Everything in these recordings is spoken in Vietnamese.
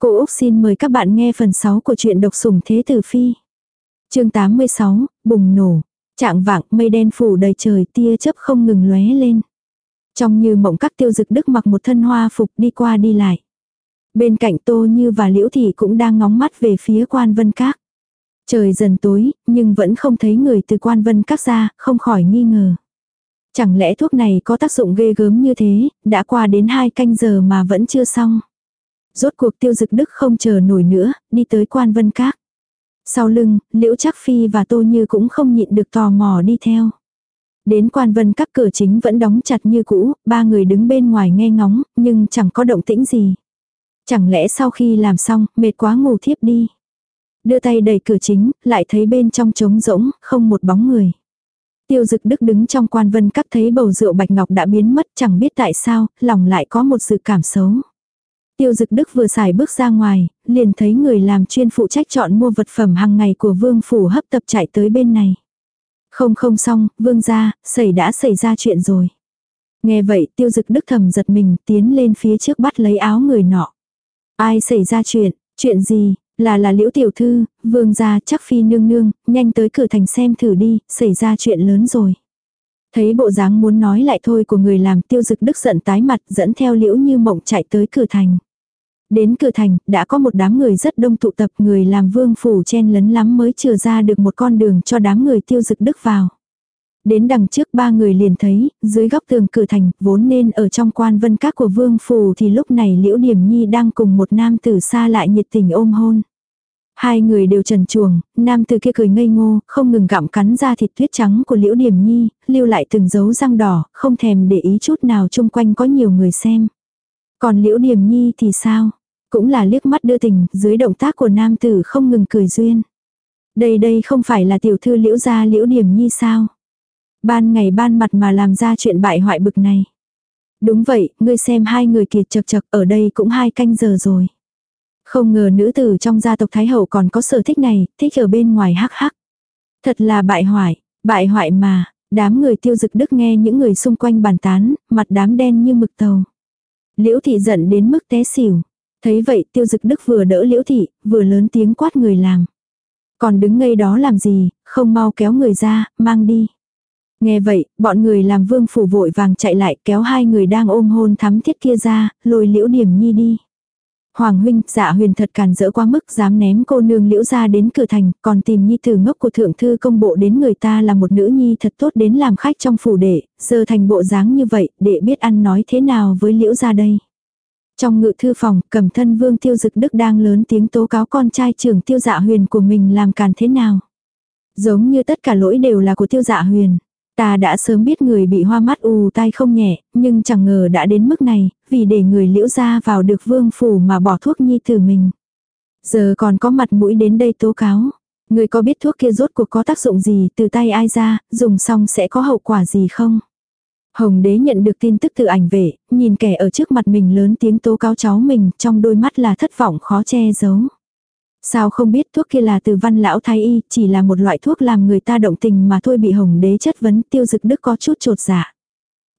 Cô Úc xin mời các bạn nghe phần 6 của truyện độc sủng thế tử phi. chương 86, bùng nổ. Trạng vạng mây đen phủ đầy trời tia chớp không ngừng lóe lên. Trong như mộng các tiêu dực đức mặc một thân hoa phục đi qua đi lại. Bên cạnh Tô Như và Liễu Thị cũng đang ngóng mắt về phía quan vân các. Trời dần tối, nhưng vẫn không thấy người từ quan vân các ra, không khỏi nghi ngờ. Chẳng lẽ thuốc này có tác dụng ghê gớm như thế, đã qua đến hai canh giờ mà vẫn chưa xong. Rốt cuộc tiêu dực đức không chờ nổi nữa, đi tới quan vân các. Sau lưng, liễu chắc phi và tô như cũng không nhịn được tò mò đi theo. Đến quan vân các cửa chính vẫn đóng chặt như cũ, ba người đứng bên ngoài nghe ngóng, nhưng chẳng có động tĩnh gì. Chẳng lẽ sau khi làm xong, mệt quá ngủ thiếp đi. Đưa tay đẩy cửa chính, lại thấy bên trong trống rỗng, không một bóng người. Tiêu dực đức đứng trong quan vân các thấy bầu rượu bạch ngọc đã biến mất chẳng biết tại sao, lòng lại có một sự cảm xấu. Tiêu dực đức vừa xài bước ra ngoài, liền thấy người làm chuyên phụ trách chọn mua vật phẩm hàng ngày của vương phủ hấp tập chạy tới bên này. Không không xong, vương gia, xảy đã xảy ra chuyện rồi. Nghe vậy tiêu dực đức thầm giật mình tiến lên phía trước bắt lấy áo người nọ. Ai xảy ra chuyện, chuyện gì, là là liễu tiểu thư, vương gia chắc phi nương nương, nhanh tới cửa thành xem thử đi, xảy ra chuyện lớn rồi. Thấy bộ dáng muốn nói lại thôi của người làm tiêu dực đức giận tái mặt dẫn theo liễu như mộng chạy tới cửa thành. Đến cửa thành, đã có một đám người rất đông tụ tập người làm vương phủ chen lấn lắm mới chừa ra được một con đường cho đám người tiêu dực đức vào. Đến đằng trước ba người liền thấy, dưới góc tường cửa thành, vốn nên ở trong quan vân các của vương phủ thì lúc này liễu điểm nhi đang cùng một nam tử xa lại nhiệt tình ôm hôn. Hai người đều trần chuồng, nam tử kia cười ngây ngô, không ngừng gặm cắn ra thịt tuyết trắng của liễu điểm nhi, lưu lại từng dấu răng đỏ, không thèm để ý chút nào chung quanh có nhiều người xem. Còn liễu điểm nhi thì sao? Cũng là liếc mắt đưa tình, dưới động tác của nam tử không ngừng cười duyên. Đây đây không phải là tiểu thư liễu gia liễu điểm nhi sao? Ban ngày ban mặt mà làm ra chuyện bại hoại bực này. Đúng vậy, ngươi xem hai người kiệt chật chật ở đây cũng hai canh giờ rồi. Không ngờ nữ tử trong gia tộc Thái Hậu còn có sở thích này, thích ở bên ngoài hắc hắc. Thật là bại hoại, bại hoại mà, đám người tiêu dực đức nghe những người xung quanh bàn tán, mặt đám đen như mực tàu. Liễu thị giận đến mức té xỉu. Thấy vậy tiêu dực đức vừa đỡ liễu thị, vừa lớn tiếng quát người làm. Còn đứng ngây đó làm gì, không mau kéo người ra, mang đi. Nghe vậy, bọn người làm vương phủ vội vàng chạy lại kéo hai người đang ôm hôn thắm thiết kia ra, lôi liễu điểm nhi đi. Hoàng huynh, dạ huyền thật càn dỡ quá mức dám ném cô nương liễu ra đến cửa thành, còn tìm nhi tử ngốc của thượng thư công bộ đến người ta là một nữ nhi thật tốt đến làm khách trong phủ đệ, giờ thành bộ dáng như vậy, để biết ăn nói thế nào với liễu ra đây. Trong ngự thư phòng, cầm thân vương tiêu dực đức đang lớn tiếng tố cáo con trai trưởng tiêu dạ huyền của mình làm càn thế nào. Giống như tất cả lỗi đều là của tiêu dạ huyền. Ta đã sớm biết người bị hoa mắt ù tai không nhẹ, nhưng chẳng ngờ đã đến mức này, vì để người liễu ra vào được vương phủ mà bỏ thuốc nhi tử mình. Giờ còn có mặt mũi đến đây tố cáo. Người có biết thuốc kia rốt cuộc có tác dụng gì từ tay ai ra, dùng xong sẽ có hậu quả gì không? Hồng đế nhận được tin tức từ ảnh vệ, nhìn kẻ ở trước mặt mình lớn tiếng tố cáo cháu mình, trong đôi mắt là thất vọng khó che giấu. Sao không biết thuốc kia là từ văn lão thái y, chỉ là một loại thuốc làm người ta động tình mà thôi bị hồng đế chất vấn tiêu dực đức có chút trột dạ.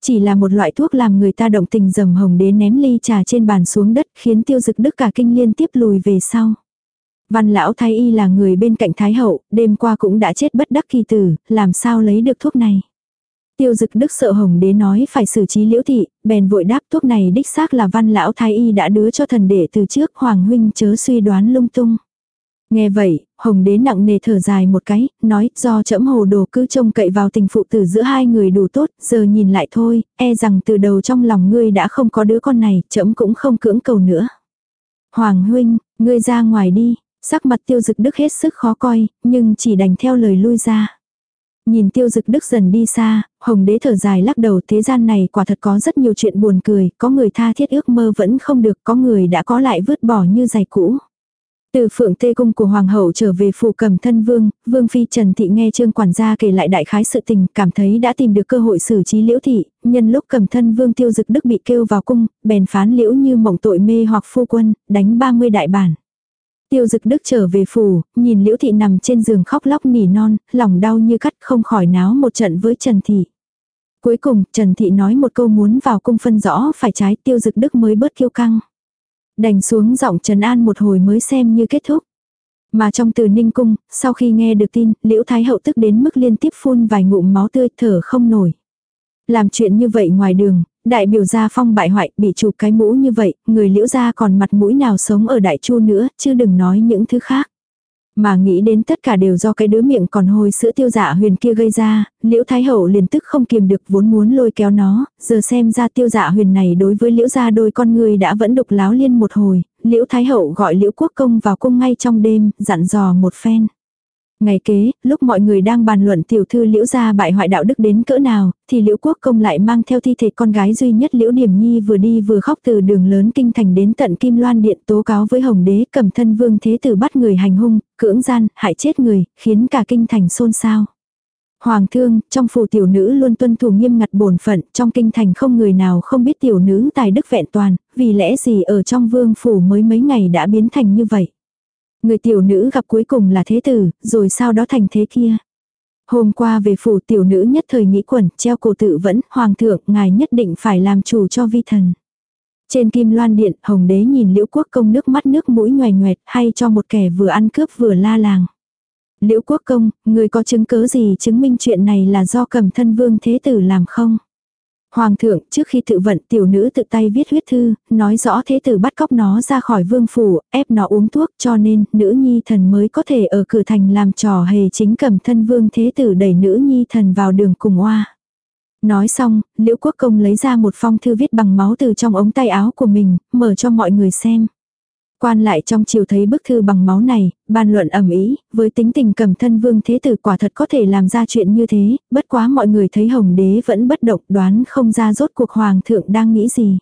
Chỉ là một loại thuốc làm người ta động tình dầm hồng đế ném ly trà trên bàn xuống đất khiến tiêu dực đức cả kinh liên tiếp lùi về sau. Văn lão thái y là người bên cạnh thái hậu, đêm qua cũng đã chết bất đắc kỳ tử, làm sao lấy được thuốc này. Tiêu dực đức sợ hồng đế nói phải xử trí liễu thị, bèn vội đáp thuốc này đích xác là văn lão thái y đã đưa cho thần đệ từ trước hoàng huynh chớ suy đoán lung tung. Nghe vậy, hồng đế nặng nề thở dài một cái, nói do trẫm hồ đồ cứ trông cậy vào tình phụ tử giữa hai người đủ tốt, giờ nhìn lại thôi, e rằng từ đầu trong lòng ngươi đã không có đứa con này, trẫm cũng không cưỡng cầu nữa. Hoàng huynh, ngươi ra ngoài đi, sắc mặt tiêu dực đức hết sức khó coi, nhưng chỉ đành theo lời lui ra. Nhìn tiêu dực đức dần đi xa, hồng đế thở dài lắc đầu thế gian này quả thật có rất nhiều chuyện buồn cười, có người tha thiết ước mơ vẫn không được, có người đã có lại vứt bỏ như giày cũ. Từ phượng tê cung của hoàng hậu trở về phủ cầm thân vương, vương phi Trần Thị nghe trương quản gia kể lại đại khái sự tình, cảm thấy đã tìm được cơ hội xử trí liễu thị, nhân lúc cầm thân vương tiêu dực đức bị kêu vào cung, bèn phán liễu như mộng tội mê hoặc phu quân, đánh 30 đại bản. Tiêu dực đức trở về phủ, nhìn liễu thị nằm trên giường khóc lóc nỉ non, lòng đau như cắt không khỏi náo một trận với Trần Thị. Cuối cùng, Trần Thị nói một câu muốn vào cung phân rõ phải trái tiêu dực đức mới bớt kiêu căng. Đành xuống giọng trần an một hồi mới xem như kết thúc. Mà trong từ ninh cung, sau khi nghe được tin, liễu thái hậu tức đến mức liên tiếp phun vài ngụm máu tươi thở không nổi. Làm chuyện như vậy ngoài đường, đại biểu gia phong bại hoại bị chụp cái mũ như vậy, người liễu gia còn mặt mũi nào sống ở đại chu nữa, chứ đừng nói những thứ khác. Mà nghĩ đến tất cả đều do cái đứa miệng còn hồi sữa tiêu dạ huyền kia gây ra, liễu thái hậu liền tức không kiềm được vốn muốn lôi kéo nó, giờ xem ra tiêu dạ huyền này đối với liễu gia đôi con người đã vẫn đục láo liên một hồi, liễu thái hậu gọi liễu quốc công vào cung ngay trong đêm, dặn dò một phen. Ngày kế, lúc mọi người đang bàn luận tiểu thư liễu gia bại hoại đạo đức đến cỡ nào, thì liễu quốc công lại mang theo thi thể con gái duy nhất liễu điểm nhi vừa đi vừa khóc từ đường lớn kinh thành đến tận kim loan điện tố cáo với hồng đế cầm thân vương thế tử bắt người hành hung, cưỡng gian, hại chết người, khiến cả kinh thành xôn xao. Hoàng thương, trong phủ tiểu nữ luôn tuân thủ nghiêm ngặt bổn phận, trong kinh thành không người nào không biết tiểu nữ tài đức vẹn toàn, vì lẽ gì ở trong vương phủ mới mấy ngày đã biến thành như vậy. Người tiểu nữ gặp cuối cùng là thế tử, rồi sau đó thành thế kia. Hôm qua về phủ tiểu nữ nhất thời nghĩ quẩn, treo cổ tự vẫn, hoàng thượng, ngài nhất định phải làm chủ cho vi thần. Trên kim loan điện, hồng đế nhìn liễu quốc công nước mắt nước mũi nhòe nhoẹt hay cho một kẻ vừa ăn cướp vừa la làng. Liễu quốc công, người có chứng cứ gì chứng minh chuyện này là do cầm thân vương thế tử làm không? Hoàng thượng, trước khi tự vận tiểu nữ tự tay viết huyết thư, nói rõ thế tử bắt cóc nó ra khỏi vương phủ, ép nó uống thuốc cho nên nữ nhi thần mới có thể ở cửa thành làm trò hề chính cầm thân vương thế tử đẩy nữ nhi thần vào đường cùng oa. Nói xong, liễu quốc công lấy ra một phong thư viết bằng máu từ trong ống tay áo của mình, mở cho mọi người xem. Quan lại trong chiều thấy bức thư bằng máu này, bàn luận ẩm ý, với tính tình cầm thân vương thế tử quả thật có thể làm ra chuyện như thế, bất quá mọi người thấy hồng đế vẫn bất động đoán không ra rốt cuộc hoàng thượng đang nghĩ gì.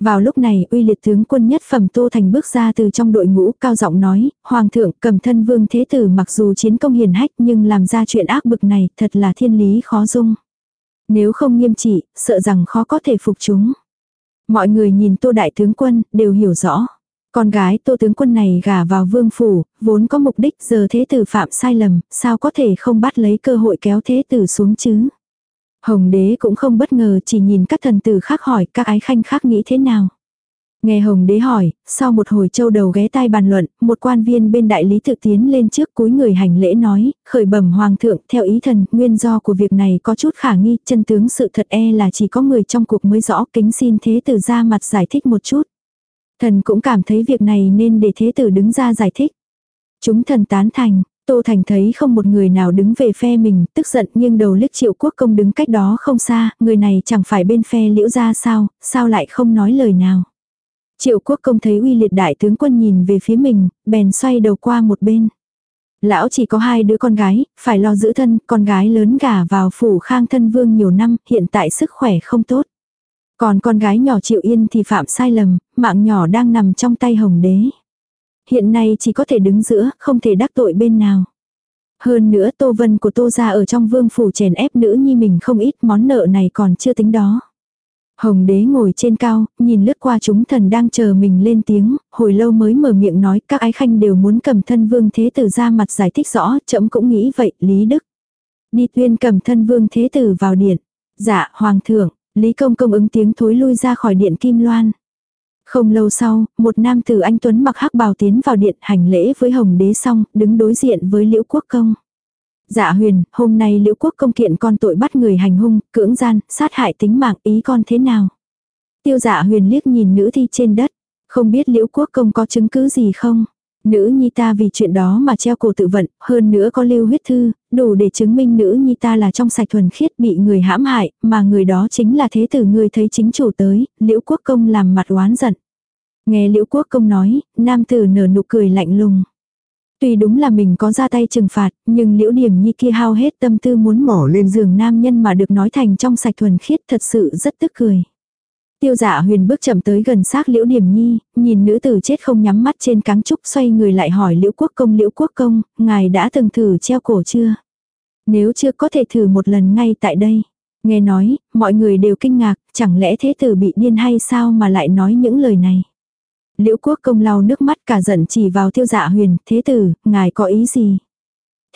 Vào lúc này uy liệt tướng quân nhất phẩm Tô Thành bước ra từ trong đội ngũ cao giọng nói, Hoàng thượng cầm thân vương thế tử mặc dù chiến công hiền hách nhưng làm ra chuyện ác bực này thật là thiên lý khó dung. Nếu không nghiêm trị, sợ rằng khó có thể phục chúng. Mọi người nhìn Tô Đại tướng quân đều hiểu rõ. Con gái tô tướng quân này gả vào vương phủ, vốn có mục đích giờ thế tử phạm sai lầm, sao có thể không bắt lấy cơ hội kéo thế tử xuống chứ. Hồng đế cũng không bất ngờ chỉ nhìn các thần tử khác hỏi các ái khanh khác nghĩ thế nào. Nghe Hồng đế hỏi, sau một hồi châu đầu ghé tai bàn luận, một quan viên bên đại lý tự tiến lên trước cúi người hành lễ nói, khởi bẩm hoàng thượng, theo ý thần, nguyên do của việc này có chút khả nghi, chân tướng sự thật e là chỉ có người trong cuộc mới rõ, kính xin thế tử ra mặt giải thích một chút. Thần cũng cảm thấy việc này nên để thế tử đứng ra giải thích. Chúng thần tán thành, Tô Thành thấy không một người nào đứng về phe mình, tức giận nhưng đầu liếc triệu quốc công đứng cách đó không xa, người này chẳng phải bên phe liễu ra sao, sao lại không nói lời nào. Triệu quốc công thấy uy liệt đại tướng quân nhìn về phía mình, bèn xoay đầu qua một bên. Lão chỉ có hai đứa con gái, phải lo giữ thân, con gái lớn gả vào phủ khang thân vương nhiều năm, hiện tại sức khỏe không tốt. Còn con gái nhỏ chịu yên thì phạm sai lầm, mạng nhỏ đang nằm trong tay hồng đế. Hiện nay chỉ có thể đứng giữa, không thể đắc tội bên nào. Hơn nữa tô vân của tô gia ở trong vương phủ chèn ép nữ nhi mình không ít món nợ này còn chưa tính đó. Hồng đế ngồi trên cao, nhìn lướt qua chúng thần đang chờ mình lên tiếng, hồi lâu mới mở miệng nói các ái khanh đều muốn cầm thân vương thế tử ra mặt giải thích rõ, chậm cũng nghĩ vậy, Lý Đức. Đi tuyên cầm thân vương thế tử vào điện. Dạ, hoàng thượng, Lý Công Công ứng tiếng thối lui ra khỏi điện Kim Loan. Không lâu sau, một nam tử anh Tuấn mặc hắc bào tiến vào điện hành lễ với Hồng Đế xong, đứng đối diện với Liễu Quốc Công. Dạ huyền, hôm nay Liễu Quốc Công kiện con tội bắt người hành hung, cưỡng gian, sát hại tính mạng ý con thế nào. Tiêu dạ huyền liếc nhìn nữ thi trên đất, không biết Liễu Quốc Công có chứng cứ gì không. Nữ nhi ta vì chuyện đó mà treo cổ tự vận, hơn nữa có lưu huyết thư, đủ để chứng minh nữ nhi ta là trong sạch thuần khiết bị người hãm hại, mà người đó chính là thế tử người thấy chính chủ tới, liễu quốc công làm mặt oán giận. Nghe liễu quốc công nói, nam tử nở nụ cười lạnh lùng. Tuy đúng là mình có ra tay trừng phạt, nhưng liễu điểm nhi kia hao hết tâm tư muốn mỏ lên giường nam nhân mà được nói thành trong sạch thuần khiết thật sự rất tức cười. Tiêu dạ huyền bước chậm tới gần xác liễu điểm nhi, nhìn nữ tử chết không nhắm mắt trên cáng trúc xoay người lại hỏi liễu quốc công liễu quốc công, ngài đã từng thử treo cổ chưa? Nếu chưa có thể thử một lần ngay tại đây. Nghe nói, mọi người đều kinh ngạc, chẳng lẽ thế tử bị điên hay sao mà lại nói những lời này. Liễu quốc công lau nước mắt cả giận chỉ vào tiêu dạ huyền, thế tử, ngài có ý gì?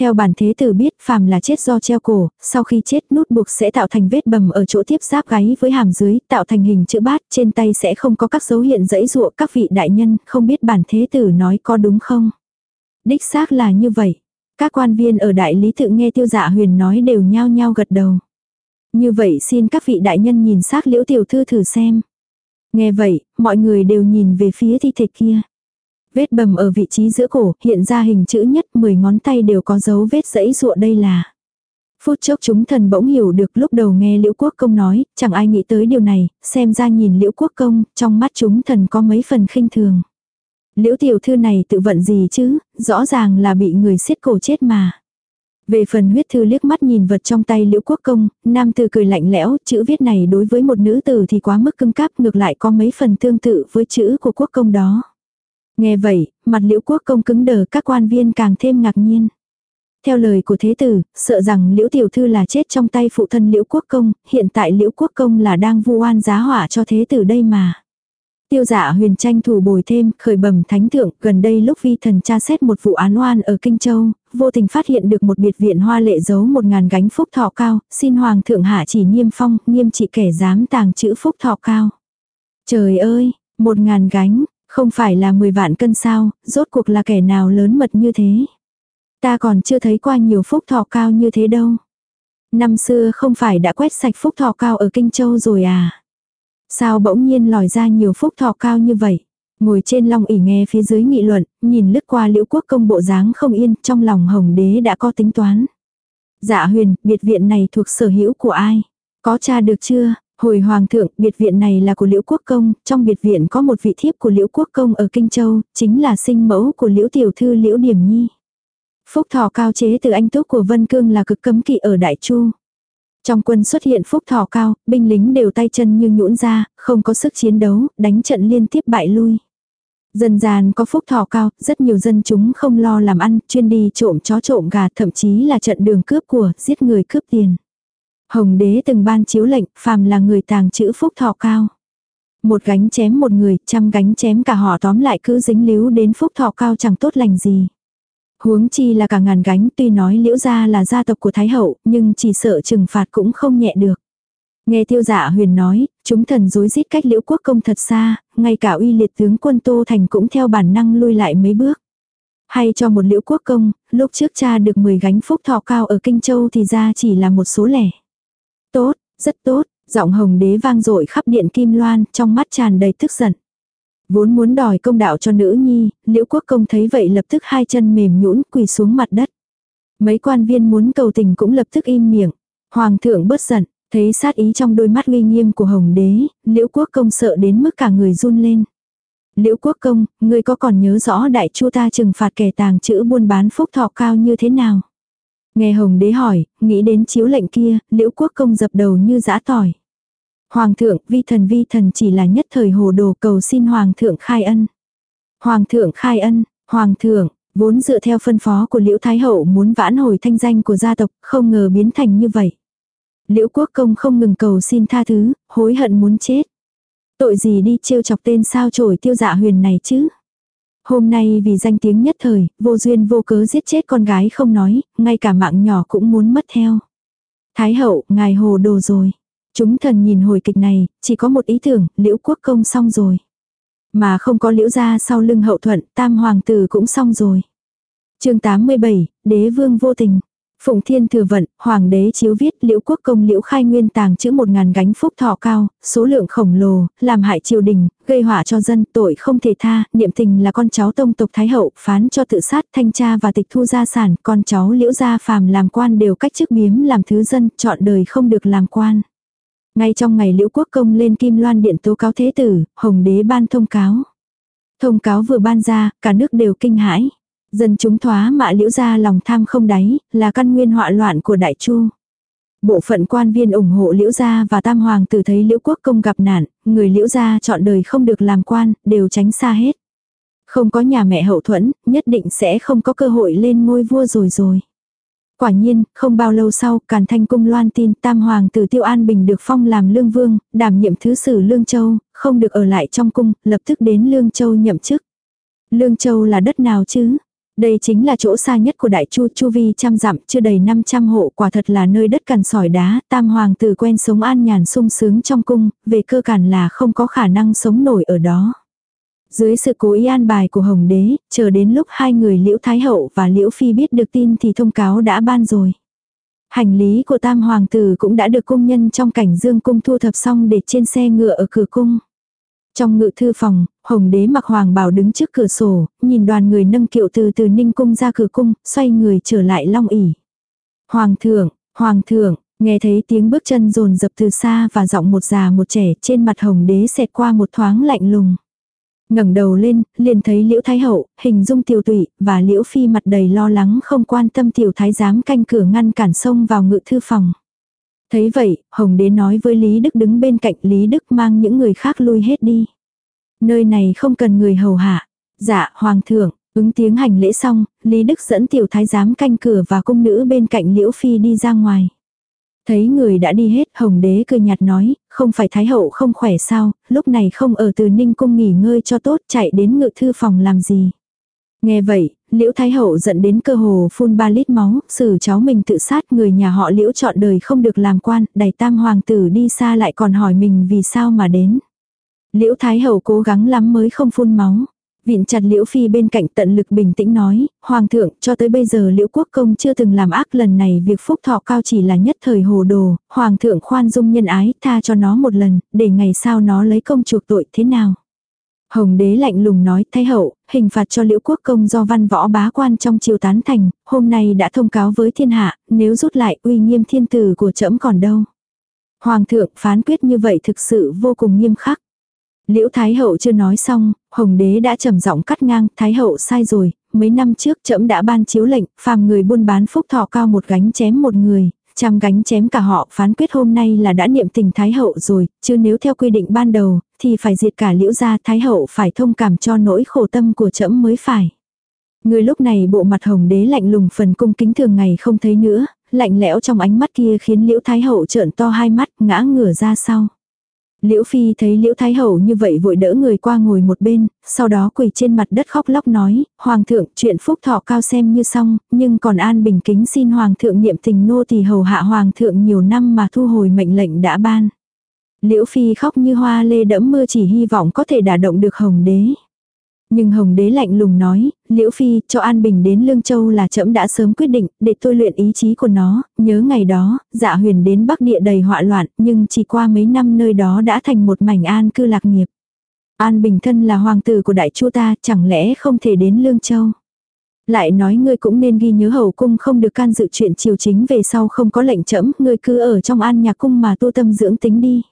Theo bản thế tử biết phàm là chết do treo cổ, sau khi chết nút buộc sẽ tạo thành vết bầm ở chỗ tiếp giáp gáy với hàm dưới, tạo thành hình chữ bát, trên tay sẽ không có các dấu hiện dãy dụa các vị đại nhân, không biết bản thế tử nói có đúng không? Đích xác là như vậy. Các quan viên ở đại lý tự nghe tiêu dạ huyền nói đều nhao nhao gật đầu. Như vậy xin các vị đại nhân nhìn xác liễu tiểu thư thử xem. Nghe vậy, mọi người đều nhìn về phía thi thể kia. Vết bầm ở vị trí giữa cổ, hiện ra hình chữ nhất, 10 ngón tay đều có dấu vết dẫy ruộng đây là. Phút chốc chúng thần bỗng hiểu được lúc đầu nghe Liễu Quốc Công nói, chẳng ai nghĩ tới điều này, xem ra nhìn Liễu Quốc Công, trong mắt chúng thần có mấy phần khinh thường. Liễu tiểu thư này tự vận gì chứ, rõ ràng là bị người xiết cổ chết mà. Về phần huyết thư liếc mắt nhìn vật trong tay liễu quốc công, nam tử cười lạnh lẽo, chữ viết này đối với một nữ tử thì quá mức cưng cáp ngược lại có mấy phần tương tự với chữ của quốc công đó. Nghe vậy, mặt liễu quốc công cứng đờ các quan viên càng thêm ngạc nhiên. Theo lời của thế tử, sợ rằng liễu tiểu thư là chết trong tay phụ thân liễu quốc công, hiện tại liễu quốc công là đang vu oan giá hỏa cho thế tử đây mà. Tiêu giả dạ huyền tranh thủ bồi thêm, khởi bẩm thánh thượng, gần đây lúc vi thần tra xét một vụ án oan ở Kinh Châu, vô tình phát hiện được một biệt viện hoa lệ giấu một ngàn gánh phúc thọ cao, xin hoàng thượng hạ chỉ nghiêm phong, nghiêm trị kẻ dám tàng chữ phúc thọ cao. Trời ơi, một ngàn gánh, không phải là mười vạn cân sao, rốt cuộc là kẻ nào lớn mật như thế. Ta còn chưa thấy qua nhiều phúc thọ cao như thế đâu. Năm xưa không phải đã quét sạch phúc thọ cao ở Kinh Châu rồi à. Sao bỗng nhiên lòi ra nhiều phúc thọ cao như vậy? Ngồi trên long ỉ nghe phía dưới nghị luận, nhìn lướt qua liễu quốc công bộ dáng không yên, trong lòng hồng đế đã có tính toán. Dạ huyền, biệt viện này thuộc sở hữu của ai? Có cha được chưa? Hồi hoàng thượng, biệt viện này là của liễu quốc công, trong biệt viện có một vị thiếp của liễu quốc công ở Kinh Châu, chính là sinh mẫu của liễu tiểu thư liễu điểm nhi. Phúc thọ cao chế từ anh túc của Vân Cương là cực cấm kỵ ở Đại Chu. Trong quân xuất hiện phúc thọ cao, binh lính đều tay chân như nhũn ra, không có sức chiến đấu, đánh trận liên tiếp bại lui. Dân gian có phúc thọ cao, rất nhiều dân chúng không lo làm ăn, chuyên đi trộm chó trộm gà, thậm chí là trận đường cướp của, giết người cướp tiền. Hồng đế từng ban chiếu lệnh, phàm là người tàng chữ phúc thọ cao. Một gánh chém một người, trăm gánh chém cả họ tóm lại cứ dính líu đến phúc thọ cao chẳng tốt lành gì. Huống chi là cả ngàn gánh tuy nói liễu gia là gia tộc của Thái Hậu, nhưng chỉ sợ trừng phạt cũng không nhẹ được. Nghe tiêu dạ huyền nói, chúng thần dối rít cách liễu quốc công thật xa, ngay cả uy liệt tướng quân Tô Thành cũng theo bản năng lui lại mấy bước. Hay cho một liễu quốc công, lúc trước cha được 10 gánh phúc thọ cao ở Kinh Châu thì ra chỉ là một số lẻ. Tốt, rất tốt, giọng hồng đế vang dội khắp điện kim loan, trong mắt tràn đầy tức giận. Vốn muốn đòi công đạo cho nữ nhi, liễu quốc công thấy vậy lập tức hai chân mềm nhũn quỳ xuống mặt đất. Mấy quan viên muốn cầu tình cũng lập tức im miệng. Hoàng thượng bớt giận, thấy sát ý trong đôi mắt uy nghiêm của hồng đế, liễu quốc công sợ đến mức cả người run lên. Liễu quốc công, ngươi có còn nhớ rõ đại chu ta trừng phạt kẻ tàng chữ buôn bán phúc thọ cao như thế nào? Nghe hồng đế hỏi, nghĩ đến chiếu lệnh kia, liễu quốc công dập đầu như giã tỏi. Hoàng thượng, vi thần vi thần chỉ là nhất thời hồ đồ cầu xin Hoàng thượng khai ân. Hoàng thượng khai ân, Hoàng thượng, vốn dựa theo phân phó của Liễu Thái Hậu muốn vãn hồi thanh danh của gia tộc, không ngờ biến thành như vậy. Liễu Quốc Công không ngừng cầu xin tha thứ, hối hận muốn chết. Tội gì đi trêu chọc tên sao trổi tiêu dạ huyền này chứ? Hôm nay vì danh tiếng nhất thời, vô duyên vô cớ giết chết con gái không nói, ngay cả mạng nhỏ cũng muốn mất theo. Thái hậu, ngài hồ đồ rồi. Chúng thần nhìn hồi kịch này, chỉ có một ý tưởng, liễu quốc công xong rồi. Mà không có liễu gia sau lưng hậu thuận, tam hoàng tử cũng xong rồi. chương 87, đế vương vô tình. Phụng Thiên thừa vận, hoàng đế chiếu viết liễu quốc công liễu khai nguyên tàng chữ một ngàn gánh phúc thọ cao, số lượng khổng lồ, làm hại triều đình, gây họa cho dân, tội không thể tha, niệm tình là con cháu tông tộc Thái Hậu, phán cho tự sát, thanh tra và tịch thu gia sản, con cháu liễu gia phàm làm quan đều cách chức biếm làm thứ dân, chọn đời không được làm quan. Ngay trong ngày liễu quốc công lên kim loan điện tố cáo thế tử, hồng đế ban thông cáo. Thông cáo vừa ban ra, cả nước đều kinh hãi. Dân chúng thoá mạ liễu ra lòng tham không đáy, là căn nguyên họa loạn của đại chu. Bộ phận quan viên ủng hộ liễu gia và tam hoàng tử thấy liễu quốc công gặp nạn, người liễu gia chọn đời không được làm quan, đều tránh xa hết. Không có nhà mẹ hậu thuẫn, nhất định sẽ không có cơ hội lên ngôi vua rồi rồi. Quả nhiên, không bao lâu sau, Càn Thanh Cung loan tin Tam Hoàng tử Tiêu An Bình được phong làm Lương Vương, đảm nhiệm thứ sử Lương Châu, không được ở lại trong cung, lập tức đến Lương Châu nhậm chức. Lương Châu là đất nào chứ? Đây chính là chỗ xa nhất của đại chu chu vi trăm dặm chưa đầy 500 hộ quả thật là nơi đất cằn sỏi đá, tam hoàng tử quen sống an nhàn sung sướng trong cung, về cơ bản là không có khả năng sống nổi ở đó. Dưới sự cố ý an bài của Hồng Đế, chờ đến lúc hai người Liễu Thái Hậu và Liễu Phi biết được tin thì thông cáo đã ban rồi. Hành lý của tam hoàng tử cũng đã được cung nhân trong cảnh dương cung thu thập xong để trên xe ngựa ở cửa cung. Trong ngự thư phòng, Hồng đế mặc hoàng bảo đứng trước cửa sổ, nhìn đoàn người nâng kiệu từ từ ninh cung ra cửa cung, xoay người trở lại long ỉ. Hoàng thượng, hoàng thượng, nghe thấy tiếng bước chân rồn dập từ xa và giọng một già một trẻ trên mặt hồng đế xẹt qua một thoáng lạnh lùng. ngẩng đầu lên, liền thấy liễu thái hậu, hình dung tiểu tụy, và liễu phi mặt đầy lo lắng không quan tâm tiểu thái giám canh cửa ngăn cản sông vào ngự thư phòng. Thấy vậy, Hồng Đế nói với Lý Đức đứng bên cạnh Lý Đức mang những người khác lui hết đi. Nơi này không cần người hầu hạ. Dạ, Hoàng thượng, ứng tiếng hành lễ xong, Lý Đức dẫn tiểu thái giám canh cửa và cung nữ bên cạnh Liễu Phi đi ra ngoài. Thấy người đã đi hết, Hồng Đế cười nhạt nói, không phải Thái Hậu không khỏe sao, lúc này không ở từ Ninh Cung nghỉ ngơi cho tốt chạy đến ngự thư phòng làm gì. Nghe vậy, Liễu Thái Hậu giận đến cơ hồ phun ba lít máu, xử cháu mình tự sát người nhà họ Liễu chọn đời không được làm quan, đẩy tam hoàng tử đi xa lại còn hỏi mình vì sao mà đến. Liễu Thái Hậu cố gắng lắm mới không phun máu. Viện chặt Liễu Phi bên cạnh tận lực bình tĩnh nói, Hoàng thượng, cho tới bây giờ Liễu Quốc Công chưa từng làm ác lần này việc phúc thọ cao chỉ là nhất thời hồ đồ, Hoàng thượng khoan dung nhân ái, tha cho nó một lần, để ngày sau nó lấy công chuộc tội thế nào. Hồng đế lạnh lùng nói, thái hậu, hình phạt cho liễu quốc công do văn võ bá quan trong triều tán thành, hôm nay đã thông cáo với thiên hạ, nếu rút lại uy nghiêm thiên tử của trẫm còn đâu. Hoàng thượng phán quyết như vậy thực sự vô cùng nghiêm khắc. Liễu Thái Hậu chưa nói xong, Hồng Đế đã trầm giọng cắt ngang, Thái Hậu sai rồi, mấy năm trước trẫm đã ban chiếu lệnh, phàm người buôn bán phúc thọ cao một gánh chém một người, trăm gánh chém cả họ, phán quyết hôm nay là đã niệm tình Thái Hậu rồi, chứ nếu theo quy định ban đầu, thì phải diệt cả liễu gia Thái Hậu phải thông cảm cho nỗi khổ tâm của trẫm mới phải. Người lúc này bộ mặt hồng đế lạnh lùng phần cung kính thường ngày không thấy nữa, lạnh lẽo trong ánh mắt kia khiến liễu Thái Hậu trợn to hai mắt ngã ngửa ra sau. Liễu Phi thấy Liễu Thái Hậu như vậy vội đỡ người qua ngồi một bên, sau đó quỳ trên mặt đất khóc lóc nói, Hoàng thượng chuyện phúc thọ cao xem như xong, nhưng còn an bình kính xin Hoàng thượng niệm tình nô tỳ hầu hạ Hoàng thượng nhiều năm mà thu hồi mệnh lệnh đã ban. Liễu Phi khóc như hoa lê đẫm mưa chỉ hy vọng có thể đả động được Hồng Đế. Nhưng Hồng Đế lạnh lùng nói, Liễu Phi cho An Bình đến Lương Châu là trẫm đã sớm quyết định, để tôi luyện ý chí của nó, nhớ ngày đó, dạ huyền đến Bắc Địa đầy họa loạn, nhưng chỉ qua mấy năm nơi đó đã thành một mảnh an cư lạc nghiệp. An Bình thân là hoàng tử của đại chu ta, chẳng lẽ không thể đến Lương Châu. Lại nói ngươi cũng nên ghi nhớ hầu cung không được can dự chuyện triều chính về sau không có lệnh trẫm, ngươi cứ ở trong an nhà cung mà tu tâm dưỡng tính đi.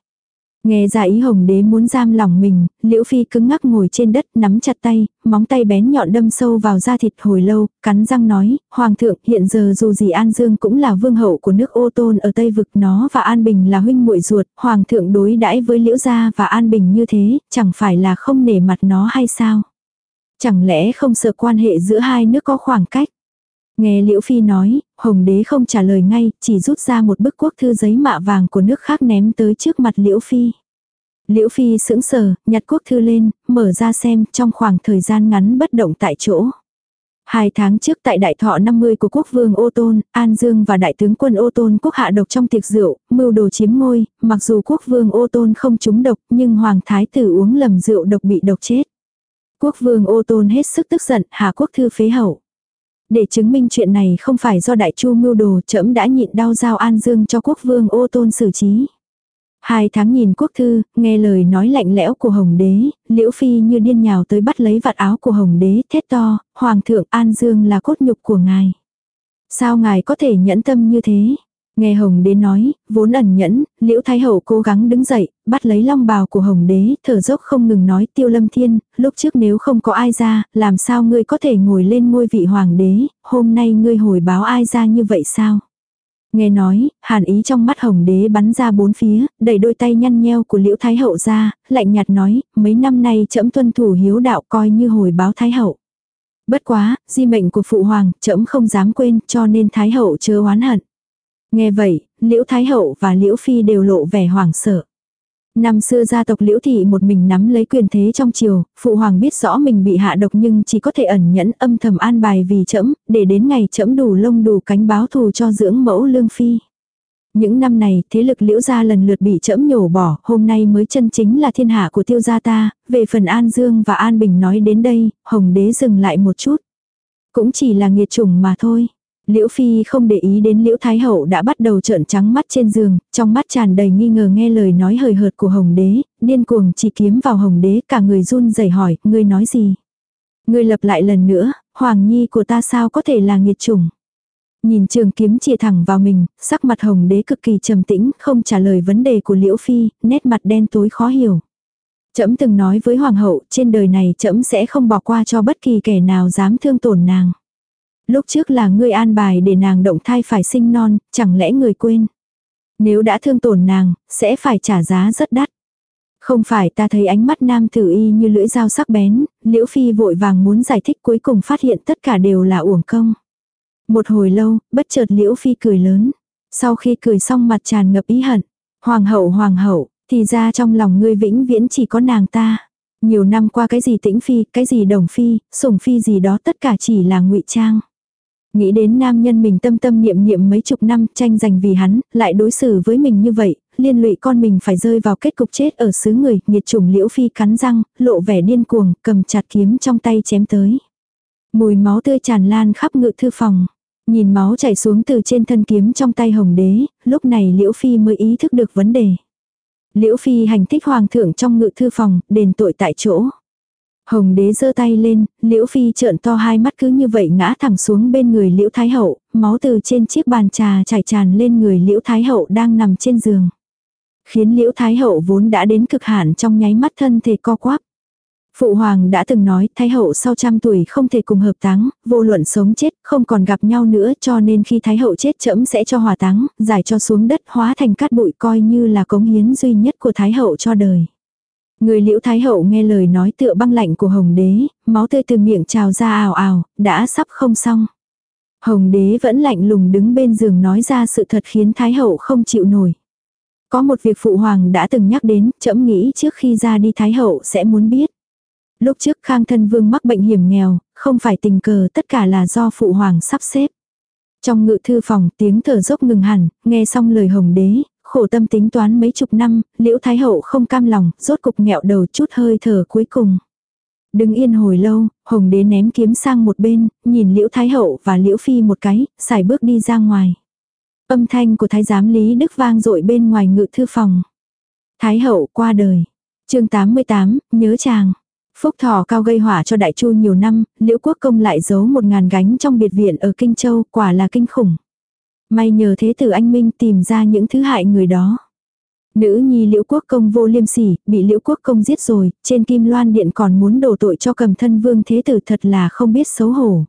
Nghe ra ý hồng đế muốn giam lòng mình, liễu phi cứng ngắc ngồi trên đất nắm chặt tay, móng tay bén nhọn đâm sâu vào da thịt hồi lâu, cắn răng nói, Hoàng thượng hiện giờ dù gì An Dương cũng là vương hậu của nước ô tôn ở Tây Vực nó và An Bình là huynh muội ruột, Hoàng thượng đối đãi với liễu gia và An Bình như thế, chẳng phải là không nể mặt nó hay sao? Chẳng lẽ không sợ quan hệ giữa hai nước có khoảng cách? Nghe Liễu Phi nói, Hồng Đế không trả lời ngay, chỉ rút ra một bức quốc thư giấy mạ vàng của nước khác ném tới trước mặt Liễu Phi. Liễu Phi sững sờ, nhặt quốc thư lên, mở ra xem trong khoảng thời gian ngắn bất động tại chỗ. Hai tháng trước tại đại thọ 50 của quốc vương Ô Tôn, An Dương và đại tướng quân Ô Tôn quốc hạ độc trong tiệc rượu, mưu đồ chiếm ngôi, mặc dù quốc vương Ô Tôn không trúng độc nhưng hoàng thái tử uống lầm rượu độc bị độc chết. Quốc vương Ô Tôn hết sức tức giận, hạ quốc thư phế hậu. Để chứng minh chuyện này không phải do đại chu mưu đồ trẫm đã nhịn đau giao an dương cho quốc vương ô tôn xử trí. Hai tháng nhìn quốc thư, nghe lời nói lạnh lẽo của Hồng Đế, Liễu Phi như điên nhào tới bắt lấy vạt áo của Hồng Đế, thét to, Hoàng thượng An Dương là cốt nhục của ngài. Sao ngài có thể nhẫn tâm như thế? Nghe Hồng Đế nói, vốn ẩn nhẫn, Liễu Thái Hậu cố gắng đứng dậy, bắt lấy long bào của Hồng Đế, thở dốc không ngừng nói tiêu lâm thiên, lúc trước nếu không có ai ra, làm sao ngươi có thể ngồi lên ngôi vị Hoàng đế, hôm nay ngươi hồi báo ai ra như vậy sao? Nghe nói, hàn ý trong mắt hồng đế bắn ra bốn phía, đẩy đôi tay nhăn nheo của liễu thái hậu ra, lạnh nhạt nói, mấy năm nay trẫm tuân thủ hiếu đạo coi như hồi báo thái hậu. Bất quá, di mệnh của phụ hoàng, trẫm không dám quên, cho nên thái hậu chớ oán hận. Nghe vậy, liễu thái hậu và liễu phi đều lộ vẻ hoảng sợ. Năm xưa gia tộc Liễu Thị một mình nắm lấy quyền thế trong triều, phụ hoàng biết rõ mình bị hạ độc nhưng chỉ có thể ẩn nhẫn âm thầm an bài vì trẫm để đến ngày trẫm đủ lông đủ cánh báo thù cho dưỡng mẫu lương phi. Những năm này, thế lực liễu gia lần lượt bị trẫm nhổ bỏ, hôm nay mới chân chính là thiên hạ của tiêu gia ta, về phần An Dương và An Bình nói đến đây, Hồng đế dừng lại một chút. Cũng chỉ là nghiệt chủng mà thôi. Liễu Phi không để ý đến Liễu Thái Hậu đã bắt đầu trợn trắng mắt trên giường, trong mắt tràn đầy nghi ngờ nghe lời nói hời hợt của Hồng Đế, điên cuồng chỉ kiếm vào Hồng Đế cả người run rẩy hỏi, ngươi nói gì? Ngươi lập lại lần nữa, Hoàng Nhi của ta sao có thể là nghiệt chủng? Nhìn trường kiếm chìa thẳng vào mình, sắc mặt Hồng Đế cực kỳ trầm tĩnh, không trả lời vấn đề của Liễu Phi, nét mặt đen tối khó hiểu. Trẫm từng nói với Hoàng hậu, trên đời này trẫm sẽ không bỏ qua cho bất kỳ kẻ nào dám thương tổn nàng. Lúc trước là ngươi an bài để nàng động thai phải sinh non, chẳng lẽ người quên. Nếu đã thương tổn nàng, sẽ phải trả giá rất đắt. Không phải ta thấy ánh mắt nam tử y như lưỡi dao sắc bén, liễu phi vội vàng muốn giải thích cuối cùng phát hiện tất cả đều là uổng công. Một hồi lâu, bất chợt liễu phi cười lớn. Sau khi cười xong mặt tràn ngập ý hận. Hoàng hậu hoàng hậu, thì ra trong lòng ngươi vĩnh viễn chỉ có nàng ta. Nhiều năm qua cái gì tĩnh phi, cái gì đồng phi, sủng phi gì đó tất cả chỉ là ngụy trang. Nghĩ đến nam nhân mình tâm tâm niệm niệm mấy chục năm tranh giành vì hắn, lại đối xử với mình như vậy, liên lụy con mình phải rơi vào kết cục chết ở xứ người, nhiệt chủng liễu phi cắn răng, lộ vẻ điên cuồng, cầm chặt kiếm trong tay chém tới. Mùi máu tươi tràn lan khắp ngự thư phòng. Nhìn máu chảy xuống từ trên thân kiếm trong tay hồng đế, lúc này liễu phi mới ý thức được vấn đề. Liễu phi hành thích hoàng thượng trong ngự thư phòng, đền tội tại chỗ. Hồng đế giơ tay lên, liễu phi trợn to hai mắt cứ như vậy ngã thẳng xuống bên người liễu thái hậu, máu từ trên chiếc bàn trà chảy tràn lên người liễu thái hậu đang nằm trên giường. Khiến liễu thái hậu vốn đã đến cực hạn trong nháy mắt thân thể co quắp. Phụ hoàng đã từng nói thái hậu sau trăm tuổi không thể cùng hợp táng, vô luận sống chết không còn gặp nhau nữa cho nên khi thái hậu chết trẫm sẽ cho hỏa táng, giải cho xuống đất hóa thành cát bụi coi như là cống hiến duy nhất của thái hậu cho đời. Người liễu thái hậu nghe lời nói tựa băng lạnh của hồng đế, máu tươi từ miệng trào ra ào ào, đã sắp không xong. Hồng đế vẫn lạnh lùng đứng bên giường nói ra sự thật khiến thái hậu không chịu nổi. Có một việc phụ hoàng đã từng nhắc đến, trẫm nghĩ trước khi ra đi thái hậu sẽ muốn biết. Lúc trước khang thân vương mắc bệnh hiểm nghèo, không phải tình cờ tất cả là do phụ hoàng sắp xếp. Trong ngự thư phòng tiếng thở dốc ngừng hẳn, nghe xong lời hồng đế, khổ tâm tính toán mấy chục năm, liễu thái hậu không cam lòng, rốt cục nghẹo đầu chút hơi thở cuối cùng. Đứng yên hồi lâu, hồng đế ném kiếm sang một bên, nhìn liễu thái hậu và liễu phi một cái, xài bước đi ra ngoài. Âm thanh của thái giám Lý Đức vang dội bên ngoài ngự thư phòng. Thái hậu qua đời. chương 88, nhớ chàng. Phúc thọ cao gây hỏa cho đại chu nhiều năm, liễu quốc công lại giấu một ngàn gánh trong biệt viện ở Kinh Châu, quả là kinh khủng. May nhờ thế tử anh Minh tìm ra những thứ hại người đó. Nữ nhi liễu quốc công vô liêm sỉ, bị liễu quốc công giết rồi, trên kim loan điện còn muốn đổ tội cho cầm thân vương thế tử thật là không biết xấu hổ.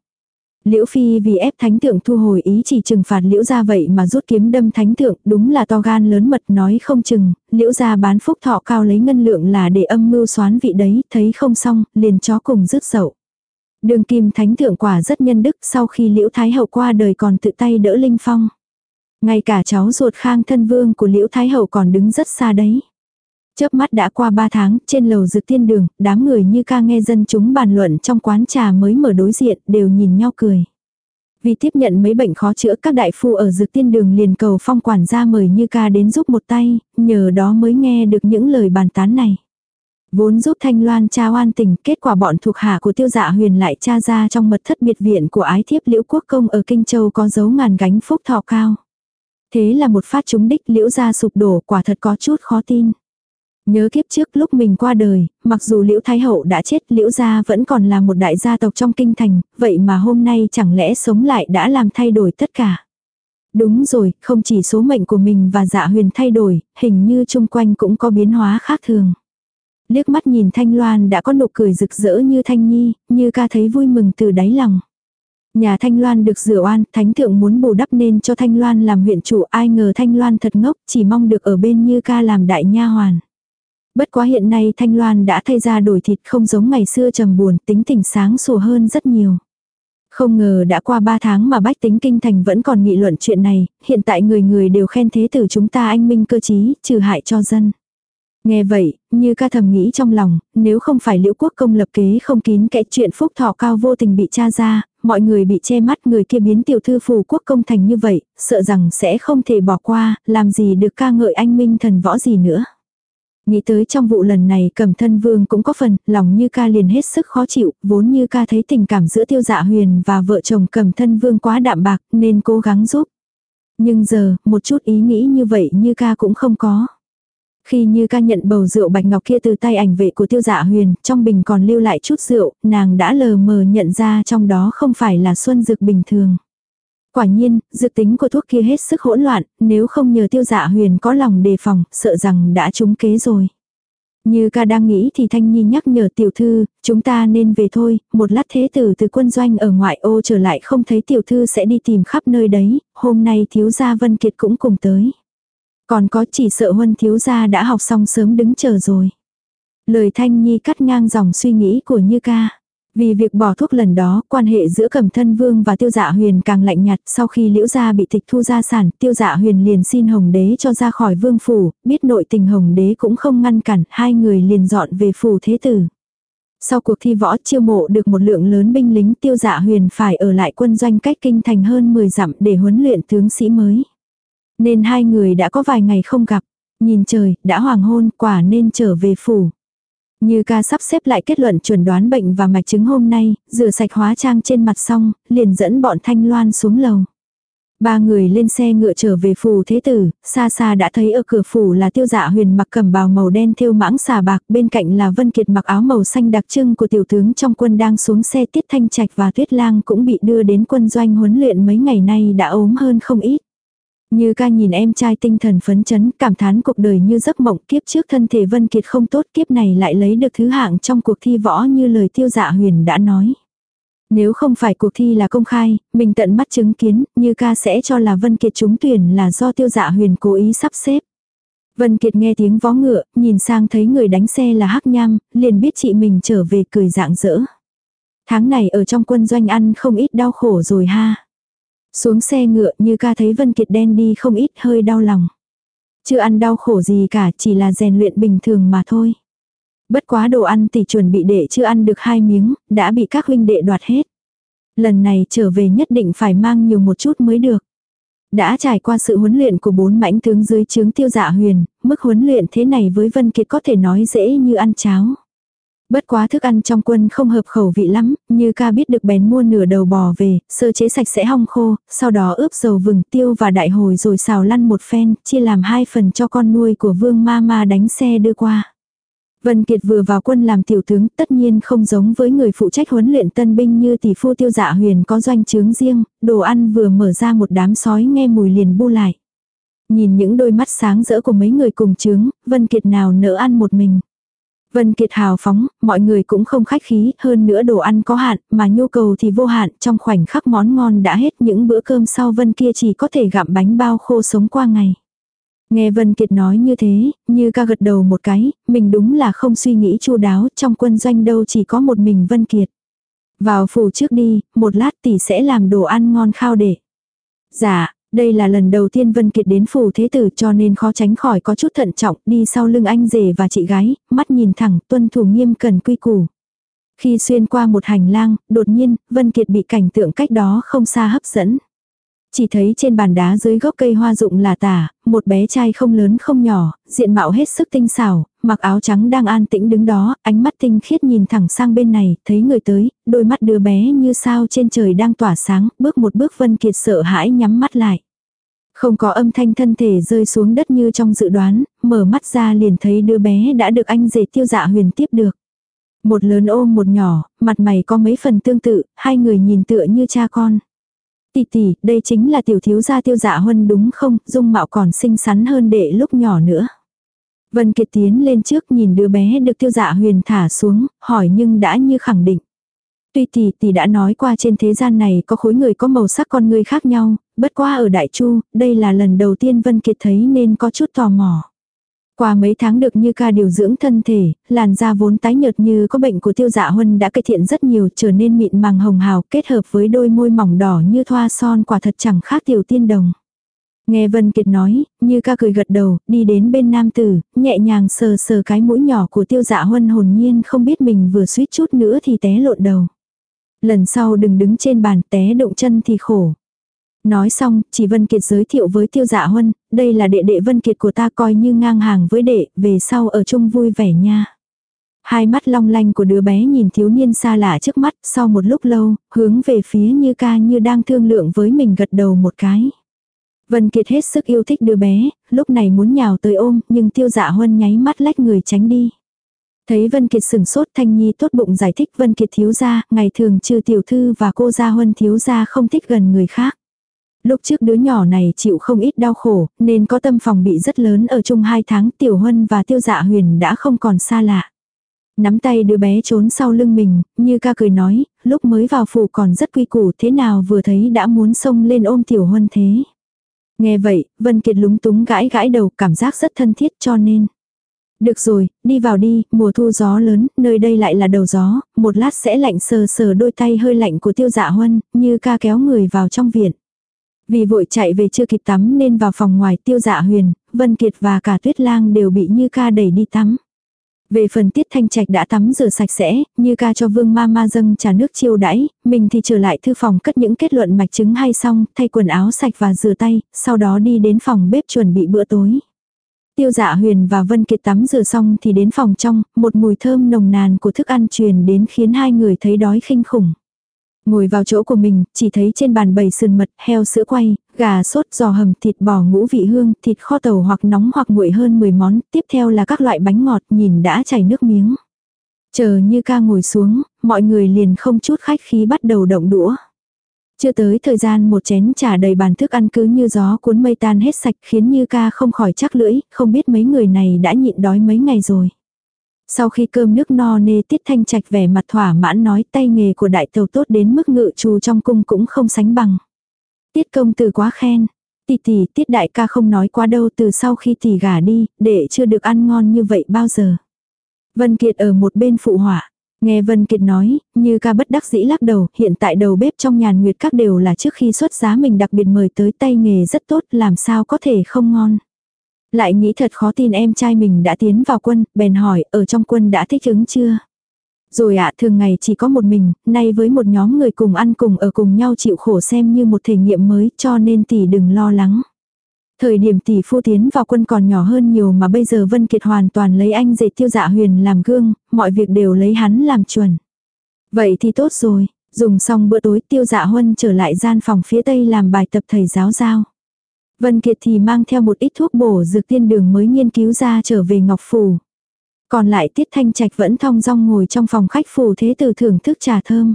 Liễu Phi vì ép thánh thượng thu hồi ý chỉ trừng phạt liễu gia vậy mà rút kiếm đâm thánh thượng, đúng là to gan lớn mật nói không chừng, liễu gia bán phúc thọ cao lấy ngân lượng là để âm mưu xoán vị đấy, thấy không xong, liền chó cùng rứt dậu. Đường kim thánh thượng quả rất nhân đức sau khi liễu thái hậu qua đời còn tự tay đỡ linh phong. Ngay cả cháu ruột khang thân vương của liễu thái hậu còn đứng rất xa đấy. Chớp mắt đã qua ba tháng, trên lầu dược tiên đường, đám người như ca nghe dân chúng bàn luận trong quán trà mới mở đối diện, đều nhìn nhau cười. Vì tiếp nhận mấy bệnh khó chữa các đại phu ở dược tiên đường liền cầu phong quản gia mời như ca đến giúp một tay, nhờ đó mới nghe được những lời bàn tán này. Vốn giúp Thanh Loan tra oan tình, kết quả bọn thuộc hạ của tiêu dạ huyền lại tra ra trong mật thất biệt viện của ái thiếp liễu quốc công ở Kinh Châu có dấu ngàn gánh phúc thọ cao. Thế là một phát trúng đích liễu gia sụp đổ quả thật có chút khó tin. Nhớ kiếp trước lúc mình qua đời, mặc dù liễu thái hậu đã chết liễu gia vẫn còn là một đại gia tộc trong kinh thành, vậy mà hôm nay chẳng lẽ sống lại đã làm thay đổi tất cả. Đúng rồi, không chỉ số mệnh của mình và dạ huyền thay đổi, hình như chung quanh cũng có biến hóa khác thường. Liếc mắt nhìn Thanh Loan đã có nụ cười rực rỡ như Thanh Nhi, như ca thấy vui mừng từ đáy lòng. Nhà Thanh Loan được rửa oan, Thánh Thượng muốn bù đắp nên cho Thanh Loan làm huyện chủ ai ngờ Thanh Loan thật ngốc, chỉ mong được ở bên như ca làm đại nha hoàn. Bất quá hiện nay Thanh Loan đã thay ra đổi thịt không giống ngày xưa trầm buồn, tính tình sáng sủa hơn rất nhiều. Không ngờ đã qua 3 tháng mà bách tính kinh thành vẫn còn nghị luận chuyện này, hiện tại người người đều khen thế tử chúng ta anh minh cơ trí, trừ hại cho dân. Nghe vậy, như ca thầm nghĩ trong lòng, nếu không phải liễu quốc công lập kế không kín kẽ chuyện phúc thọ cao vô tình bị tra ra, mọi người bị che mắt người kia biến tiểu thư phù quốc công thành như vậy, sợ rằng sẽ không thể bỏ qua, làm gì được ca ngợi anh minh thần võ gì nữa. Nghĩ tới trong vụ lần này cầm thân vương cũng có phần, lòng như ca liền hết sức khó chịu, vốn như ca thấy tình cảm giữa tiêu dạ huyền và vợ chồng cầm thân vương quá đạm bạc nên cố gắng giúp. Nhưng giờ, một chút ý nghĩ như vậy như ca cũng không có. Khi như ca nhận bầu rượu bạch ngọc kia từ tay ảnh vệ của tiêu dạ huyền, trong bình còn lưu lại chút rượu, nàng đã lờ mờ nhận ra trong đó không phải là xuân dược bình thường. Quả nhiên, dược tính của thuốc kia hết sức hỗn loạn, nếu không nhờ tiêu dạ huyền có lòng đề phòng, sợ rằng đã trúng kế rồi. Như ca đang nghĩ thì Thanh Nhi nhắc nhở tiểu thư, chúng ta nên về thôi, một lát thế tử từ quân doanh ở ngoại ô trở lại không thấy tiểu thư sẽ đi tìm khắp nơi đấy, hôm nay thiếu gia Vân Kiệt cũng cùng tới. Còn có chỉ sợ huân thiếu gia đã học xong sớm đứng chờ rồi. Lời Thanh Nhi cắt ngang dòng suy nghĩ của Như ca. Vì việc bỏ thuốc lần đó, quan hệ giữa Cẩm Thân Vương và Tiêu Dạ Huyền càng lạnh nhạt, sau khi Liễu gia bị tịch thu gia sản, Tiêu Dạ Huyền liền xin Hồng Đế cho ra khỏi vương phủ, biết nội tình Hồng Đế cũng không ngăn cản, hai người liền dọn về phủ thế tử. Sau cuộc thi võ chiêu mộ được một lượng lớn binh lính Tiêu Dạ Huyền phải ở lại quân doanh cách kinh thành hơn 10 dặm để huấn luyện tướng sĩ mới. Nên hai người đã có vài ngày không gặp. Nhìn trời, đã hoàng hôn, quả nên trở về phủ. Như ca sắp xếp lại kết luận chuẩn đoán bệnh và mạch chứng hôm nay, rửa sạch hóa trang trên mặt xong, liền dẫn bọn Thanh Loan xuống lầu. Ba người lên xe ngựa trở về phủ thế tử, xa xa đã thấy ở cửa phủ là tiêu dạ huyền mặc cẩm bào màu đen thêu mãng xà bạc, bên cạnh là Vân Kiệt mặc áo màu xanh đặc trưng của tiểu tướng trong quân đang xuống xe tiết thanh trạch và tuyết lang cũng bị đưa đến quân doanh huấn luyện mấy ngày nay đã ốm hơn không ít. Như ca nhìn em trai tinh thần phấn chấn, cảm thán cuộc đời như giấc mộng kiếp trước thân thể Vân Kiệt không tốt kiếp này lại lấy được thứ hạng trong cuộc thi võ như lời tiêu dạ huyền đã nói. Nếu không phải cuộc thi là công khai, mình tận mắt chứng kiến, như ca sẽ cho là Vân Kiệt trúng tuyển là do tiêu dạ huyền cố ý sắp xếp. Vân Kiệt nghe tiếng vó ngựa, nhìn sang thấy người đánh xe là Hắc Nham, liền biết chị mình trở về cười dạng dỡ. Tháng này ở trong quân doanh ăn không ít đau khổ rồi ha. Xuống xe ngựa như ca thấy Vân Kiệt đen đi không ít hơi đau lòng. Chưa ăn đau khổ gì cả chỉ là rèn luyện bình thường mà thôi. Bất quá đồ ăn tỷ chuẩn bị để chưa ăn được hai miếng, đã bị các huynh đệ đoạt hết. Lần này trở về nhất định phải mang nhiều một chút mới được. Đã trải qua sự huấn luyện của bốn mãnh tướng dưới trướng tiêu dạ huyền, mức huấn luyện thế này với Vân Kiệt có thể nói dễ như ăn cháo. Bất quá thức ăn trong quân không hợp khẩu vị lắm, như ca biết được bèn mua nửa đầu bò về, sơ chế sạch sẽ hong khô, sau đó ướp dầu vừng tiêu và đại hồi rồi xào lăn một phen, chia làm hai phần cho con nuôi của vương ma ma đánh xe đưa qua. Vân Kiệt vừa vào quân làm tiểu tướng tất nhiên không giống với người phụ trách huấn luyện tân binh như tỷ phu tiêu dạ huyền có doanh trướng riêng, đồ ăn vừa mở ra một đám sói nghe mùi liền bu lại. Nhìn những đôi mắt sáng rỡ của mấy người cùng trướng, Vân Kiệt nào nỡ ăn một mình. Vân Kiệt hào phóng, mọi người cũng không khách khí, hơn nữa đồ ăn có hạn, mà nhu cầu thì vô hạn, trong khoảnh khắc món ngon đã hết những bữa cơm sau Vân kia chỉ có thể gặm bánh bao khô sống qua ngày. Nghe Vân Kiệt nói như thế, như ca gật đầu một cái, mình đúng là không suy nghĩ chu đáo, trong quân doanh đâu chỉ có một mình Vân Kiệt. Vào phủ trước đi, một lát tỷ sẽ làm đồ ăn ngon khao để. Dạ, đây là lần đầu tiên Vân Kiệt đến phủ thế tử cho nên khó tránh khỏi có chút thận trọng đi sau lưng anh rể và chị gái, mắt nhìn thẳng tuân thủ nghiêm cần quy củ. Khi xuyên qua một hành lang, đột nhiên, Vân Kiệt bị cảnh tượng cách đó không xa hấp dẫn. Chỉ thấy trên bàn đá dưới gốc cây hoa rụng là tả, một bé trai không lớn không nhỏ, diện mạo hết sức tinh xảo, mặc áo trắng đang an tĩnh đứng đó, ánh mắt tinh khiết nhìn thẳng sang bên này, thấy người tới, đôi mắt đứa bé như sao trên trời đang tỏa sáng, bước một bước Vân Kiệt sợ hãi nhắm mắt lại. Không có âm thanh thân thể rơi xuống đất như trong dự đoán, mở mắt ra liền thấy đứa bé đã được anh rể tiêu dạ huyền tiếp được. Một lớn ôm một nhỏ, mặt mày có mấy phần tương tự, hai người nhìn tựa như cha con. Tỷ tỷ, đây chính là tiểu thiếu gia tiêu dạ huân đúng không, dung mạo còn xinh xắn hơn đệ lúc nhỏ nữa. Vân Kiệt tiến lên trước nhìn đứa bé được tiêu dạ huyền thả xuống, hỏi nhưng đã như khẳng định. Tuy tỷ tỷ đã nói qua trên thế gian này có khối người có màu sắc con người khác nhau, bất qua ở Đại Chu, đây là lần đầu tiên Vân Kiệt thấy nên có chút tò mò. Qua mấy tháng được như ca điều dưỡng thân thể, làn da vốn tái nhợt như có bệnh của tiêu dạ huân đã cải thiện rất nhiều trở nên mịn màng hồng hào kết hợp với đôi môi mỏng đỏ như thoa son quả thật chẳng khác tiểu tiên đồng. Nghe Vân Kiệt nói, như ca cười gật đầu, đi đến bên nam tử, nhẹ nhàng sờ sờ cái mũi nhỏ của tiêu dạ huân hồn nhiên không biết mình vừa suýt chút nữa thì té lộn đầu. Lần sau đừng đứng trên bàn té động chân thì khổ. Nói xong, chỉ Vân Kiệt giới thiệu với tiêu dạ huân, đây là đệ đệ Vân Kiệt của ta coi như ngang hàng với đệ, về sau ở chung vui vẻ nha. Hai mắt long lanh của đứa bé nhìn thiếu niên xa lạ trước mắt, sau một lúc lâu, hướng về phía như ca như đang thương lượng với mình gật đầu một cái. Vân Kiệt hết sức yêu thích đứa bé, lúc này muốn nhào tới ôm, nhưng tiêu dạ huân nháy mắt lách người tránh đi. Thấy Vân Kiệt sừng sốt Thanh Nhi tốt bụng giải thích Vân Kiệt thiếu gia, ngày thường trừ tiểu thư và cô gia huân thiếu gia không thích gần người khác. Lúc trước đứa nhỏ này chịu không ít đau khổ, nên có tâm phòng bị rất lớn ở chung hai tháng tiểu huân và tiêu dạ huyền đã không còn xa lạ. Nắm tay đứa bé trốn sau lưng mình, như ca cười nói, lúc mới vào phủ còn rất quy củ thế nào vừa thấy đã muốn xông lên ôm tiểu huân thế. Nghe vậy, Vân Kiệt lúng túng gãi gãi đầu cảm giác rất thân thiết cho nên. Được rồi, đi vào đi, mùa thu gió lớn, nơi đây lại là đầu gió, một lát sẽ lạnh sờ sờ đôi tay hơi lạnh của tiêu dạ huân, như ca kéo người vào trong viện. Vì vội chạy về chưa kịp tắm nên vào phòng ngoài tiêu dạ huyền, Vân Kiệt và cả tuyết lang đều bị như ca đẩy đi tắm. Về phần tiết thanh trạch đã tắm rửa sạch sẽ, như ca cho vương ma ma dâng trà nước chiêu đãi, mình thì trở lại thư phòng cất những kết luận mạch chứng hay xong, thay quần áo sạch và rửa tay, sau đó đi đến phòng bếp chuẩn bị bữa tối. Tiêu dạ huyền và Vân Kiệt tắm rửa xong thì đến phòng trong, một mùi thơm nồng nàn của thức ăn truyền đến khiến hai người thấy đói khinh khủng. Ngồi vào chỗ của mình, chỉ thấy trên bàn bầy sườn mật, heo sữa quay, gà sốt, giò hầm, thịt bò ngũ vị hương, thịt kho tàu hoặc nóng hoặc nguội hơn 10 món, tiếp theo là các loại bánh ngọt nhìn đã chảy nước miếng. Chờ như ca ngồi xuống, mọi người liền không chút khách khí bắt đầu động đũa. Chưa tới thời gian một chén trà đầy bàn thức ăn cứ như gió cuốn mây tan hết sạch khiến như ca không khỏi chắc lưỡi, không biết mấy người này đã nhịn đói mấy ngày rồi. Sau khi cơm nước no nê tiết thanh trạch vẻ mặt thỏa mãn nói tay nghề của đại tàu tốt đến mức ngự trù trong cung cũng không sánh bằng. Tiết công tử quá khen. Tỷ tỷ tiết đại ca không nói quá đâu từ sau khi tỷ gả đi, để chưa được ăn ngon như vậy bao giờ. Vân Kiệt ở một bên phụ họa. Nghe Vân Kiệt nói, như ca bất đắc dĩ lắc đầu, hiện tại đầu bếp trong nhàn nguyệt các đều là trước khi xuất giá mình đặc biệt mời tới tay nghề rất tốt, làm sao có thể không ngon. Lại nghĩ thật khó tin em trai mình đã tiến vào quân, bèn hỏi, ở trong quân đã thích ứng chưa? Rồi ạ, thường ngày chỉ có một mình, nay với một nhóm người cùng ăn cùng ở cùng nhau chịu khổ xem như một thể nghiệm mới, cho nên tỷ đừng lo lắng. Thời điểm tỷ phu tiến vào quân còn nhỏ hơn nhiều mà bây giờ Vân Kiệt hoàn toàn lấy anh dệt tiêu dạ huyền làm gương, mọi việc đều lấy hắn làm chuẩn. Vậy thì tốt rồi, dùng xong bữa tối tiêu dạ huân trở lại gian phòng phía tây làm bài tập thầy giáo giao. Vân Kiệt thì mang theo một ít thuốc bổ dược tiên đường mới nghiên cứu ra trở về Ngọc Phủ. Còn lại Tiết Thanh Trạch vẫn thong dong ngồi trong phòng khách phủ thế tử thưởng thức trà thơm.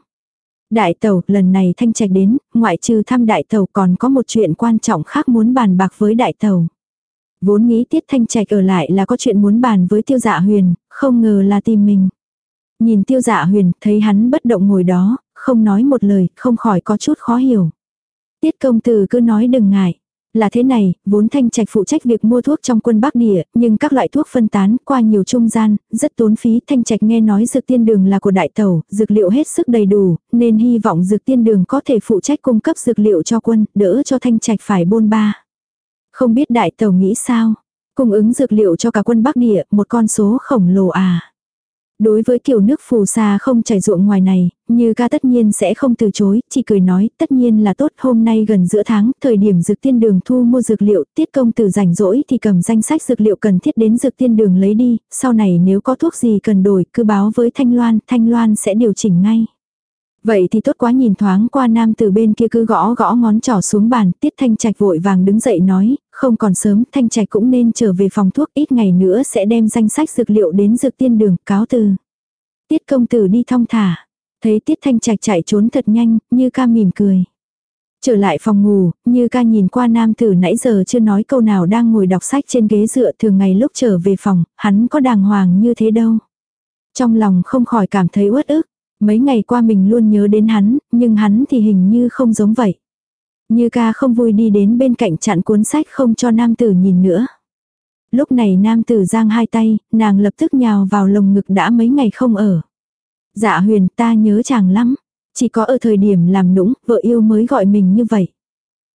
Đại tẩu, lần này Thanh Trạch đến, ngoại trừ thăm đại tẩu còn có một chuyện quan trọng khác muốn bàn bạc với đại tẩu. Vốn nghĩ Tiết Thanh Trạch ở lại là có chuyện muốn bàn với tiêu dạ huyền, không ngờ là tìm mình. Nhìn tiêu dạ huyền, thấy hắn bất động ngồi đó, không nói một lời, không khỏi có chút khó hiểu. Tiết công tử cứ nói đừng ngại là thế này, vốn thanh trạch phụ trách việc mua thuốc trong quân Bắc Địa, nhưng các loại thuốc phân tán qua nhiều trung gian, rất tốn phí. Thanh trạch nghe nói dược tiên đường là của đại tẩu, dược liệu hết sức đầy đủ, nên hy vọng dược tiên đường có thể phụ trách cung cấp dược liệu cho quân, đỡ cho thanh trạch phải bôn ba. Không biết đại tẩu nghĩ sao? Cung ứng dược liệu cho cả quân Bắc Địa, một con số khổng lồ à. Đối với kiểu nước phù sa không chảy ruộng ngoài này, như ca tất nhiên sẽ không từ chối, chỉ cười nói, tất nhiên là tốt, hôm nay gần giữa tháng, thời điểm dược tiên đường thu mua dược liệu, tiết công tử rảnh rỗi thì cầm danh sách dược liệu cần thiết đến dược tiên đường lấy đi, sau này nếu có thuốc gì cần đổi, cứ báo với Thanh Loan, Thanh Loan sẽ điều chỉnh ngay. Vậy thì tốt quá nhìn thoáng qua nam từ bên kia cứ gõ gõ ngón trỏ xuống bàn, tiết thanh trạch vội vàng đứng dậy nói, không còn sớm, thanh trạch cũng nên trở về phòng thuốc ít ngày nữa sẽ đem danh sách dược liệu đến dược tiên đường, cáo từ. Tiết công tử đi thong thả, thấy tiết thanh trạch chạy trốn thật nhanh, như ca mỉm cười. Trở lại phòng ngủ, như ca nhìn qua nam tử nãy giờ chưa nói câu nào đang ngồi đọc sách trên ghế dựa thường ngày lúc trở về phòng, hắn có đàng hoàng như thế đâu. Trong lòng không khỏi cảm thấy uất ức, Mấy ngày qua mình luôn nhớ đến hắn, nhưng hắn thì hình như không giống vậy. Như ca không vui đi đến bên cạnh chặn cuốn sách không cho nam tử nhìn nữa. Lúc này nam tử giang hai tay, nàng lập tức nhào vào lồng ngực đã mấy ngày không ở. Dạ huyền ta nhớ chàng lắm. Chỉ có ở thời điểm làm nũng, vợ yêu mới gọi mình như vậy.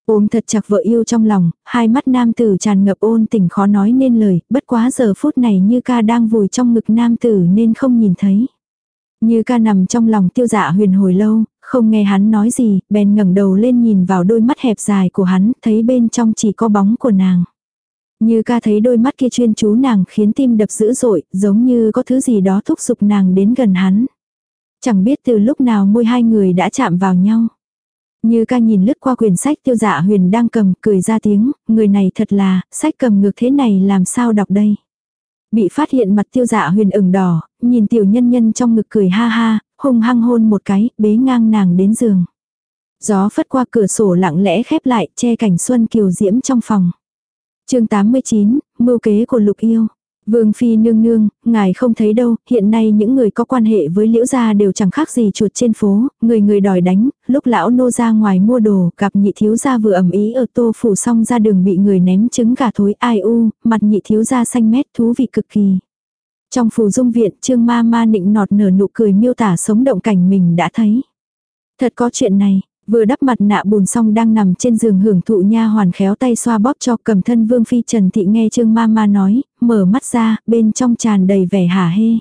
Ôm thật chặt vợ yêu trong lòng, hai mắt nam tử tràn ngập ôn tình khó nói nên lời, bất quá giờ phút này như ca đang vùi trong ngực nam tử nên không nhìn thấy. Như ca nằm trong lòng tiêu dạ huyền hồi lâu, không nghe hắn nói gì, bèn ngẩng đầu lên nhìn vào đôi mắt hẹp dài của hắn, thấy bên trong chỉ có bóng của nàng. Như ca thấy đôi mắt kia chuyên chú nàng khiến tim đập dữ dội, giống như có thứ gì đó thúc giục nàng đến gần hắn. Chẳng biết từ lúc nào môi hai người đã chạm vào nhau. Như ca nhìn lướt qua quyển sách tiêu dạ huyền đang cầm, cười ra tiếng, người này thật là, sách cầm ngược thế này làm sao đọc đây. Bị phát hiện mặt tiêu dạ huyền ửng đỏ, nhìn tiểu nhân nhân trong ngực cười ha ha, hung hăng hôn một cái, bế ngang nàng đến giường. Gió phất qua cửa sổ lặng lẽ khép lại, che cảnh xuân kiều diễm trong phòng. chương 89, mưu kế của lục yêu. Vương Phi nương nương, ngài không thấy đâu, hiện nay những người có quan hệ với liễu gia đều chẳng khác gì chuột trên phố, người người đòi đánh, lúc lão nô ra ngoài mua đồ, gặp nhị thiếu gia vừa ẩm ý ở tô phủ xong ra đường bị người ném trứng gà thối ai u, mặt nhị thiếu gia xanh mét thú vị cực kỳ. Trong phủ dung viện, trương ma ma nịnh nọt nở nụ cười miêu tả sống động cảnh mình đã thấy. Thật có chuyện này, Vừa đắp mặt nạ bùn xong đang nằm trên giường hưởng thụ nha hoàn khéo tay xoa bóp cho cầm thân vương phi Trần Thị nghe Trương ma ma nói, mở mắt ra, bên trong tràn đầy vẻ hả hê.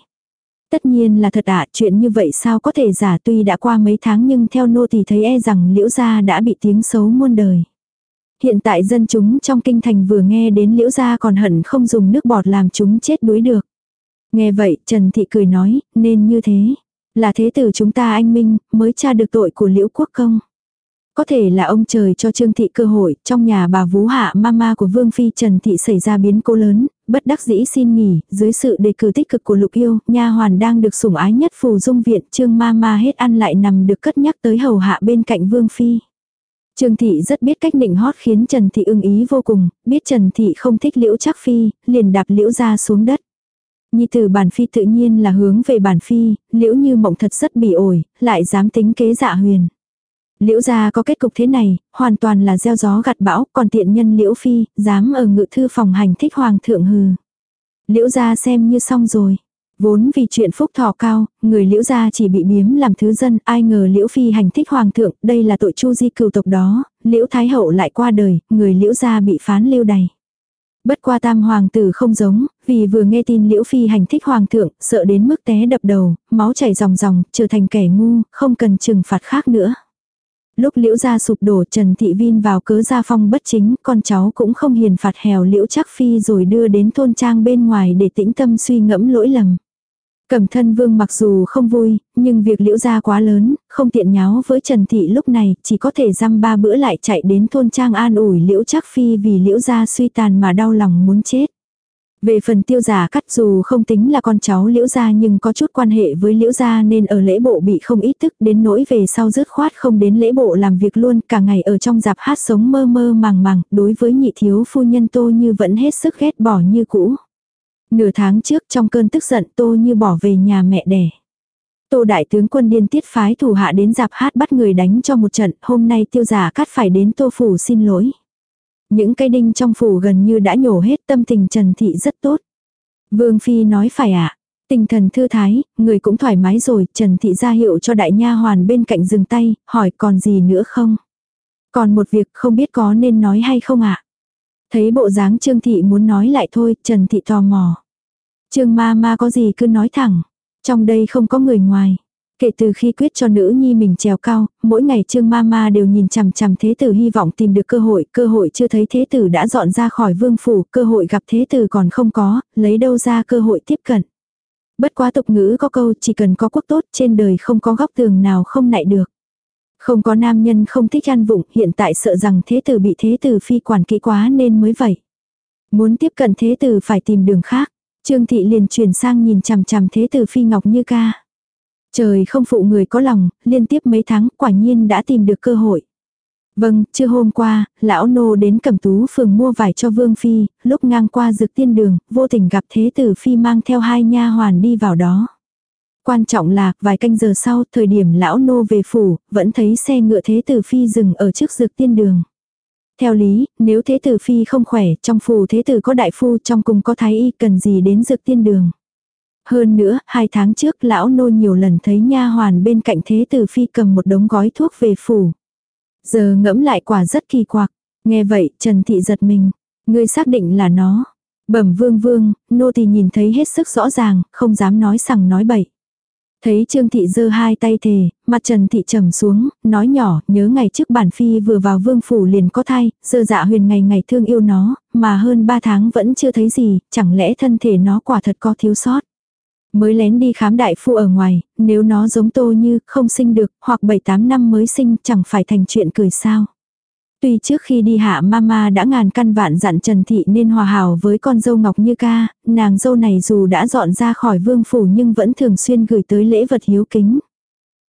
Tất nhiên là thật ạ, chuyện như vậy sao có thể giả tuy đã qua mấy tháng nhưng theo nô thì thấy e rằng liễu gia đã bị tiếng xấu muôn đời. Hiện tại dân chúng trong kinh thành vừa nghe đến liễu gia còn hận không dùng nước bọt làm chúng chết đuối được. Nghe vậy Trần Thị cười nói, nên như thế. Là thế tử chúng ta anh Minh mới tra được tội của liễu quốc công. Có thể là ông trời cho Trương Thị cơ hội, trong nhà bà vú hạ mama của Vương Phi Trần Thị xảy ra biến cố lớn, bất đắc dĩ xin nghỉ, dưới sự đề cử tích cực của Lục Yêu, nha hoàn đang được sủng ái nhất phù dung viện, Trương mama hết ăn lại nằm được cất nhắc tới hầu hạ bên cạnh Vương Phi. Trương Thị rất biết cách nịnh hót khiến Trần Thị ưng ý vô cùng, biết Trần Thị không thích liễu chắc Phi, liền đạp liễu ra xuống đất. Nhi tử bản Phi tự nhiên là hướng về bản Phi, liễu như mộng thật rất bị ổi, lại dám tính kế dạ huyền. Liễu gia có kết cục thế này, hoàn toàn là gieo gió gặt bão, còn tiện nhân liễu phi, dám ở ngự thư phòng hành thích hoàng thượng hừ. Liễu gia xem như xong rồi. Vốn vì chuyện phúc thọ cao, người liễu gia chỉ bị biếm làm thứ dân, ai ngờ liễu phi hành thích hoàng thượng, đây là tội chu di cừu tộc đó, liễu thái hậu lại qua đời, người liễu gia bị phán lưu đày. Bất qua tam hoàng tử không giống, vì vừa nghe tin liễu phi hành thích hoàng thượng, sợ đến mức té đập đầu, máu chảy ròng ròng, trở thành kẻ ngu, không cần trừng phạt khác nữa. Lúc liễu gia sụp đổ Trần Thị Vin vào cớ gia phong bất chính, con cháu cũng không hiền phạt hèo liễu chắc phi rồi đưa đến thôn trang bên ngoài để tĩnh tâm suy ngẫm lỗi lầm. Cẩm thân vương mặc dù không vui, nhưng việc liễu gia quá lớn, không tiện nháo với Trần Thị lúc này, chỉ có thể dăm ba bữa lại chạy đến thôn trang an ủi liễu chắc phi vì liễu gia suy tàn mà đau lòng muốn chết. Về phần tiêu giả cắt dù không tính là con cháu liễu gia nhưng có chút quan hệ với liễu gia nên ở lễ bộ bị không ít tức đến nỗi về sau rớt khoát không đến lễ bộ làm việc luôn cả ngày ở trong dạp hát sống mơ mơ màng màng đối với nhị thiếu phu nhân tô như vẫn hết sức ghét bỏ như cũ. Nửa tháng trước trong cơn tức giận tô như bỏ về nhà mẹ đẻ. Tô đại tướng quân điên tiết phái thủ hạ đến dạp hát bắt người đánh cho một trận, hôm nay tiêu giả cắt phải đến tô phủ xin lỗi. Những cây đinh trong phủ gần như đã nhổ hết tâm tình Trần Thị rất tốt. Vương Phi nói phải ạ. À? Tinh thần thư thái, người cũng thoải mái rồi, Trần Thị ra hiệu cho đại nha hoàn bên cạnh dừng tay, hỏi còn gì nữa không? Còn một việc không biết có nên nói hay không ạ? À? Thấy bộ dáng Trương Thị muốn nói lại thôi, Trần Thị tò mò. Trương ma ma có gì cứ nói thẳng. Trong đây không có người ngoài. Kể từ khi quyết cho nữ nhi mình trèo cao, mỗi ngày Trương Mama đều nhìn chằm chằm thế tử hy vọng tìm được cơ hội, cơ hội chưa thấy thế tử đã dọn ra khỏi vương phủ, cơ hội gặp thế tử còn không có, lấy đâu ra cơ hội tiếp cận. Bất quá tục ngữ có câu chỉ cần có quốc tốt trên đời không có góc tường nào không nại được. Không có nam nhân không thích ăn vụng, hiện tại sợ rằng thế tử bị thế tử phi quản kỹ quá nên mới vậy. Muốn tiếp cận thế tử phải tìm đường khác. Trương thị liền chuyển sang nhìn chằm chằm thế tử phi ngọc như ca. Trời không phụ người có lòng, liên tiếp mấy tháng quả nhiên đã tìm được cơ hội. Vâng, chưa hôm qua, lão nô đến cẩm tú phường mua vải cho Vương Phi, lúc ngang qua dược tiên đường, vô tình gặp Thế Tử Phi mang theo hai nha hoàn đi vào đó. Quan trọng là, vài canh giờ sau, thời điểm lão nô về phủ, vẫn thấy xe ngựa Thế Tử Phi dừng ở trước dược tiên đường. Theo lý, nếu Thế Tử Phi không khỏe, trong phủ Thế Tử có đại phu, trong cùng có thái y, cần gì đến dược tiên đường. Hơn nữa, hai tháng trước lão nô nhiều lần thấy nha hoàn bên cạnh thế tử phi cầm một đống gói thuốc về phủ. Giờ ngẫm lại quả rất kỳ quặc. Nghe vậy, Trần Thị giật mình. Ngươi xác định là nó. Bẩm vương vương, nô thì nhìn thấy hết sức rõ ràng, không dám nói sằng nói bậy. Thấy Trương Thị giơ hai tay thề, mặt Trần Thị trầm xuống, nói nhỏ, nhớ ngày trước bản phi vừa vào vương phủ liền có thai, giờ dạ huyền ngày ngày thương yêu nó, mà hơn ba tháng vẫn chưa thấy gì, chẳng lẽ thân thể nó quả thật có thiếu sót. Mới lén đi khám đại phu ở ngoài, nếu nó giống tô như không sinh được, hoặc 7-8 năm mới sinh chẳng phải thành chuyện cười sao. Tuy trước khi đi hạ mama đã ngàn căn vạn dặn Trần Thị nên hòa hảo với con dâu Ngọc Như ca, nàng dâu này dù đã dọn ra khỏi vương phủ nhưng vẫn thường xuyên gửi tới lễ vật hiếu kính.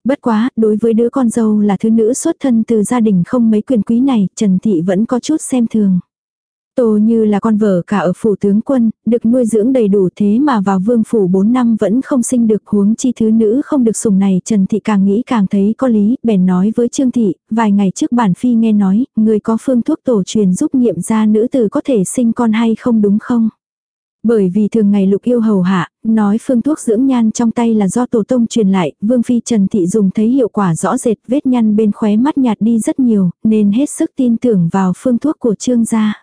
Bất quá, đối với đứa con dâu là thứ nữ xuất thân từ gia đình không mấy quyền quý này, Trần Thị vẫn có chút xem thường. Tô như là con vợ cả ở phủ tướng quân, được nuôi dưỡng đầy đủ thế mà vào vương phủ 4 năm vẫn không sinh được huống chi thứ nữ không được sủng này. Trần Thị càng nghĩ càng thấy có lý, bèn nói với Trương Thị, vài ngày trước bản phi nghe nói, người có phương thuốc tổ truyền giúp nghiệm ra nữ tử có thể sinh con hay không đúng không? Bởi vì thường ngày lục yêu hầu hạ, nói phương thuốc dưỡng nhan trong tay là do tổ tông truyền lại, vương phi Trần Thị dùng thấy hiệu quả rõ rệt vết nhăn bên khóe mắt nhạt đi rất nhiều, nên hết sức tin tưởng vào phương thuốc của trương gia.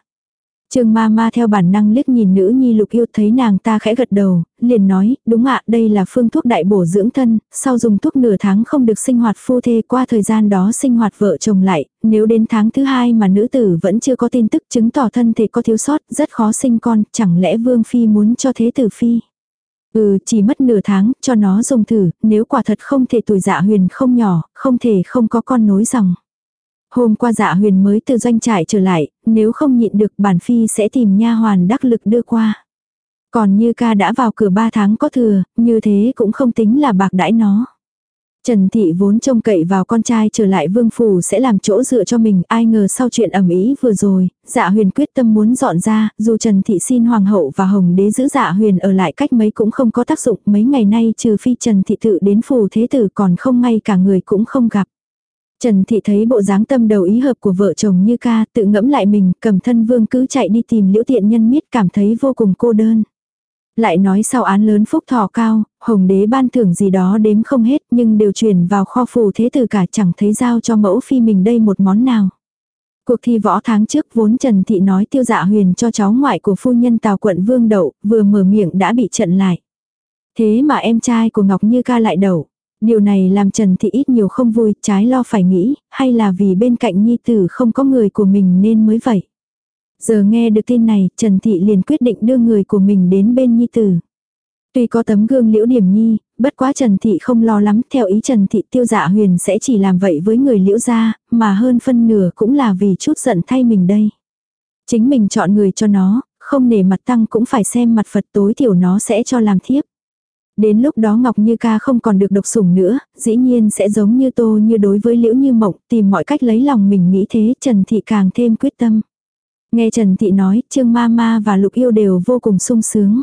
Trương ma ma theo bản năng liếc nhìn nữ nhi lục yêu thấy nàng ta khẽ gật đầu, liền nói, đúng ạ đây là phương thuốc đại bổ dưỡng thân, sau dùng thuốc nửa tháng không được sinh hoạt phu thê qua thời gian đó sinh hoạt vợ chồng lại, nếu đến tháng thứ hai mà nữ tử vẫn chưa có tin tức chứng tỏ thân thể có thiếu sót, rất khó sinh con, chẳng lẽ vương phi muốn cho thế tử phi. Ừ, chỉ mất nửa tháng, cho nó dùng thử, nếu quả thật không thể tuổi dạ huyền không nhỏ, không thể không có con nối dòng. Hôm qua dạ huyền mới từ doanh trại trở lại, nếu không nhịn được bản phi sẽ tìm nha hoàn đắc lực đưa qua. Còn như ca đã vào cửa ba tháng có thừa, như thế cũng không tính là bạc đãi nó. Trần Thị vốn trông cậy vào con trai trở lại vương phủ sẽ làm chỗ dựa cho mình, ai ngờ sau chuyện ẩm ý vừa rồi, dạ huyền quyết tâm muốn dọn ra, dù Trần Thị xin hoàng hậu và hồng đế giữ dạ huyền ở lại cách mấy cũng không có tác dụng, mấy ngày nay trừ phi Trần Thị tự đến phủ thế tử còn không ngay cả người cũng không gặp. Trần Thị thấy bộ dáng tâm đầu ý hợp của vợ chồng như ca, tự ngẫm lại mình, cầm thân vương cứ chạy đi tìm liễu tiện nhân miết cảm thấy vô cùng cô đơn. Lại nói sau án lớn phúc thọ cao, hồng đế ban thưởng gì đó đếm không hết nhưng đều chuyển vào kho phù thế từ cả chẳng thấy giao cho mẫu phi mình đây một món nào. Cuộc thi võ tháng trước vốn Trần Thị nói tiêu dạ huyền cho cháu ngoại của phu nhân tào quận vương đậu, vừa mở miệng đã bị trận lại. Thế mà em trai của Ngọc Như ca lại đậu. Điều này làm Trần Thị ít nhiều không vui, trái lo phải nghĩ, hay là vì bên cạnh Nhi Tử không có người của mình nên mới vậy. Giờ nghe được tin này, Trần Thị liền quyết định đưa người của mình đến bên Nhi Tử. Tuy có tấm gương liễu điểm nhi, bất quá Trần Thị không lo lắm, theo ý Trần Thị tiêu dạ huyền sẽ chỉ làm vậy với người liễu gia, mà hơn phân nửa cũng là vì chút giận thay mình đây. Chính mình chọn người cho nó, không nể mặt tăng cũng phải xem mặt Phật tối thiểu nó sẽ cho làm thiếp. Đến lúc đó Ngọc Như ca không còn được độc sủng nữa, dĩ nhiên sẽ giống như tô như đối với liễu như mộng, tìm mọi cách lấy lòng mình nghĩ thế, Trần Thị càng thêm quyết tâm. Nghe Trần Thị nói, Trương Ma Ma và Lục Yêu đều vô cùng sung sướng.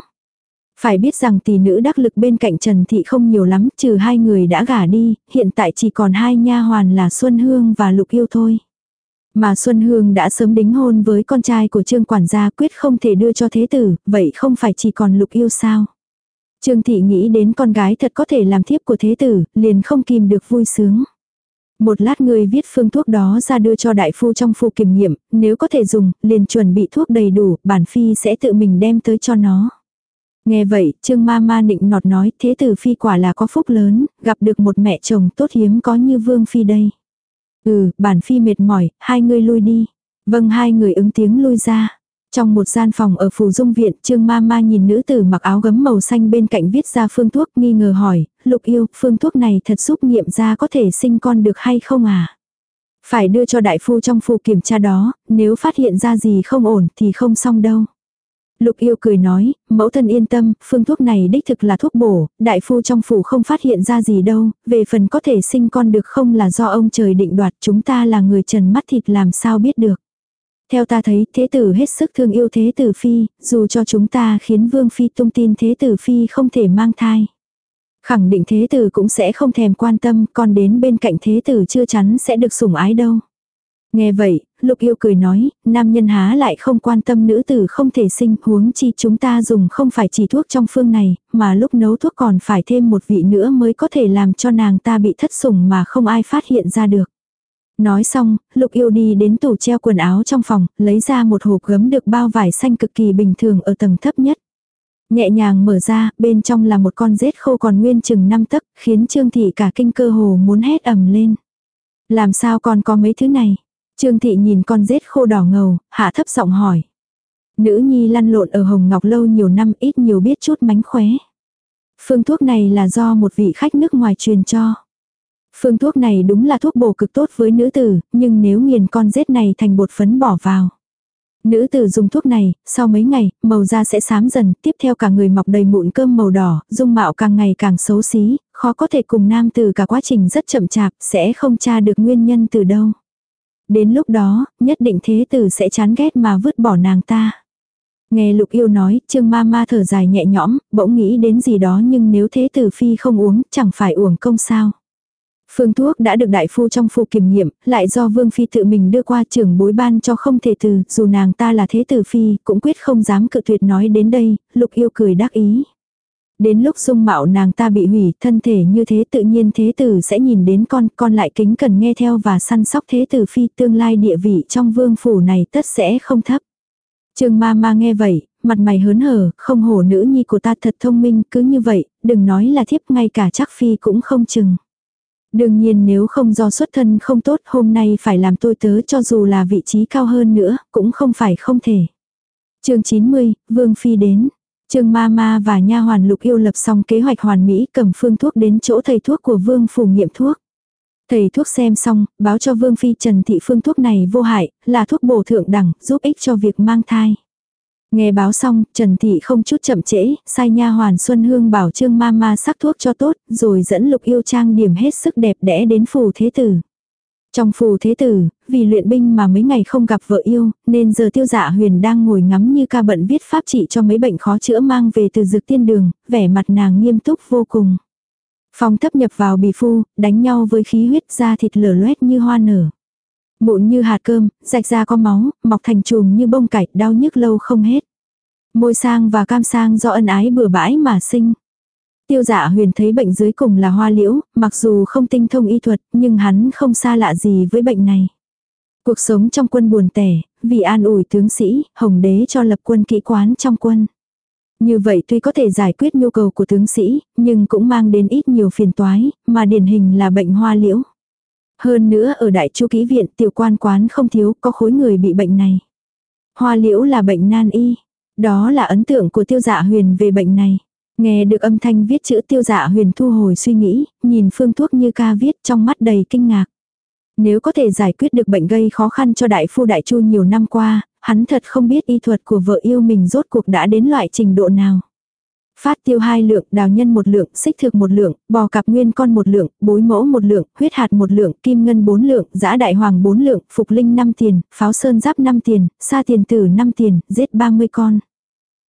Phải biết rằng tỷ nữ đắc lực bên cạnh Trần Thị không nhiều lắm, trừ hai người đã gả đi, hiện tại chỉ còn hai nha hoàn là Xuân Hương và Lục Yêu thôi. Mà Xuân Hương đã sớm đính hôn với con trai của Trương Quản gia quyết không thể đưa cho thế tử, vậy không phải chỉ còn Lục Yêu sao? Trương Thị nghĩ đến con gái thật có thể làm thiếp của thế tử, liền không kìm được vui sướng. Một lát người viết phương thuốc đó ra đưa cho đại phu trong phu kiểm nghiệm, nếu có thể dùng, liền chuẩn bị thuốc đầy đủ, bản phi sẽ tự mình đem tới cho nó. Nghe vậy, Trương Ma Ma nịnh nọt nói, thế tử phi quả là có phúc lớn, gặp được một mẹ chồng tốt hiếm có như vương phi đây. Ừ, bản phi mệt mỏi, hai người lui đi. Vâng hai người ứng tiếng lui ra. Trong một gian phòng ở phủ dung viện, Trương Ma Ma nhìn nữ tử mặc áo gấm màu xanh bên cạnh viết ra phương thuốc nghi ngờ hỏi, lục yêu, phương thuốc này thật giúp nghiệm ra có thể sinh con được hay không à? Phải đưa cho đại phu trong phủ kiểm tra đó, nếu phát hiện ra gì không ổn thì không xong đâu. Lục yêu cười nói, mẫu thân yên tâm, phương thuốc này đích thực là thuốc bổ, đại phu trong phủ không phát hiện ra gì đâu, về phần có thể sinh con được không là do ông trời định đoạt chúng ta là người trần mắt thịt làm sao biết được. Theo ta thấy thế tử hết sức thương yêu thế tử phi, dù cho chúng ta khiến vương phi tung tin thế tử phi không thể mang thai. Khẳng định thế tử cũng sẽ không thèm quan tâm, còn đến bên cạnh thế tử chưa chắn sẽ được sủng ái đâu. Nghe vậy, lục yêu cười nói, nam nhân há lại không quan tâm nữ tử không thể sinh huống chi chúng ta dùng không phải chỉ thuốc trong phương này, mà lúc nấu thuốc còn phải thêm một vị nữa mới có thể làm cho nàng ta bị thất sủng mà không ai phát hiện ra được. Nói xong, Lục Yêu đi đến tủ treo quần áo trong phòng, lấy ra một hộp gấm được bao vải xanh cực kỳ bình thường ở tầng thấp nhất. Nhẹ nhàng mở ra, bên trong là một con rết khô còn nguyên chừng năm tấc, khiến Trương Thị cả kinh cơ hồ muốn hét ầm lên. Làm sao còn có mấy thứ này? Trương Thị nhìn con rết khô đỏ ngầu, hạ thấp giọng hỏi. Nữ nhi lăn lộn ở Hồng Ngọc lâu nhiều năm ít nhiều biết chút mánh khóe. Phương thuốc này là do một vị khách nước ngoài truyền cho. Phương thuốc này đúng là thuốc bổ cực tốt với nữ tử, nhưng nếu nghiền con rết này thành bột phấn bỏ vào. Nữ tử dùng thuốc này, sau mấy ngày, màu da sẽ xám dần, tiếp theo cả người mọc đầy mụn cơm màu đỏ, dung mạo càng ngày càng xấu xí, khó có thể cùng nam tử cả quá trình rất chậm chạp, sẽ không tra được nguyên nhân từ đâu. Đến lúc đó, nhất định thế tử sẽ chán ghét mà vứt bỏ nàng ta. Nghe lục yêu nói, trương ma ma thở dài nhẹ nhõm, bỗng nghĩ đến gì đó nhưng nếu thế tử phi không uống, chẳng phải uổng công sao. Phương thuốc đã được đại phu trong phủ kiểm nghiệm, lại do vương phi tự mình đưa qua trưởng bối ban cho không thể từ, dù nàng ta là thế tử phi, cũng quyết không dám cự tuyệt nói đến đây, lục yêu cười đắc ý. Đến lúc dung mạo nàng ta bị hủy, thân thể như thế tự nhiên thế tử sẽ nhìn đến con, con lại kính cần nghe theo và săn sóc thế tử phi tương lai địa vị trong vương phủ này tất sẽ không thấp. Trương ma ma nghe vậy, mặt mày hớn hở, không hổ nữ nhi của ta thật thông minh, cứ như vậy, đừng nói là thiếp ngay cả chắc phi cũng không chừng. Đương nhiên nếu không do xuất thân không tốt hôm nay phải làm tôi tớ cho dù là vị trí cao hơn nữa, cũng không phải không thể. chương 90, Vương Phi đến. Trương ma ma và nha hoàn lục yêu lập xong kế hoạch hoàn mỹ cầm phương thuốc đến chỗ thầy thuốc của Vương phủ nghiệm thuốc. Thầy thuốc xem xong, báo cho Vương Phi Trần Thị phương thuốc này vô hại, là thuốc bổ thượng đẳng, giúp ích cho việc mang thai. Nghe báo xong, Trần Thị không chút chậm trễ, sai nha hoàn Xuân Hương bảo Trương Mama sắc thuốc cho tốt, rồi dẫn Lục Yêu trang điểm hết sức đẹp đẽ đến phù thế tử. Trong phù thế tử, vì luyện binh mà mấy ngày không gặp vợ yêu, nên giờ tiêu dạ huyền đang ngồi ngắm như ca bận viết pháp trị cho mấy bệnh khó chữa mang về từ dược tiên đường, vẻ mặt nàng nghiêm túc vô cùng. Phong thấp nhập vào bì phu, đánh nhau với khí huyết da thịt lở loét như hoa nở. Mụn như hạt cơm, rạch ra có máu, mọc thành chùm như bông cải, đau nhức lâu không hết. Môi sang và cam sang do ân ái bừa bãi mà sinh. Tiêu dạ huyền thấy bệnh dưới cùng là hoa liễu, mặc dù không tinh thông y thuật, nhưng hắn không xa lạ gì với bệnh này. Cuộc sống trong quân buồn tẻ, vì an ủi tướng sĩ, hồng đế cho lập quân kỹ quán trong quân. Như vậy tuy có thể giải quyết nhu cầu của tướng sĩ, nhưng cũng mang đến ít nhiều phiền toái, mà điển hình là bệnh hoa liễu. Hơn nữa ở đại chu ký viện tiểu quan quán không thiếu có khối người bị bệnh này. Hoa liễu là bệnh nan y. Đó là ấn tượng của tiêu dạ huyền về bệnh này. Nghe được âm thanh viết chữ tiêu dạ huyền thu hồi suy nghĩ, nhìn phương thuốc như ca viết trong mắt đầy kinh ngạc. Nếu có thể giải quyết được bệnh gây khó khăn cho đại phu đại chu nhiều năm qua, hắn thật không biết y thuật của vợ yêu mình rốt cuộc đã đến loại trình độ nào. Phát tiêu hai lượng, đào nhân một lượng, xích thực một lượng, bò cặp nguyên con một lượng, bối mẫu một lượng, huyết hạt một lượng, kim ngân bốn lượng, giã đại hoàng bốn lượng, phục linh năm tiền, pháo sơn giáp năm tiền, sa tiền tử năm tiền, giết ba mươi con.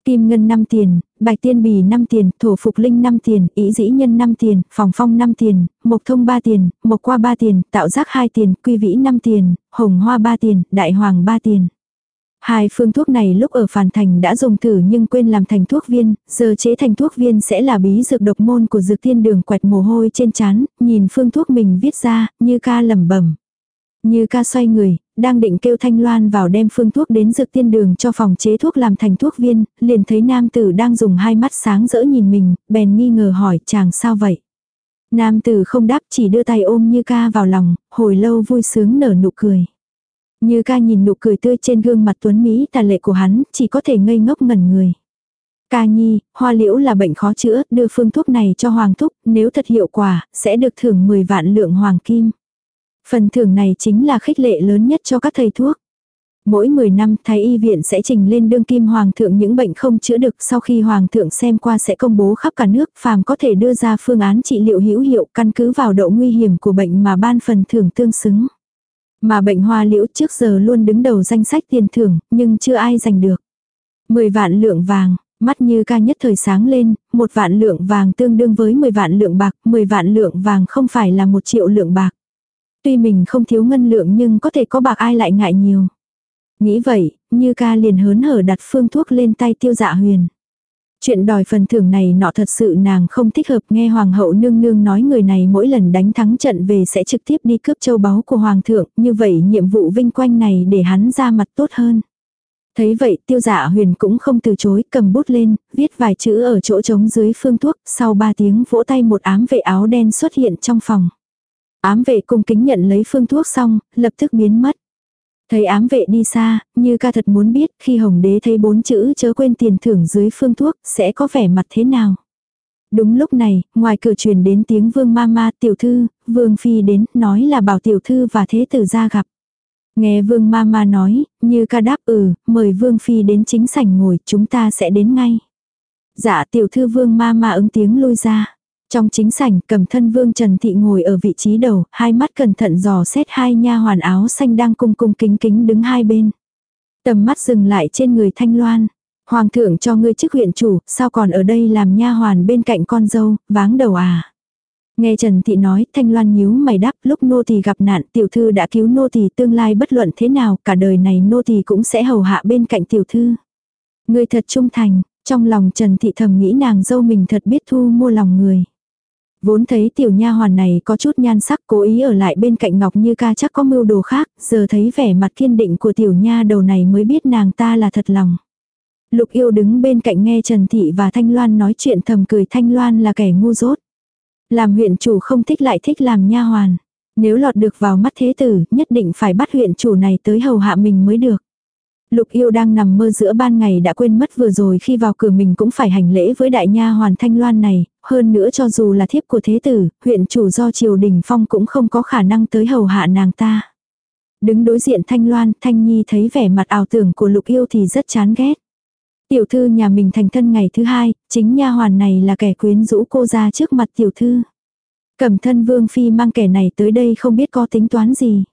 Kim ngân năm tiền, bạch tiên bì năm tiền, thổ phục linh năm tiền, ý dĩ nhân năm tiền, phòng phong năm tiền, mộc thông ba tiền, mộc qua ba tiền, tạo giác hai tiền, quy vĩ năm tiền, hồng hoa ba tiền, đại hoàng ba tiền. Hai phương thuốc này lúc ở phản thành đã dùng thử nhưng quên làm thành thuốc viên, giờ chế thành thuốc viên sẽ là bí dược độc môn của dược tiên đường quẹt mồ hôi trên chán, nhìn phương thuốc mình viết ra, như ca lẩm bẩm. Như ca xoay người, đang định kêu Thanh Loan vào đem phương thuốc đến dược tiên đường cho phòng chế thuốc làm thành thuốc viên, liền thấy nam tử đang dùng hai mắt sáng rỡ nhìn mình, bèn nghi ngờ hỏi chàng sao vậy. Nam tử không đáp chỉ đưa tay ôm Như ca vào lòng, hồi lâu vui sướng nở nụ cười. Như ca nhìn nụ cười tươi trên gương mặt tuấn Mỹ tà lệ của hắn, chỉ có thể ngây ngốc ngẩn người. Ca nhi, hoa liễu là bệnh khó chữa, đưa phương thuốc này cho hoàng thúc, nếu thật hiệu quả, sẽ được thưởng 10 vạn lượng hoàng kim. Phần thưởng này chính là khích lệ lớn nhất cho các thầy thuốc. Mỗi 10 năm, Thái y viện sẽ trình lên đương kim hoàng thượng những bệnh không chữa được, sau khi hoàng thượng xem qua sẽ công bố khắp cả nước, phàm có thể đưa ra phương án trị liệu hữu hiệu căn cứ vào độ nguy hiểm của bệnh mà ban phần thưởng tương xứng. Mà bệnh hoa liễu trước giờ luôn đứng đầu danh sách tiền thưởng, nhưng chưa ai giành được. 10 vạn lượng vàng, mắt như ca nhất thời sáng lên, một vạn lượng vàng tương đương với 10 vạn lượng bạc, 10 vạn lượng vàng không phải là một triệu lượng bạc. Tuy mình không thiếu ngân lượng nhưng có thể có bạc ai lại ngại nhiều. Nghĩ vậy, như ca liền hớn hở đặt phương thuốc lên tay tiêu dạ huyền. Chuyện đòi phần thưởng này nọ thật sự nàng không thích hợp nghe hoàng hậu nương nương nói người này mỗi lần đánh thắng trận về sẽ trực tiếp đi cướp châu báu của hoàng thượng, như vậy nhiệm vụ vinh quanh này để hắn ra mặt tốt hơn. Thấy vậy tiêu dạ huyền cũng không từ chối cầm bút lên, viết vài chữ ở chỗ trống dưới phương thuốc, sau ba tiếng vỗ tay một ám vệ áo đen xuất hiện trong phòng. Ám vệ cung kính nhận lấy phương thuốc xong, lập tức biến mất. Thấy ám vệ đi xa, như ca thật muốn biết khi hồng đế thấy bốn chữ chớ quên tiền thưởng dưới phương thuốc sẽ có vẻ mặt thế nào. Đúng lúc này, ngoài cửa truyền đến tiếng vương ma ma tiểu thư, vương phi đến, nói là bảo tiểu thư và thế tử ra gặp. Nghe vương ma ma nói, như ca đáp ừ, mời vương phi đến chính sảnh ngồi, chúng ta sẽ đến ngay. Dạ tiểu thư vương ma ma ứng tiếng lui ra. Trong chính sảnh, cầm thân vương Trần Thị ngồi ở vị trí đầu, hai mắt cẩn thận dò xét hai nha hoàn áo xanh đang cung cung kính kính đứng hai bên. Tầm mắt dừng lại trên người thanh loan. Hoàng thượng cho ngươi chức huyện chủ, sao còn ở đây làm nha hoàn bên cạnh con dâu, váng đầu à. Nghe Trần Thị nói, Thanh Loan nhíu mày đáp, lúc nô tỳ gặp nạn, tiểu thư đã cứu nô tỳ tương lai bất luận thế nào, cả đời này nô tỳ cũng sẽ hầu hạ bên cạnh tiểu thư. Ngươi thật trung thành, trong lòng Trần Thị thầm nghĩ nàng dâu mình thật biết thu mua lòng người. Vốn thấy tiểu nha hoàn này có chút nhan sắc cố ý ở lại bên cạnh Ngọc Như ca chắc có mưu đồ khác, giờ thấy vẻ mặt kiên định của tiểu nha đầu này mới biết nàng ta là thật lòng. Lục yêu đứng bên cạnh nghe Trần Thị và Thanh Loan nói chuyện thầm cười Thanh Loan là kẻ ngu dốt. Làm huyện chủ không thích lại thích làm nha hoàn. Nếu lọt được vào mắt thế tử, nhất định phải bắt huyện chủ này tới hầu hạ mình mới được. Lục yêu đang nằm mơ giữa ban ngày đã quên mất vừa rồi khi vào cửa mình cũng phải hành lễ với đại nha hoàn thanh loan này, hơn nữa cho dù là thiếp của thế tử, huyện chủ do triều đình phong cũng không có khả năng tới hầu hạ nàng ta. Đứng đối diện thanh loan, thanh nhi thấy vẻ mặt ảo tưởng của lục yêu thì rất chán ghét. Tiểu thư nhà mình thành thân ngày thứ hai, chính nha hoàn này là kẻ quyến rũ cô ra trước mặt tiểu thư. Cẩm thân vương phi mang kẻ này tới đây không biết có tính toán gì.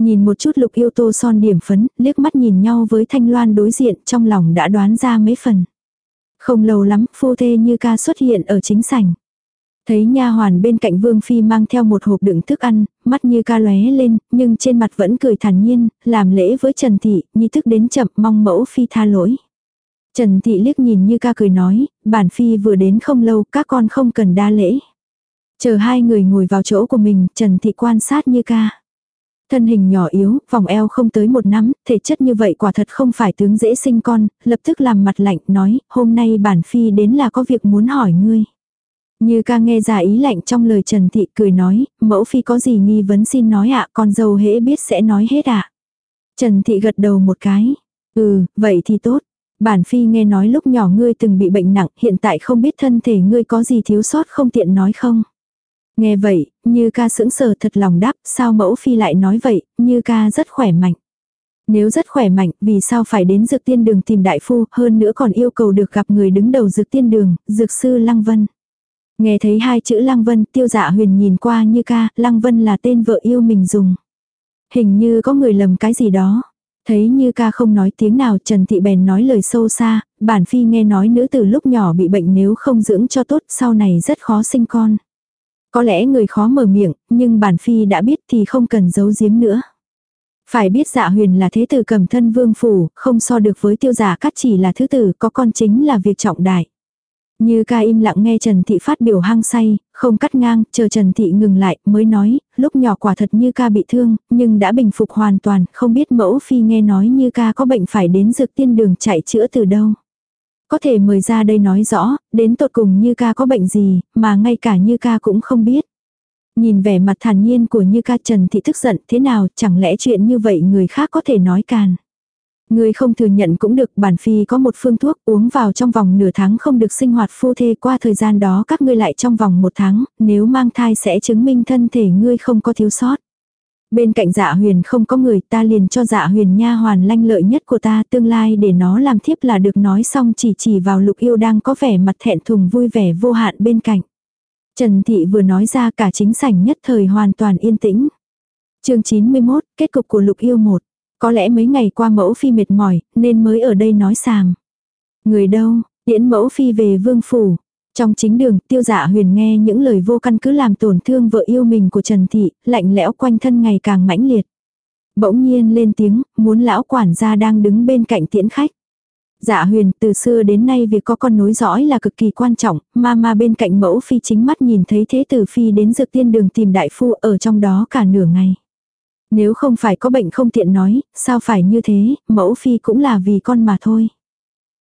Nhìn một chút lục yêu tô son điểm phấn, liếc mắt nhìn nhau với thanh loan đối diện trong lòng đã đoán ra mấy phần. Không lâu lắm, phu thê như ca xuất hiện ở chính sảnh. Thấy nha hoàn bên cạnh Vương Phi mang theo một hộp đựng thức ăn, mắt như ca lóe lên, nhưng trên mặt vẫn cười thản nhiên, làm lễ với Trần Thị, nhi thức đến chậm mong mẫu Phi tha lỗi. Trần Thị liếc nhìn như ca cười nói, bản Phi vừa đến không lâu, các con không cần đa lễ. Chờ hai người ngồi vào chỗ của mình, Trần Thị quan sát như ca. Thân hình nhỏ yếu, vòng eo không tới một nắm, thể chất như vậy quả thật không phải tướng dễ sinh con, lập tức làm mặt lạnh, nói, hôm nay bản phi đến là có việc muốn hỏi ngươi. Như ca nghe ra ý lạnh trong lời Trần Thị cười nói, mẫu phi có gì nghi vấn xin nói ạ, con dâu hễ biết sẽ nói hết ạ. Trần Thị gật đầu một cái, ừ, vậy thì tốt. Bản phi nghe nói lúc nhỏ ngươi từng bị bệnh nặng, hiện tại không biết thân thể ngươi có gì thiếu sót không tiện nói không. Nghe vậy, như ca sững sờ thật lòng đáp, sao mẫu phi lại nói vậy, như ca rất khỏe mạnh. Nếu rất khỏe mạnh, vì sao phải đến dược tiên đường tìm đại phu, hơn nữa còn yêu cầu được gặp người đứng đầu dược tiên đường, dược sư Lăng Vân. Nghe thấy hai chữ Lăng Vân, tiêu dạ huyền nhìn qua như ca, Lăng Vân là tên vợ yêu mình dùng. Hình như có người lầm cái gì đó. Thấy như ca không nói tiếng nào Trần Thị bèn nói lời sâu xa, bản phi nghe nói nữ từ lúc nhỏ bị bệnh nếu không dưỡng cho tốt sau này rất khó sinh con. Có lẽ người khó mở miệng, nhưng bản phi đã biết thì không cần giấu giếm nữa. Phải biết dạ huyền là thế tử cầm thân vương phủ, không so được với tiêu giả cắt chỉ là thứ tử, có con chính là việc trọng đại. Như ca im lặng nghe Trần Thị phát biểu hăng say, không cắt ngang, chờ Trần Thị ngừng lại, mới nói, lúc nhỏ quả thật như ca bị thương, nhưng đã bình phục hoàn toàn, không biết mẫu phi nghe nói như ca có bệnh phải đến dược tiên đường chạy chữa từ đâu. Có thể mời ra đây nói rõ, đến tột cùng Như ca có bệnh gì, mà ngay cả Như ca cũng không biết. Nhìn vẻ mặt thản nhiên của Như ca Trần Thị tức giận thế nào, chẳng lẽ chuyện như vậy người khác có thể nói càn. Người không thừa nhận cũng được, bản phi có một phương thuốc uống vào trong vòng nửa tháng không được sinh hoạt phu thê qua thời gian đó các ngươi lại trong vòng một tháng, nếu mang thai sẽ chứng minh thân thể ngươi không có thiếu sót. Bên cạnh dạ huyền không có người ta liền cho dạ huyền nha hoàn lanh lợi nhất của ta tương lai để nó làm thiếp là được nói xong chỉ chỉ vào lục yêu đang có vẻ mặt thẹn thùng vui vẻ vô hạn bên cạnh. Trần Thị vừa nói ra cả chính sảnh nhất thời hoàn toàn yên tĩnh. chương 91, kết cục của lục yêu một. Có lẽ mấy ngày qua mẫu phi mệt mỏi, nên mới ở đây nói sàng. Người đâu, tiễn mẫu phi về vương phủ. Trong chính đường, tiêu dạ huyền nghe những lời vô căn cứ làm tổn thương vợ yêu mình của Trần Thị, lạnh lẽo quanh thân ngày càng mãnh liệt. Bỗng nhiên lên tiếng, muốn lão quản gia đang đứng bên cạnh tiễn khách. Dạ huyền, từ xưa đến nay việc có con nối dõi là cực kỳ quan trọng, ma ma bên cạnh mẫu phi chính mắt nhìn thấy thế tử phi đến dược tiên đường tìm đại phu ở trong đó cả nửa ngày. Nếu không phải có bệnh không tiện nói, sao phải như thế, mẫu phi cũng là vì con mà thôi.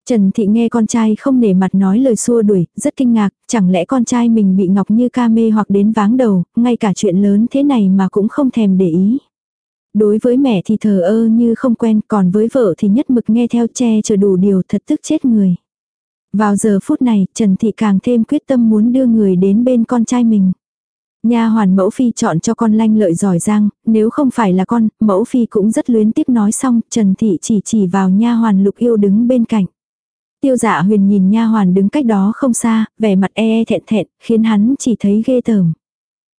Trần Thị nghe con trai không nể mặt nói lời xua đuổi, rất kinh ngạc, chẳng lẽ con trai mình bị Ngọc Như ca mê hoặc đến váng đầu, ngay cả chuyện lớn thế này mà cũng không thèm để ý. Đối với mẹ thì thờ ơ như không quen, còn với vợ thì nhất mực nghe theo che chờ đủ điều thật tức chết người. Vào giờ phút này, Trần Thị càng thêm quyết tâm muốn đưa người đến bên con trai mình. Nha hoàn mẫu phi chọn cho con lanh lợi giỏi giang, nếu không phải là con, mẫu phi cũng rất luyến tiếc nói xong, Trần Thị chỉ chỉ vào nha hoàn lục yêu đứng bên cạnh. Tiêu dạ huyền nhìn nha hoàn đứng cách đó không xa, vẻ mặt e e thẹn thẹn, khiến hắn chỉ thấy ghê tởm.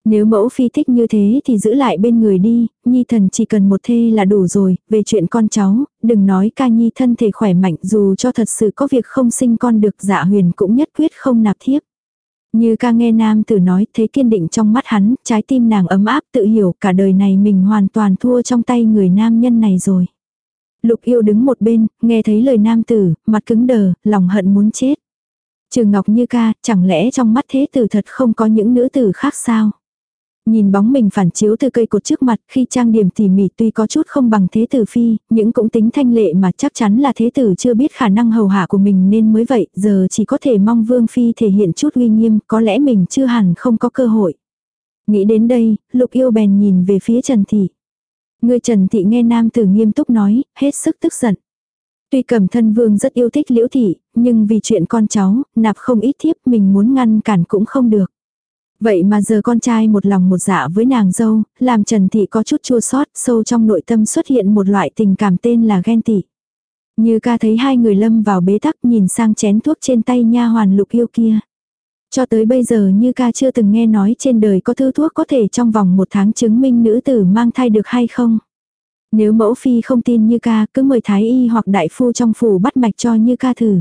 Nếu mẫu phi thích như thế thì giữ lại bên người đi, nhi thần chỉ cần một thê là đủ rồi, về chuyện con cháu, đừng nói ca nhi thân thể khỏe mạnh dù cho thật sự có việc không sinh con được dạ huyền cũng nhất quyết không nạp thiếp. Như ca nghe nam tử nói thấy kiên định trong mắt hắn, trái tim nàng ấm áp tự hiểu cả đời này mình hoàn toàn thua trong tay người nam nhân này rồi. Lục yêu đứng một bên, nghe thấy lời nam tử, mặt cứng đờ, lòng hận muốn chết. Trường Ngọc Như ca, chẳng lẽ trong mắt thế tử thật không có những nữ tử khác sao? Nhìn bóng mình phản chiếu từ cây cột trước mặt khi trang điểm tỉ mỉ tuy có chút không bằng thế tử phi, những cũng tính thanh lệ mà chắc chắn là thế tử chưa biết khả năng hầu hạ của mình nên mới vậy, giờ chỉ có thể mong vương phi thể hiện chút uy nghiêm, có lẽ mình chưa hẳn không có cơ hội. Nghĩ đến đây, lục yêu bèn nhìn về phía Trần Thị. Người Trần Thị nghe nam tử nghiêm túc nói, hết sức tức giận. Tuy cầm thân vương rất yêu thích liễu thị, nhưng vì chuyện con cháu, nạp không ít thiếp mình muốn ngăn cản cũng không được. Vậy mà giờ con trai một lòng một dạ với nàng dâu, làm Trần Thị có chút chua xót. sâu trong nội tâm xuất hiện một loại tình cảm tên là ghen tị. Như ca thấy hai người lâm vào bế tắc nhìn sang chén thuốc trên tay nha hoàn lục yêu kia. Cho tới bây giờ như ca chưa từng nghe nói trên đời có thư thuốc có thể trong vòng một tháng chứng minh nữ tử mang thai được hay không. Nếu mẫu phi không tin như ca cứ mời thái y hoặc đại phu trong phủ bắt mạch cho như ca thử.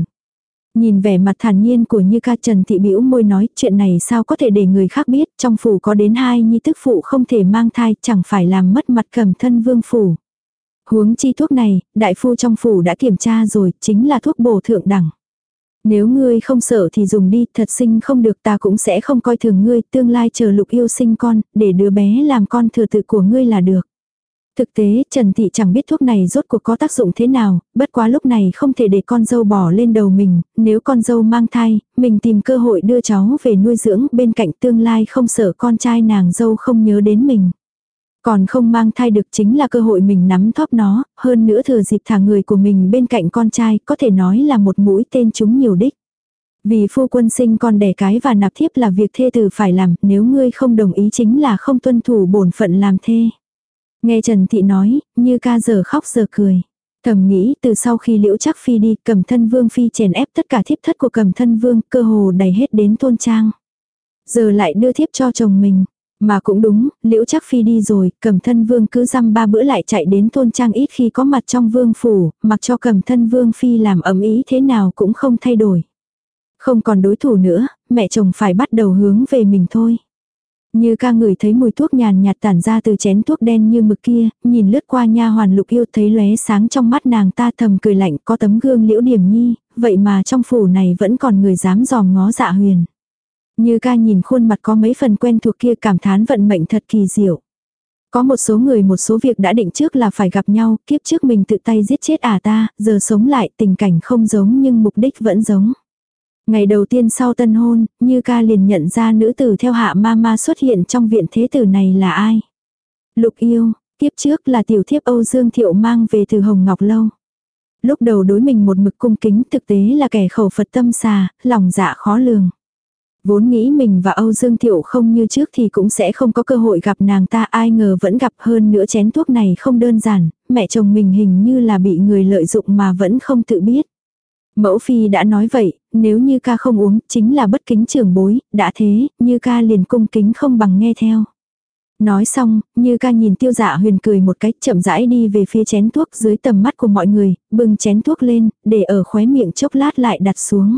Nhìn vẻ mặt thản nhiên của Như ca Trần Thị bĩu môi nói chuyện này sao có thể để người khác biết, trong phủ có đến hai nhi tức phụ không thể mang thai, chẳng phải làm mất mặt cầm thân vương phủ. Huống chi thuốc này, đại phu trong phủ đã kiểm tra rồi, chính là thuốc bổ thượng đẳng. Nếu ngươi không sợ thì dùng đi, thật sinh không được ta cũng sẽ không coi thường ngươi, tương lai chờ lục yêu sinh con, để đứa bé làm con thừa tự của ngươi là được. Thực tế, Trần Thị chẳng biết thuốc này rốt cuộc có tác dụng thế nào, bất quá lúc này không thể để con dâu bỏ lên đầu mình, nếu con dâu mang thai, mình tìm cơ hội đưa cháu về nuôi dưỡng bên cạnh tương lai không sợ con trai nàng dâu không nhớ đến mình. Còn không mang thai được chính là cơ hội mình nắm thóp nó, hơn nữa thừa dịp thả người của mình bên cạnh con trai có thể nói là một mũi tên chúng nhiều đích. Vì phu quân sinh con đẻ cái và nạp thiếp là việc thê tử phải làm, nếu ngươi không đồng ý chính là không tuân thủ bổn phận làm thê. Nghe Trần Thị nói, như ca giờ khóc giờ cười. Thầm nghĩ từ sau khi liễu chắc phi đi, cầm thân vương phi chèn ép tất cả thiếp thất của cầm thân vương, cơ hồ đầy hết đến thôn trang. Giờ lại đưa thiếp cho chồng mình. Mà cũng đúng, liễu chắc phi đi rồi, cầm thân vương cứ dăm ba bữa lại chạy đến thôn trang ít khi có mặt trong vương phủ, mặc cho cầm thân vương phi làm ấm ý thế nào cũng không thay đổi. Không còn đối thủ nữa, mẹ chồng phải bắt đầu hướng về mình thôi. Như ca người thấy mùi thuốc nhàn nhạt tản ra từ chén thuốc đen như mực kia, nhìn lướt qua nha hoàn lục yêu thấy lóe sáng trong mắt nàng ta thầm cười lạnh có tấm gương liễu điểm nhi, vậy mà trong phủ này vẫn còn người dám dòm ngó dạ huyền. Như ca nhìn khuôn mặt có mấy phần quen thuộc kia cảm thán vận mệnh thật kỳ diệu. Có một số người một số việc đã định trước là phải gặp nhau, kiếp trước mình tự tay giết chết à ta, giờ sống lại tình cảnh không giống nhưng mục đích vẫn giống. Ngày đầu tiên sau tân hôn, Như ca liền nhận ra nữ tử theo hạ ma ma xuất hiện trong viện thế tử này là ai. Lục yêu, kiếp trước là tiểu thiếp Âu Dương Thiệu mang về từ Hồng Ngọc Lâu. Lúc đầu đối mình một mực cung kính thực tế là kẻ khẩu Phật tâm xà, lòng dạ khó lường. Vốn nghĩ mình và Âu Dương Thiệu không như trước thì cũng sẽ không có cơ hội gặp nàng ta ai ngờ vẫn gặp hơn nữa chén thuốc này không đơn giản, mẹ chồng mình hình như là bị người lợi dụng mà vẫn không tự biết. Mẫu phi đã nói vậy, nếu như ca không uống, chính là bất kính trưởng bối, đã thế, như ca liền cung kính không bằng nghe theo. Nói xong, như ca nhìn tiêu dạ huyền cười một cách chậm rãi đi về phía chén thuốc dưới tầm mắt của mọi người, bưng chén thuốc lên, để ở khóe miệng chốc lát lại đặt xuống.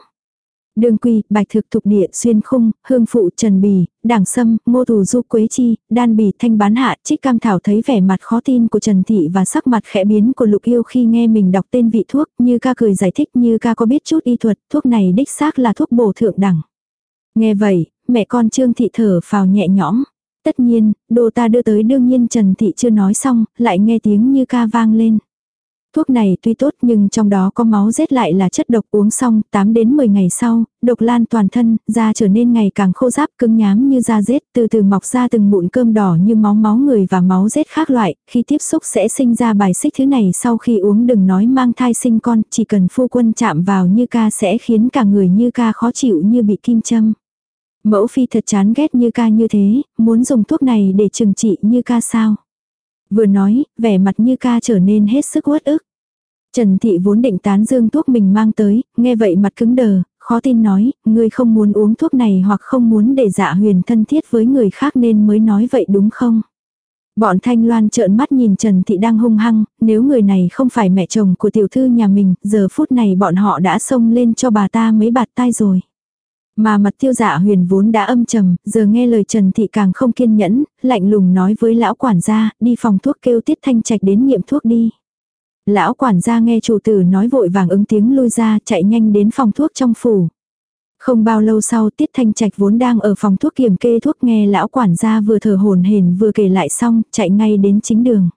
Đường quy, bạch thực thục địa, xuyên khung, hương phụ, trần bì, đảng sâm, ngô thù du quế chi, đan bì, thanh bán hạ, trích cam thảo thấy vẻ mặt khó tin của Trần Thị và sắc mặt khẽ biến của lục yêu khi nghe mình đọc tên vị thuốc, như ca cười giải thích như ca có biết chút y thuật, thuốc này đích xác là thuốc bổ thượng đẳng. Nghe vậy, mẹ con Trương Thị thở phào nhẹ nhõm. Tất nhiên, đồ ta đưa tới đương nhiên Trần Thị chưa nói xong, lại nghe tiếng như ca vang lên. Thuốc này tuy tốt nhưng trong đó có máu rết lại là chất độc uống xong 8 đến 10 ngày sau, độc lan toàn thân, da trở nên ngày càng khô ráp cứng nhám như da rết, từ từ mọc ra từng mụn cơm đỏ như máu máu người và máu rết khác loại, khi tiếp xúc sẽ sinh ra bài xích thứ này sau khi uống đừng nói mang thai sinh con, chỉ cần phu quân chạm vào như ca sẽ khiến cả người như ca khó chịu như bị kim châm. Mẫu phi thật chán ghét như ca như thế, muốn dùng thuốc này để trừng trị như ca sao. Vừa nói, vẻ mặt như ca trở nên hết sức uất ức. Trần Thị vốn định tán dương thuốc mình mang tới, nghe vậy mặt cứng đờ, khó tin nói, ngươi không muốn uống thuốc này hoặc không muốn để dạ huyền thân thiết với người khác nên mới nói vậy đúng không? Bọn Thanh Loan trợn mắt nhìn Trần Thị đang hung hăng, nếu người này không phải mẹ chồng của tiểu thư nhà mình, giờ phút này bọn họ đã xông lên cho bà ta mấy bạt tai rồi. Mà mặt tiêu dạ huyền vốn đã âm trầm, giờ nghe lời Trần Thị càng không kiên nhẫn, lạnh lùng nói với lão quản gia, đi phòng thuốc kêu tiết thanh trạch đến nghiệm thuốc đi. Lão quản gia nghe chủ tử nói vội vàng ứng tiếng lui ra chạy nhanh đến phòng thuốc trong phủ. Không bao lâu sau Tiết Thanh Trạch vốn đang ở phòng thuốc kiểm kê thuốc nghe lão quản gia vừa thở hồn hển vừa kể lại xong, chạy ngay đến chính đường.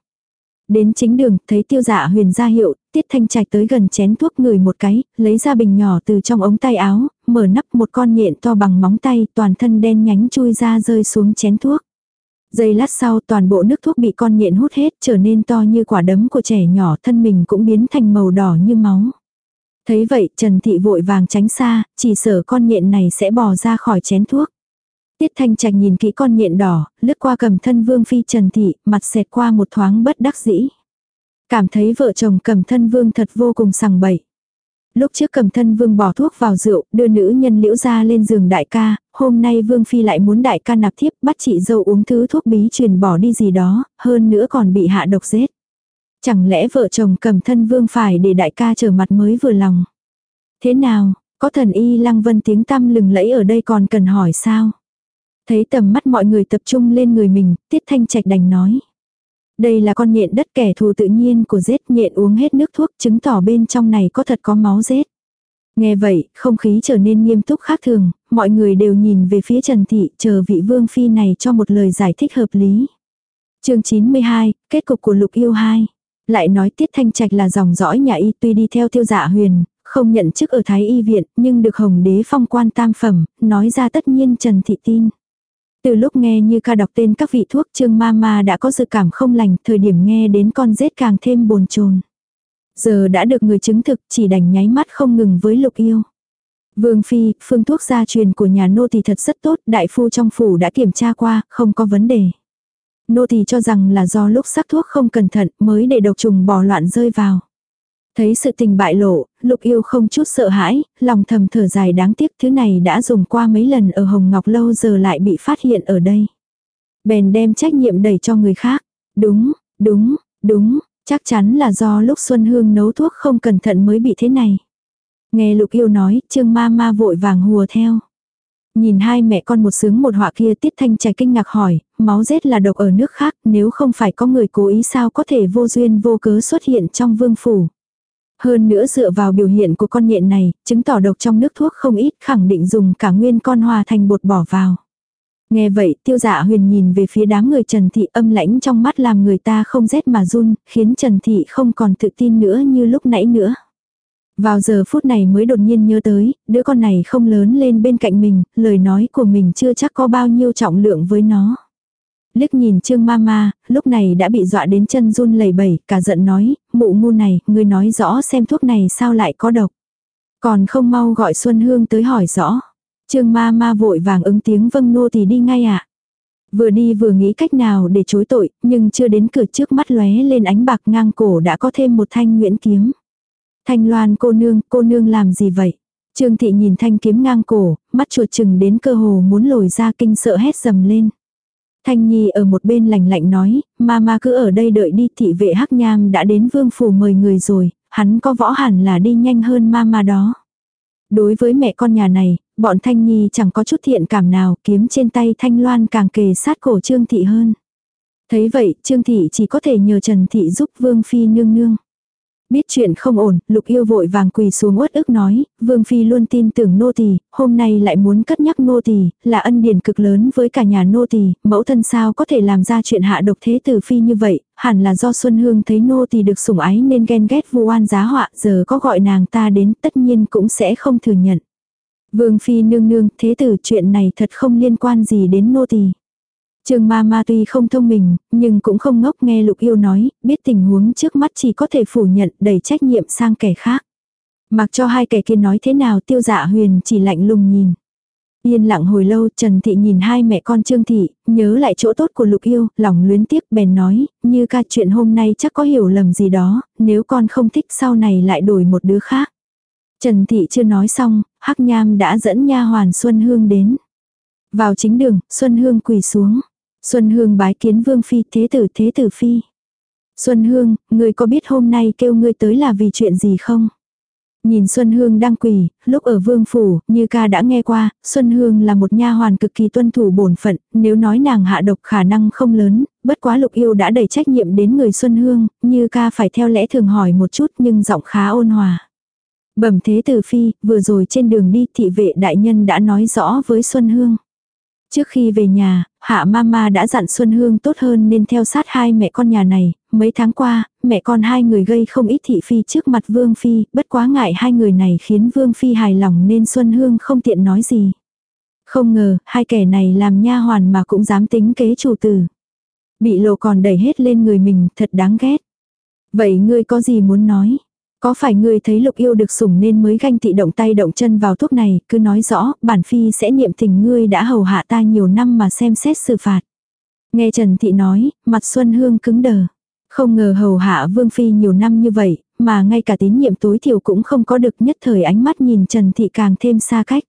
Đến chính đường, thấy tiêu dạ huyền ra hiệu, Tiết Thanh Trạch tới gần chén thuốc người một cái, lấy ra bình nhỏ từ trong ống tay áo, mở nắp một con nhện to bằng móng tay, toàn thân đen nhánh chui ra rơi xuống chén thuốc. Giây lát sau toàn bộ nước thuốc bị con nhện hút hết trở nên to như quả đấm của trẻ nhỏ thân mình cũng biến thành màu đỏ như máu. Thấy vậy Trần Thị vội vàng tránh xa, chỉ sợ con nhện này sẽ bò ra khỏi chén thuốc. Tiết Thanh Trạch nhìn kỹ con nhện đỏ, lướt qua cầm thân Vương Phi Trần Thị, mặt xẹt qua một thoáng bất đắc dĩ. Cảm thấy vợ chồng cầm thân Vương thật vô cùng sằng bậy. Lúc trước cầm thân vương bỏ thuốc vào rượu, đưa nữ nhân liễu ra lên giường đại ca, hôm nay vương phi lại muốn đại ca nạp thiếp bắt chị dâu uống thứ thuốc bí truyền bỏ đi gì đó, hơn nữa còn bị hạ độc giết. Chẳng lẽ vợ chồng cầm thân vương phải để đại ca trở mặt mới vừa lòng. Thế nào, có thần y lăng vân tiếng tăm lừng lẫy ở đây còn cần hỏi sao? Thấy tầm mắt mọi người tập trung lên người mình, tiết thanh trạch đành nói. Đây là con nhện đất kẻ thù tự nhiên của rết nhện uống hết nước thuốc chứng tỏ bên trong này có thật có máu rết. Nghe vậy, không khí trở nên nghiêm túc khác thường, mọi người đều nhìn về phía Trần Thị chờ vị vương phi này cho một lời giải thích hợp lý. chương 92, kết cục của lục yêu 2. Lại nói Tiết Thanh Trạch là dòng dõi nhà y tuy đi theo tiêu dạ huyền, không nhận chức ở Thái Y Viện nhưng được Hồng Đế phong quan tam phẩm, nói ra tất nhiên Trần Thị tin. Từ lúc nghe như ca đọc tên các vị thuốc trương ma ma đã có dự cảm không lành, thời điểm nghe đến con rết càng thêm bồn chồn Giờ đã được người chứng thực chỉ đành nháy mắt không ngừng với lục yêu. Vương Phi, phương thuốc gia truyền của nhà nô thì thật rất tốt, đại phu trong phủ đã kiểm tra qua, không có vấn đề. Nô thì cho rằng là do lúc sắc thuốc không cẩn thận mới để độc trùng bò loạn rơi vào. Thấy sự tình bại lộ, lục yêu không chút sợ hãi, lòng thầm thở dài đáng tiếc thứ này đã dùng qua mấy lần ở Hồng Ngọc lâu giờ lại bị phát hiện ở đây. Bèn đem trách nhiệm đẩy cho người khác. Đúng, đúng, đúng, chắc chắn là do lúc Xuân Hương nấu thuốc không cẩn thận mới bị thế này. Nghe lục yêu nói, trương ma ma vội vàng hùa theo. Nhìn hai mẹ con một sướng một họa kia tiết thanh trẻ kinh ngạc hỏi, máu rết là độc ở nước khác, nếu không phải có người cố ý sao có thể vô duyên vô cớ xuất hiện trong vương phủ. Hơn nữa dựa vào biểu hiện của con nhện này, chứng tỏ độc trong nước thuốc không ít khẳng định dùng cả nguyên con hòa thành bột bỏ vào. Nghe vậy tiêu dạ huyền nhìn về phía đám người Trần Thị âm lãnh trong mắt làm người ta không rét mà run, khiến Trần Thị không còn tự tin nữa như lúc nãy nữa. Vào giờ phút này mới đột nhiên nhớ tới, đứa con này không lớn lên bên cạnh mình, lời nói của mình chưa chắc có bao nhiêu trọng lượng với nó liếc nhìn Trương Mama, lúc này đã bị dọa đến chân run lẩy bẩy, cả giận nói, mụ ngu này, ngươi nói rõ xem thuốc này sao lại có độc. Còn không mau gọi Xuân Hương tới hỏi rõ. Trương Mama vội vàng ứng tiếng vâng nô thì đi ngay ạ. À. Vừa đi vừa nghĩ cách nào để chối tội, nhưng chưa đến cửa trước mắt lóe lên ánh bạc ngang cổ đã có thêm một thanh nguyễn kiếm. Thanh loan cô nương, cô nương làm gì vậy? Trương thị nhìn thanh kiếm ngang cổ, mắt chuột chừng đến cơ hồ muốn lồi ra kinh sợ hét dầm lên. Thanh Nhi ở một bên lạnh lạnh nói, mama cứ ở đây đợi đi thị vệ hắc nham đã đến vương phủ mời người rồi, hắn có võ hẳn là đi nhanh hơn mama đó. Đối với mẹ con nhà này, bọn Thanh Nhi chẳng có chút thiện cảm nào, kiếm trên tay Thanh Loan càng kề sát cổ Trương Thị hơn. Thấy vậy, Trương Thị chỉ có thể nhờ Trần Thị giúp Vương Phi nương nương. Biết chuyện không ổn, lục yêu vội vàng quỳ xuống uất ức nói, Vương Phi luôn tin tưởng nô tỳ hôm nay lại muốn cất nhắc nô tỳ là ân điển cực lớn với cả nhà nô tỳ mẫu thân sao có thể làm ra chuyện hạ độc thế tử Phi như vậy, hẳn là do Xuân Hương thấy nô tỳ được sủng ái nên ghen ghét vu oan giá họa, giờ có gọi nàng ta đến tất nhiên cũng sẽ không thừa nhận. Vương Phi nương nương, thế tử chuyện này thật không liên quan gì đến nô tỳ Trương ma ma tuy không thông minh, nhưng cũng không ngốc nghe lục yêu nói, biết tình huống trước mắt chỉ có thể phủ nhận đẩy trách nhiệm sang kẻ khác. Mặc cho hai kẻ kia nói thế nào tiêu dạ huyền chỉ lạnh lùng nhìn. Yên lặng hồi lâu Trần Thị nhìn hai mẹ con Trương Thị, nhớ lại chỗ tốt của lục yêu, lòng luyến tiếc bèn nói, như ca chuyện hôm nay chắc có hiểu lầm gì đó, nếu con không thích sau này lại đổi một đứa khác. Trần Thị chưa nói xong, Hắc Nham đã dẫn nha hoàn Xuân Hương đến. Vào chính đường, Xuân Hương quỳ xuống. Xuân Hương bái kiến Vương Phi thế tử thế tử Phi. Xuân Hương, người có biết hôm nay kêu ngươi tới là vì chuyện gì không? Nhìn Xuân Hương đang quỳ, lúc ở Vương Phủ, như ca đã nghe qua, Xuân Hương là một nha hoàn cực kỳ tuân thủ bổn phận, nếu nói nàng hạ độc khả năng không lớn, bất quá lục yêu đã đẩy trách nhiệm đến người Xuân Hương, như ca phải theo lẽ thường hỏi một chút nhưng giọng khá ôn hòa. Bẩm thế tử phi, vừa rồi trên đường đi thị vệ đại nhân đã nói rõ với Xuân Hương. Trước khi về nhà, hạ mama đã dặn Xuân Hương tốt hơn nên theo sát hai mẹ con nhà này, mấy tháng qua, mẹ con hai người gây không ít thị phi trước mặt Vương Phi, bất quá ngại hai người này khiến Vương Phi hài lòng nên Xuân Hương không tiện nói gì. Không ngờ, hai kẻ này làm nha hoàn mà cũng dám tính kế chủ tử. Bị lộ còn đẩy hết lên người mình, thật đáng ghét. Vậy ngươi có gì muốn nói? Có phải ngươi thấy lục yêu được sủng nên mới ganh tị động tay động chân vào thuốc này, cứ nói rõ, bản phi sẽ niệm tình ngươi đã hầu hạ ta nhiều năm mà xem xét xử phạt. Nghe Trần Thị nói, mặt Xuân Hương cứng đờ. Không ngờ hầu hạ Vương Phi nhiều năm như vậy, mà ngay cả tín nhiệm tối thiểu cũng không có được nhất thời ánh mắt nhìn Trần Thị càng thêm xa cách.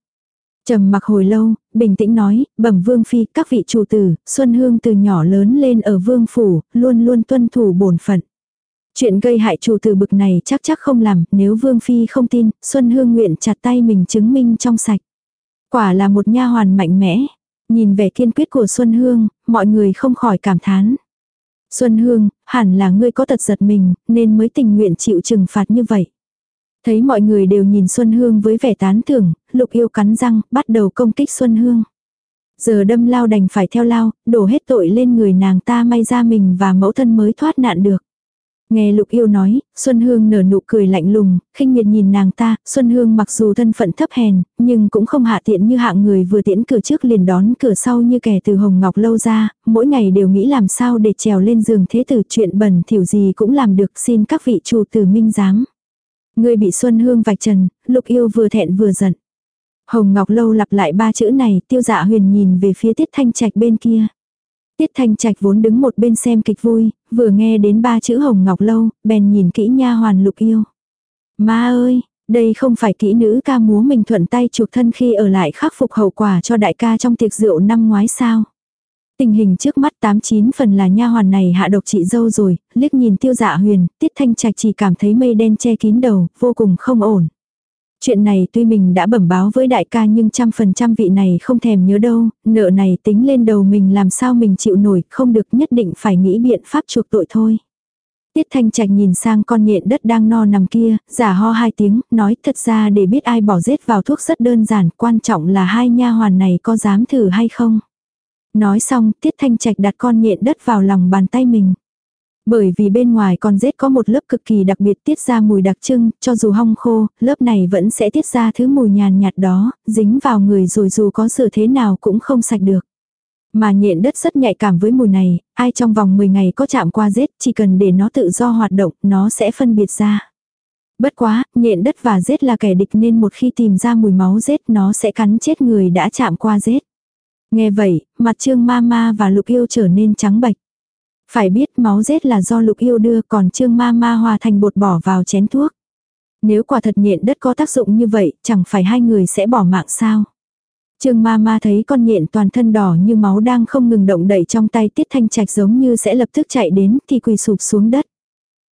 trầm mặc hồi lâu, bình tĩnh nói, bẩm Vương Phi, các vị chủ tử, Xuân Hương từ nhỏ lớn lên ở Vương Phủ, luôn luôn tuân thủ bổn phận. Chuyện gây hại chủ từ bực này chắc chắc không làm, nếu Vương Phi không tin, Xuân Hương nguyện chặt tay mình chứng minh trong sạch. Quả là một nha hoàn mạnh mẽ. Nhìn vẻ kiên quyết của Xuân Hương, mọi người không khỏi cảm thán. Xuân Hương, hẳn là ngươi có tật giật mình, nên mới tình nguyện chịu trừng phạt như vậy. Thấy mọi người đều nhìn Xuân Hương với vẻ tán thưởng, lục yêu cắn răng, bắt đầu công kích Xuân Hương. Giờ đâm lao đành phải theo lao, đổ hết tội lên người nàng ta may ra mình và mẫu thân mới thoát nạn được. Nghe Lục Yêu nói, Xuân Hương nở nụ cười lạnh lùng, khinh miệt nhìn nàng ta, Xuân Hương mặc dù thân phận thấp hèn, nhưng cũng không hạ tiện như hạng người vừa tiễn cửa trước liền đón cửa sau như kẻ từ Hồng Ngọc lâu ra, mỗi ngày đều nghĩ làm sao để trèo lên giường thế tử chuyện bẩn thỉu gì cũng làm được xin các vị chủ tử minh giám. Người bị Xuân Hương vạch trần, Lục Yêu vừa thẹn vừa giận. Hồng Ngọc lâu lặp lại ba chữ này, tiêu dạ huyền nhìn về phía tiết thanh trạch bên kia. Tiết Thanh Trạch vốn đứng một bên xem kịch vui, vừa nghe đến ba chữ Hồng Ngọc Lâu, bèn nhìn kỹ nha hoàn lục yêu. Ma ơi, đây không phải kỹ nữ ca múa mình thuận tay chụp thân khi ở lại khắc phục hậu quả cho đại ca trong tiệc rượu năm ngoái sao. Tình hình trước mắt tám chín phần là nha hoàn này hạ độc chị dâu rồi, liếc nhìn tiêu dạ huyền, tiết thanh trạch chỉ cảm thấy mây đen che kín đầu, vô cùng không ổn. Chuyện này tuy mình đã bẩm báo với đại ca nhưng trăm phần trăm vị này không thèm nhớ đâu, nợ này tính lên đầu mình làm sao mình chịu nổi, không được nhất định phải nghĩ biện pháp chuộc tội thôi. Tiết Thanh Trạch nhìn sang con nhện đất đang no nằm kia, giả ho hai tiếng, nói thật ra để biết ai bỏ rết vào thuốc rất đơn giản, quan trọng là hai nha hoàn này có dám thử hay không. Nói xong, Tiết Thanh Trạch đặt con nhện đất vào lòng bàn tay mình. Bởi vì bên ngoài con rết có một lớp cực kỳ đặc biệt tiết ra mùi đặc trưng, cho dù hong khô, lớp này vẫn sẽ tiết ra thứ mùi nhàn nhạt đó, dính vào người rồi dù có sửa thế nào cũng không sạch được. Mà nhện đất rất nhạy cảm với mùi này, ai trong vòng 10 ngày có chạm qua rết, chỉ cần để nó tự do hoạt động, nó sẽ phân biệt ra. Bất quá, nhện đất và rết là kẻ địch nên một khi tìm ra mùi máu rết nó sẽ cắn chết người đã chạm qua rết. Nghe vậy, mặt trương ma ma và lục yêu trở nên trắng bạch. Phải biết máu rết là do lục yêu đưa còn trương ma ma hòa thành bột bỏ vào chén thuốc. Nếu quả thật nhện đất có tác dụng như vậy, chẳng phải hai người sẽ bỏ mạng sao. Trương ma ma thấy con nhện toàn thân đỏ như máu đang không ngừng động đẩy trong tay tiết thanh trạch giống như sẽ lập tức chạy đến thì quỳ sụp xuống đất.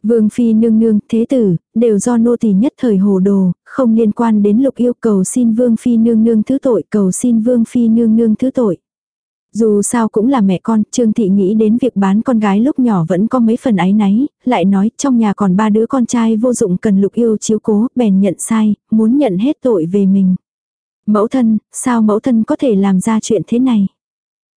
Vương phi nương nương, thế tử, đều do nô tỳ nhất thời hồ đồ, không liên quan đến lục yêu cầu xin vương phi nương nương thứ tội, cầu xin vương phi nương nương thứ tội. Dù sao cũng là mẹ con, Trương Thị nghĩ đến việc bán con gái lúc nhỏ vẫn có mấy phần ái náy, lại nói trong nhà còn ba đứa con trai vô dụng cần lục yêu chiếu cố, bèn nhận sai, muốn nhận hết tội về mình. Mẫu thân, sao mẫu thân có thể làm ra chuyện thế này?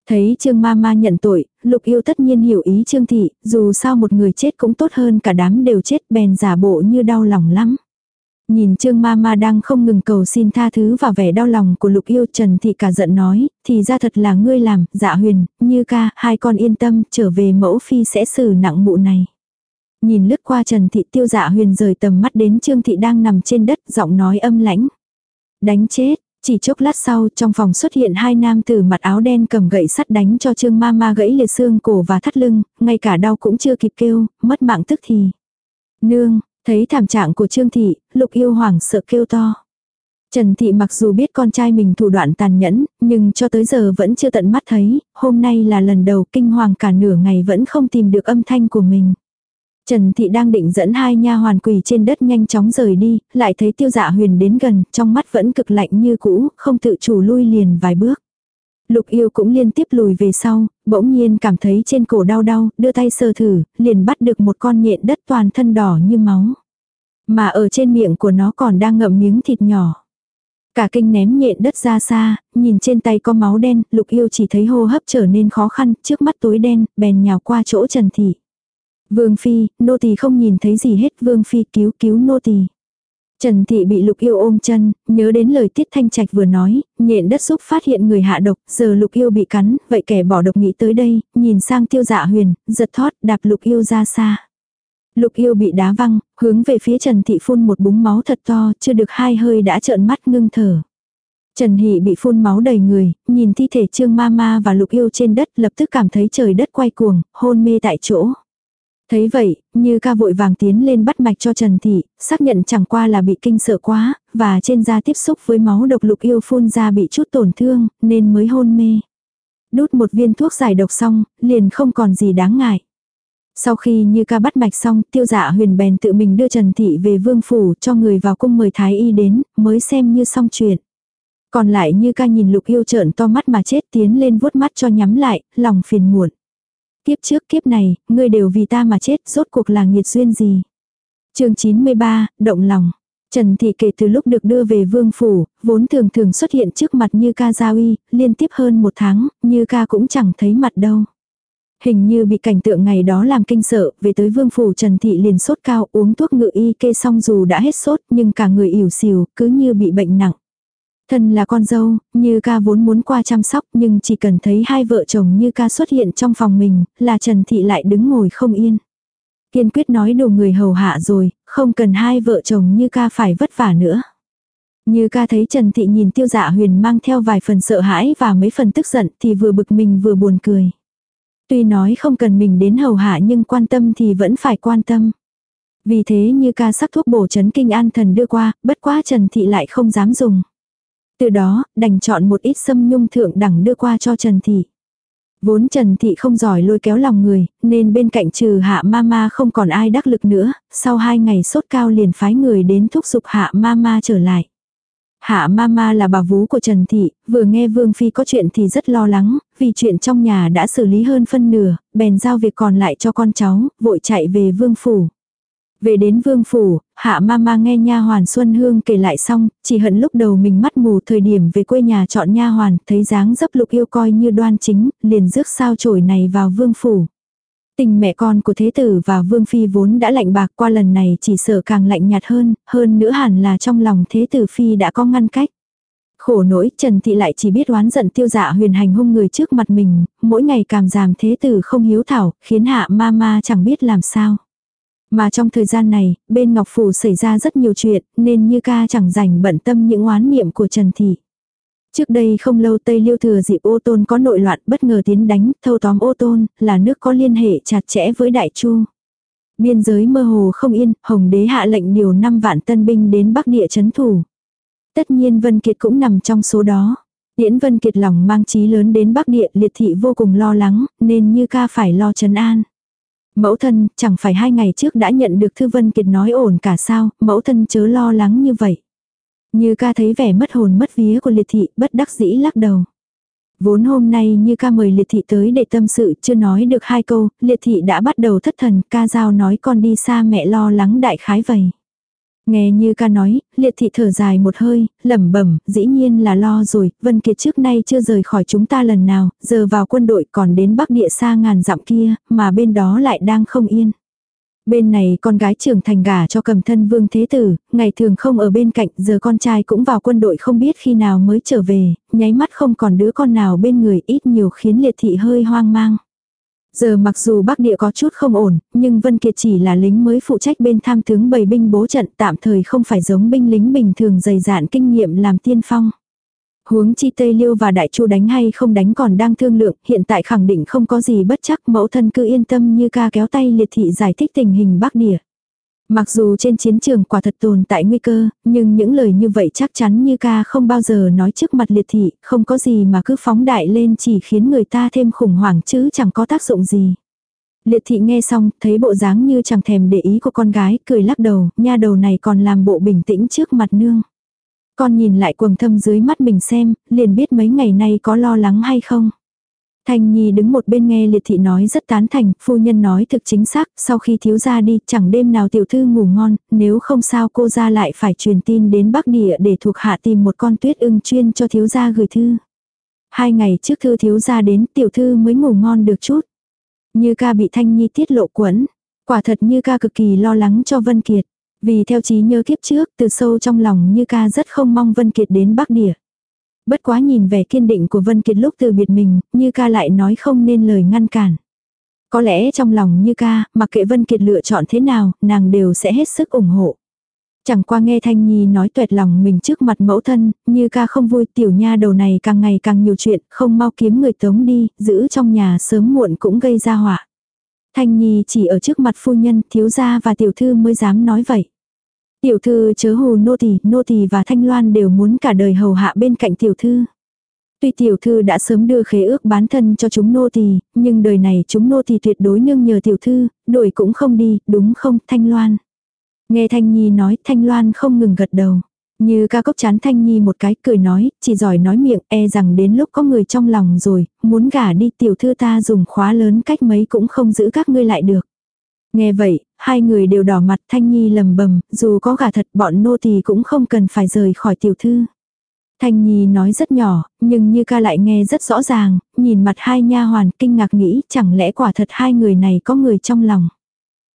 Thấy Trương Ma Ma nhận tội, Lục Yêu tất nhiên hiểu ý Trương Thị, dù sao một người chết cũng tốt hơn cả đám đều chết bèn giả bộ như đau lòng lắm. Nhìn Trương mama đang không ngừng cầu xin tha thứ và vẻ đau lòng của Lục Yêu Trần Thị cả giận nói, thì ra thật là ngươi làm, dạ huyền, như ca, hai con yên tâm, trở về mẫu phi sẽ xử nặng mụ này. Nhìn lướt qua Trần Thị tiêu dạ huyền rời tầm mắt đến Trương Thị đang nằm trên đất, giọng nói âm lãnh. Đánh chết, chỉ chốc lát sau trong phòng xuất hiện hai nam tử mặt áo đen cầm gậy sắt đánh cho Trương mama gãy liệt xương cổ và thắt lưng, ngay cả đau cũng chưa kịp kêu, mất mạng tức thì. Nương, thấy thảm trạng của Trương Thị, lục yêu hoàng sợ kêu to. Trần Thị mặc dù biết con trai mình thủ đoạn tàn nhẫn, nhưng cho tới giờ vẫn chưa tận mắt thấy, hôm nay là lần đầu kinh hoàng cả nửa ngày vẫn không tìm được âm thanh của mình. Trần Thị đang định dẫn hai nha hoàn quỳ trên đất nhanh chóng rời đi, lại thấy tiêu dạ huyền đến gần, trong mắt vẫn cực lạnh như cũ, không tự chủ lui liền vài bước. Lục yêu cũng liên tiếp lùi về sau, bỗng nhiên cảm thấy trên cổ đau đau, đưa tay sờ thử, liền bắt được một con nhện đất toàn thân đỏ như máu. Mà ở trên miệng của nó còn đang ngậm miếng thịt nhỏ. Cả kinh ném nhện đất ra xa, nhìn trên tay có máu đen, lục yêu chỉ thấy hô hấp trở nên khó khăn, trước mắt tối đen, bèn nhào qua chỗ Trần Thị. Vương Phi, nô tỳ không nhìn thấy gì hết, Vương Phi cứu cứu nô tỳ. Trần Thị bị Lục Yêu ôm chân, nhớ đến lời Tiết Thanh Trạch vừa nói, nhện đất xúc phát hiện người hạ độc, giờ Lục Yêu bị cắn, vậy kẻ bỏ độc nghĩ tới đây, nhìn sang tiêu dạ huyền, giật thoát, đạp Lục Yêu ra xa. Lục Yêu bị đá văng, hướng về phía Trần Thị phun một búng máu thật to, chưa được hai hơi đã trợn mắt ngưng thở. Trần Hỷ bị phun máu đầy người, nhìn thi thể Trương Ma Ma và Lục Yêu trên đất lập tức cảm thấy trời đất quay cuồng, hôn mê tại chỗ. Thấy vậy, như ca vội vàng tiến lên bắt mạch cho Trần Thị, xác nhận chẳng qua là bị kinh sợ quá, và trên da tiếp xúc với máu độc lục yêu phun ra bị chút tổn thương, nên mới hôn mê. Đút một viên thuốc giải độc xong, liền không còn gì đáng ngại. Sau khi như ca bắt mạch xong, tiêu dạ huyền bèn tự mình đưa Trần Thị về vương phủ cho người vào cung mời Thái Y đến, mới xem như xong chuyện. Còn lại như ca nhìn lục yêu trợn to mắt mà chết tiến lên vuốt mắt cho nhắm lại, lòng phiền muộn. Kiếp trước kiếp này, ngươi đều vì ta mà chết, rốt cuộc là nghiệt duyên gì. chương 93, động lòng. Trần Thị kể từ lúc được đưa về vương phủ, vốn thường thường xuất hiện trước mặt như ca gia uy, liên tiếp hơn một tháng, như ca cũng chẳng thấy mặt đâu. Hình như bị cảnh tượng ngày đó làm kinh sợ, về tới vương phủ Trần Thị liền sốt cao uống thuốc ngự y kê xong dù đã hết sốt nhưng cả người ỉu xìu, cứ như bị bệnh nặng. Thân là con dâu, như ca vốn muốn qua chăm sóc nhưng chỉ cần thấy hai vợ chồng như ca xuất hiện trong phòng mình, là Trần Thị lại đứng ngồi không yên. Kiên quyết nói đồ người hầu hạ rồi, không cần hai vợ chồng như ca phải vất vả nữa. Như ca thấy Trần Thị nhìn tiêu dạ huyền mang theo vài phần sợ hãi và mấy phần tức giận thì vừa bực mình vừa buồn cười. Tuy nói không cần mình đến hầu hạ nhưng quan tâm thì vẫn phải quan tâm. Vì thế như ca sắc thuốc bổ chấn kinh an thần đưa qua, bất quá Trần Thị lại không dám dùng. Từ đó, đành chọn một ít sâm nhung thượng đẳng đưa qua cho Trần Thị. Vốn Trần Thị không giỏi lôi kéo lòng người, nên bên cạnh trừ hạ mama không còn ai đắc lực nữa, sau hai ngày sốt cao liền phái người đến thúc giục hạ mama trở lại. Hạ mama là bà vú của Trần Thị, vừa nghe Vương Phi có chuyện thì rất lo lắng, vì chuyện trong nhà đã xử lý hơn phân nửa, bèn giao việc còn lại cho con cháu, vội chạy về Vương Phủ. Về đến vương phủ, hạ mama nghe nha hoàn Xuân Hương kể lại xong, chỉ hận lúc đầu mình mắt mù thời điểm về quê nhà chọn nha hoàn, thấy dáng dấp lục yêu coi như đoan chính, liền rước sao chổi này vào vương phủ. Tình mẹ con của thế tử và vương phi vốn đã lạnh bạc qua lần này chỉ sợ càng lạnh nhạt hơn, hơn nữa hẳn là trong lòng thế tử phi đã có ngăn cách. Khổ nỗi Trần Thị lại chỉ biết oán giận tiêu dạ huyền hành hung người trước mặt mình, mỗi ngày cảm giảm thế tử không hiếu thảo, khiến hạ ma ma chẳng biết làm sao. Mà trong thời gian này, bên Ngọc Phủ xảy ra rất nhiều chuyện, nên như ca chẳng rảnh bận tâm những oán niệm của Trần Thị. Trước đây không lâu Tây Liêu thừa dịp ô tôn có nội loạn bất ngờ tiến đánh, thâu tóm ô tôn, là nước có liên hệ chặt chẽ với Đại Chu. Biên giới mơ hồ không yên, Hồng đế hạ lệnh điều 5 vạn tân binh đến Bắc Địa chấn thủ. Tất nhiên Vân Kiệt cũng nằm trong số đó. Điễn Vân Kiệt lòng mang chí lớn đến Bắc Địa liệt thị vô cùng lo lắng, nên như ca phải lo trấn an. Mẫu thân, chẳng phải hai ngày trước đã nhận được Thư Vân Kiệt nói ổn cả sao, mẫu thân chớ lo lắng như vậy. Như ca thấy vẻ mất hồn mất vía của liệt thị, bất đắc dĩ lắc đầu. Vốn hôm nay như ca mời liệt thị tới để tâm sự, chưa nói được hai câu, liệt thị đã bắt đầu thất thần, ca giao nói con đi xa mẹ lo lắng đại khái vậy. Nghe như ca nói, liệt thị thở dài một hơi, lẩm bẩm, dĩ nhiên là lo rồi, Vân Kiệt trước nay chưa rời khỏi chúng ta lần nào, giờ vào quân đội còn đến bắc địa xa ngàn dặm kia, mà bên đó lại đang không yên. Bên này con gái trưởng thành gả cho cầm thân vương thế tử, ngày thường không ở bên cạnh, giờ con trai cũng vào quân đội không biết khi nào mới trở về, nháy mắt không còn đứa con nào bên người ít nhiều khiến liệt thị hơi hoang mang. Giờ mặc dù Bắc Địa có chút không ổn, nhưng Vân Kiệt chỉ là lính mới phụ trách bên tham tướng bầy binh bố trận tạm thời không phải giống binh lính bình thường dày dạn kinh nghiệm làm tiên phong. Huống chi Tây Liêu và Đại Chu đánh hay không đánh còn đang thương lượng, hiện tại khẳng định không có gì bất chắc mẫu thân cứ yên tâm như ca kéo tay liệt thị giải thích tình hình Bắc Địa. Mặc dù trên chiến trường quả thật tồn tại nguy cơ, nhưng những lời như vậy chắc chắn như ca không bao giờ nói trước mặt liệt thị, không có gì mà cứ phóng đại lên chỉ khiến người ta thêm khủng hoảng chứ chẳng có tác dụng gì. Liệt thị nghe xong, thấy bộ dáng như chẳng thèm để ý của con gái, cười lắc đầu, nha đầu này còn làm bộ bình tĩnh trước mặt nương. Con nhìn lại quầng thâm dưới mắt mình xem, liền biết mấy ngày nay có lo lắng hay không. Thanh Nhi đứng một bên nghe liệt thị nói rất tán thành, phu nhân nói thực chính xác, sau khi thiếu gia đi, chẳng đêm nào tiểu thư ngủ ngon, nếu không sao cô ra lại phải truyền tin đến Bắc Địa để thuộc hạ tìm một con tuyết ưng chuyên cho thiếu gia gửi thư. Hai ngày trước thư thiếu gia đến, tiểu thư mới ngủ ngon được chút. Như ca bị Thanh Nhi tiết lộ quẫn, quả thật như ca cực kỳ lo lắng cho Vân Kiệt. Vì theo trí nhớ kiếp trước, từ sâu trong lòng như ca rất không mong Vân Kiệt đến Bắc Địa. Bất quá nhìn vẻ kiên định của Vân Kiệt lúc từ biệt mình, như ca lại nói không nên lời ngăn cản. Có lẽ trong lòng như ca, mặc kệ Vân Kiệt lựa chọn thế nào, nàng đều sẽ hết sức ủng hộ. Chẳng qua nghe Thanh Nhi nói tuệt lòng mình trước mặt mẫu thân, như ca không vui tiểu nha đầu này càng ngày càng nhiều chuyện, không mau kiếm người tống đi, giữ trong nhà sớm muộn cũng gây ra họa. Thanh Nhi chỉ ở trước mặt phu nhân, thiếu gia và tiểu thư mới dám nói vậy. Tiểu thư chớ hù nô tỳ, nô tỳ và Thanh Loan đều muốn cả đời hầu hạ bên cạnh tiểu thư. Tuy tiểu thư đã sớm đưa khế ước bán thân cho chúng nô tỳ, nhưng đời này chúng nô tỳ tuyệt đối nương nhờ tiểu thư, đổi cũng không đi, đúng không, Thanh Loan. Nghe Thanh Nhi nói, Thanh Loan không ngừng gật đầu. Như ca cốc chán Thanh Nhi một cái cười nói, chỉ giỏi nói miệng, e rằng đến lúc có người trong lòng rồi, muốn gả đi tiểu thư ta dùng khóa lớn cách mấy cũng không giữ các ngươi lại được. Nghe vậy, hai người đều đỏ mặt Thanh Nhi lầm bầm, dù có gả thật bọn nô thì cũng không cần phải rời khỏi tiểu thư. Thanh Nhi nói rất nhỏ, nhưng như ca lại nghe rất rõ ràng, nhìn mặt hai nha hoàn kinh ngạc nghĩ chẳng lẽ quả thật hai người này có người trong lòng.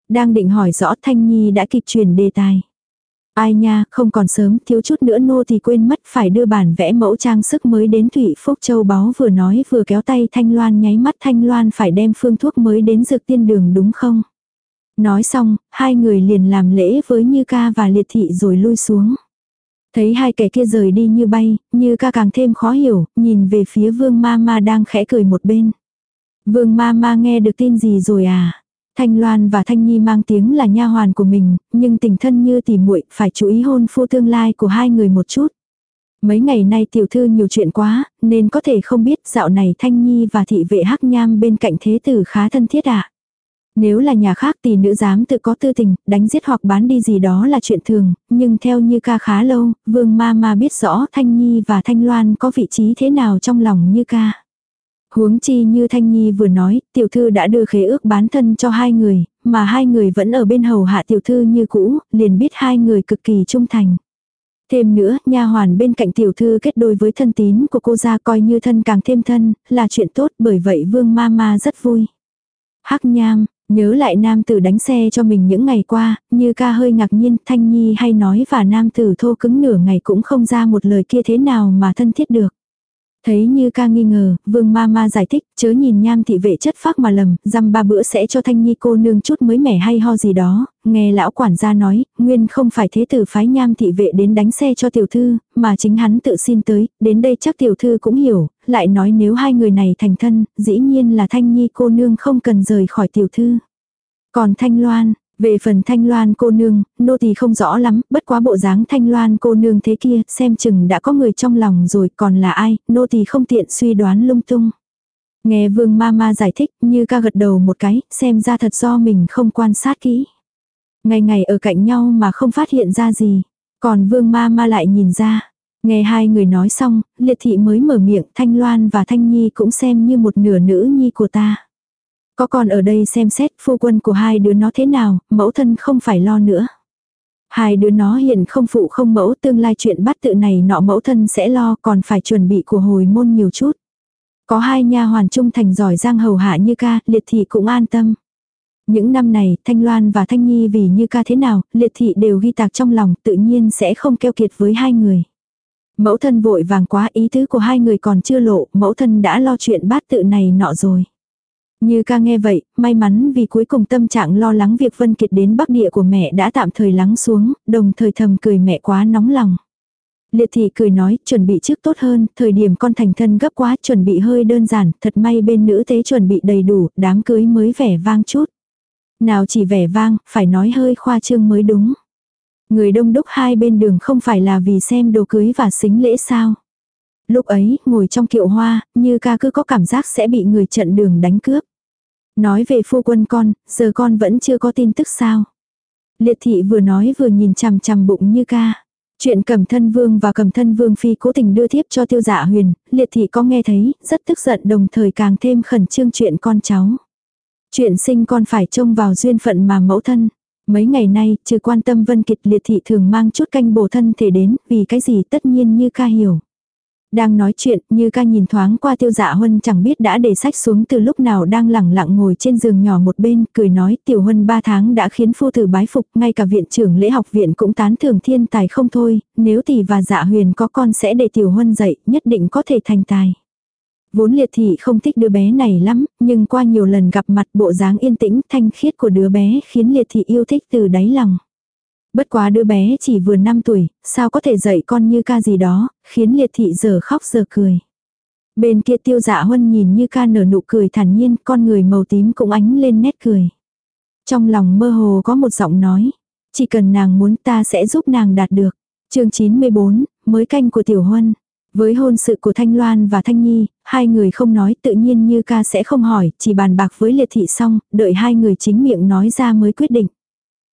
Đang định hỏi rõ Thanh Nhi đã kịp truyền đề tài. Ai nha, không còn sớm, thiếu chút nữa nô thì quên mất phải đưa bản vẽ mẫu trang sức mới đến thụy Phúc Châu Báu vừa nói vừa kéo tay Thanh Loan nháy mắt Thanh Loan phải đem phương thuốc mới đến dược tiên đường đúng không? Nói xong, hai người liền làm lễ với Như ca và liệt thị rồi lui xuống. Thấy hai kẻ kia rời đi như bay, Như ca càng thêm khó hiểu, nhìn về phía vương ma ma đang khẽ cười một bên. Vương ma ma nghe được tin gì rồi à? Thanh Loan và Thanh Nhi mang tiếng là nha hoàn của mình, nhưng tình thân như tỉ muội phải chú ý hôn phu tương lai của hai người một chút. Mấy ngày nay tiểu thư nhiều chuyện quá, nên có thể không biết dạo này Thanh Nhi và thị vệ hắc nham bên cạnh thế tử khá thân thiết ạ. À? Nếu là nhà khác thì nữ dám tự có tư tình, đánh giết hoặc bán đi gì đó là chuyện thường, nhưng theo như ca khá lâu, vương ma ma biết rõ Thanh Nhi và Thanh Loan có vị trí thế nào trong lòng như ca. Huống chi như Thanh Nhi vừa nói, tiểu thư đã đưa khế ước bán thân cho hai người, mà hai người vẫn ở bên hầu hạ tiểu thư như cũ, liền biết hai người cực kỳ trung thành. Thêm nữa, nha hoàn bên cạnh tiểu thư kết đôi với thân tín của cô ra coi như thân càng thêm thân, là chuyện tốt bởi vậy vương ma ma rất vui. Hắc nham, nhớ lại nam tử đánh xe cho mình những ngày qua, như ca hơi ngạc nhiên, thanh nhi hay nói và nam tử thô cứng nửa ngày cũng không ra một lời kia thế nào mà thân thiết được. Thấy như ca nghi ngờ, vương ma ma giải thích, chớ nhìn nham thị vệ chất phác mà lầm, dăm ba bữa sẽ cho thanh nhi cô nương chút mới mẻ hay ho gì đó, nghe lão quản gia nói, nguyên không phải thế tử phái nham thị vệ đến đánh xe cho tiểu thư, mà chính hắn tự xin tới, đến đây chắc tiểu thư cũng hiểu, lại nói nếu hai người này thành thân, dĩ nhiên là thanh nhi cô nương không cần rời khỏi tiểu thư. Còn thanh loan, về phần thanh loan cô nương, nô tỳ không rõ lắm, bất quá bộ dáng thanh loan cô nương thế kia, xem chừng đã có người trong lòng rồi, còn là ai, nô tỳ không tiện suy đoán lung tung. Nghe vương ma ma giải thích như ca gật đầu một cái, xem ra thật do mình không quan sát kỹ. Ngày ngày ở cạnh nhau mà không phát hiện ra gì. Còn vương ma ma lại nhìn ra. Nghe hai người nói xong, liệt thị mới mở miệng Thanh Loan và Thanh Nhi cũng xem như một nửa nữ nhi của ta. Có con ở đây xem xét phu quân của hai đứa nó thế nào, mẫu thân không phải lo nữa. Hai đứa nó hiện không phụ không mẫu tương lai chuyện bắt tự này nọ mẫu thân sẽ lo còn phải chuẩn bị của hồi môn nhiều chút. Có hai nha hoàn trung thành giỏi giang hầu hạ như ca, liệt thị cũng an tâm. Những năm này, Thanh Loan và Thanh Nhi vì như ca thế nào, liệt thị đều ghi tạc trong lòng, tự nhiên sẽ không keo kiệt với hai người. Mẫu thân vội vàng quá ý tứ của hai người còn chưa lộ, mẫu thân đã lo chuyện bát tự này nọ rồi. Như ca nghe vậy, may mắn vì cuối cùng tâm trạng lo lắng việc Vân Kiệt đến bắc địa của mẹ đã tạm thời lắng xuống, đồng thời thầm cười mẹ quá nóng lòng. Liệt thị cười nói, chuẩn bị trước tốt hơn, thời điểm con thành thân gấp quá, chuẩn bị hơi đơn giản, thật may bên nữ tế chuẩn bị đầy đủ, đám cưới mới vẻ vang chút. Nào chỉ vẻ vang, phải nói hơi khoa trương mới đúng. Người đông đúc hai bên đường không phải là vì xem đồ cưới và xính lễ sao. Lúc ấy, ngồi trong kiệu hoa, như ca cứ có cảm giác sẽ bị người trận đường đánh cướp. Nói về phu quân con, giờ con vẫn chưa có tin tức sao. Liệt thị vừa nói vừa nhìn chằm chằm bụng như ca. Chuyện cầm thân vương và cầm thân vương phi cố tình đưa thiếp cho tiêu dạ huyền, liệt thị có nghe thấy, rất tức giận đồng thời càng thêm khẩn trương chuyện con cháu. Chuyện sinh con phải trông vào duyên phận mà mẫu thân. Mấy ngày nay, trừ quan tâm Vân kịch liệt thị thường mang chút canh bổ thân thể đến, vì cái gì tất nhiên như ca hiểu. Đang nói chuyện, như ca nhìn thoáng qua tiêu dạ huân chẳng biết đã để sách xuống từ lúc nào đang lẳng lặng ngồi trên giường nhỏ một bên, cười nói tiểu huân ba tháng đã khiến phu tử bái phục, ngay cả viện trưởng lễ học viện cũng tán thưởng thiên tài không thôi, nếu tỷ và dạ huyền có con sẽ để tiểu huân dạy, nhất định có thể thành tài. Vốn liệt thị không thích đứa bé này lắm, nhưng qua nhiều lần gặp mặt bộ dáng yên tĩnh thanh khiết của đứa bé khiến liệt thị yêu thích từ đáy lòng. Bất quá đứa bé chỉ vừa 5 tuổi, sao có thể dạy con như ca gì đó, khiến liệt thị giờ khóc giờ cười. Bên kia tiêu dạ huân nhìn như ca nở nụ cười thản nhiên, con người màu tím cũng ánh lên nét cười. Trong lòng mơ hồ có một giọng nói, chỉ cần nàng muốn ta sẽ giúp nàng đạt được. chương 94, mới canh của tiểu huân. Với hôn sự của Thanh Loan và Thanh Nhi, hai người không nói tự nhiên như ca sẽ không hỏi, chỉ bàn bạc với liệt thị xong, đợi hai người chính miệng nói ra mới quyết định.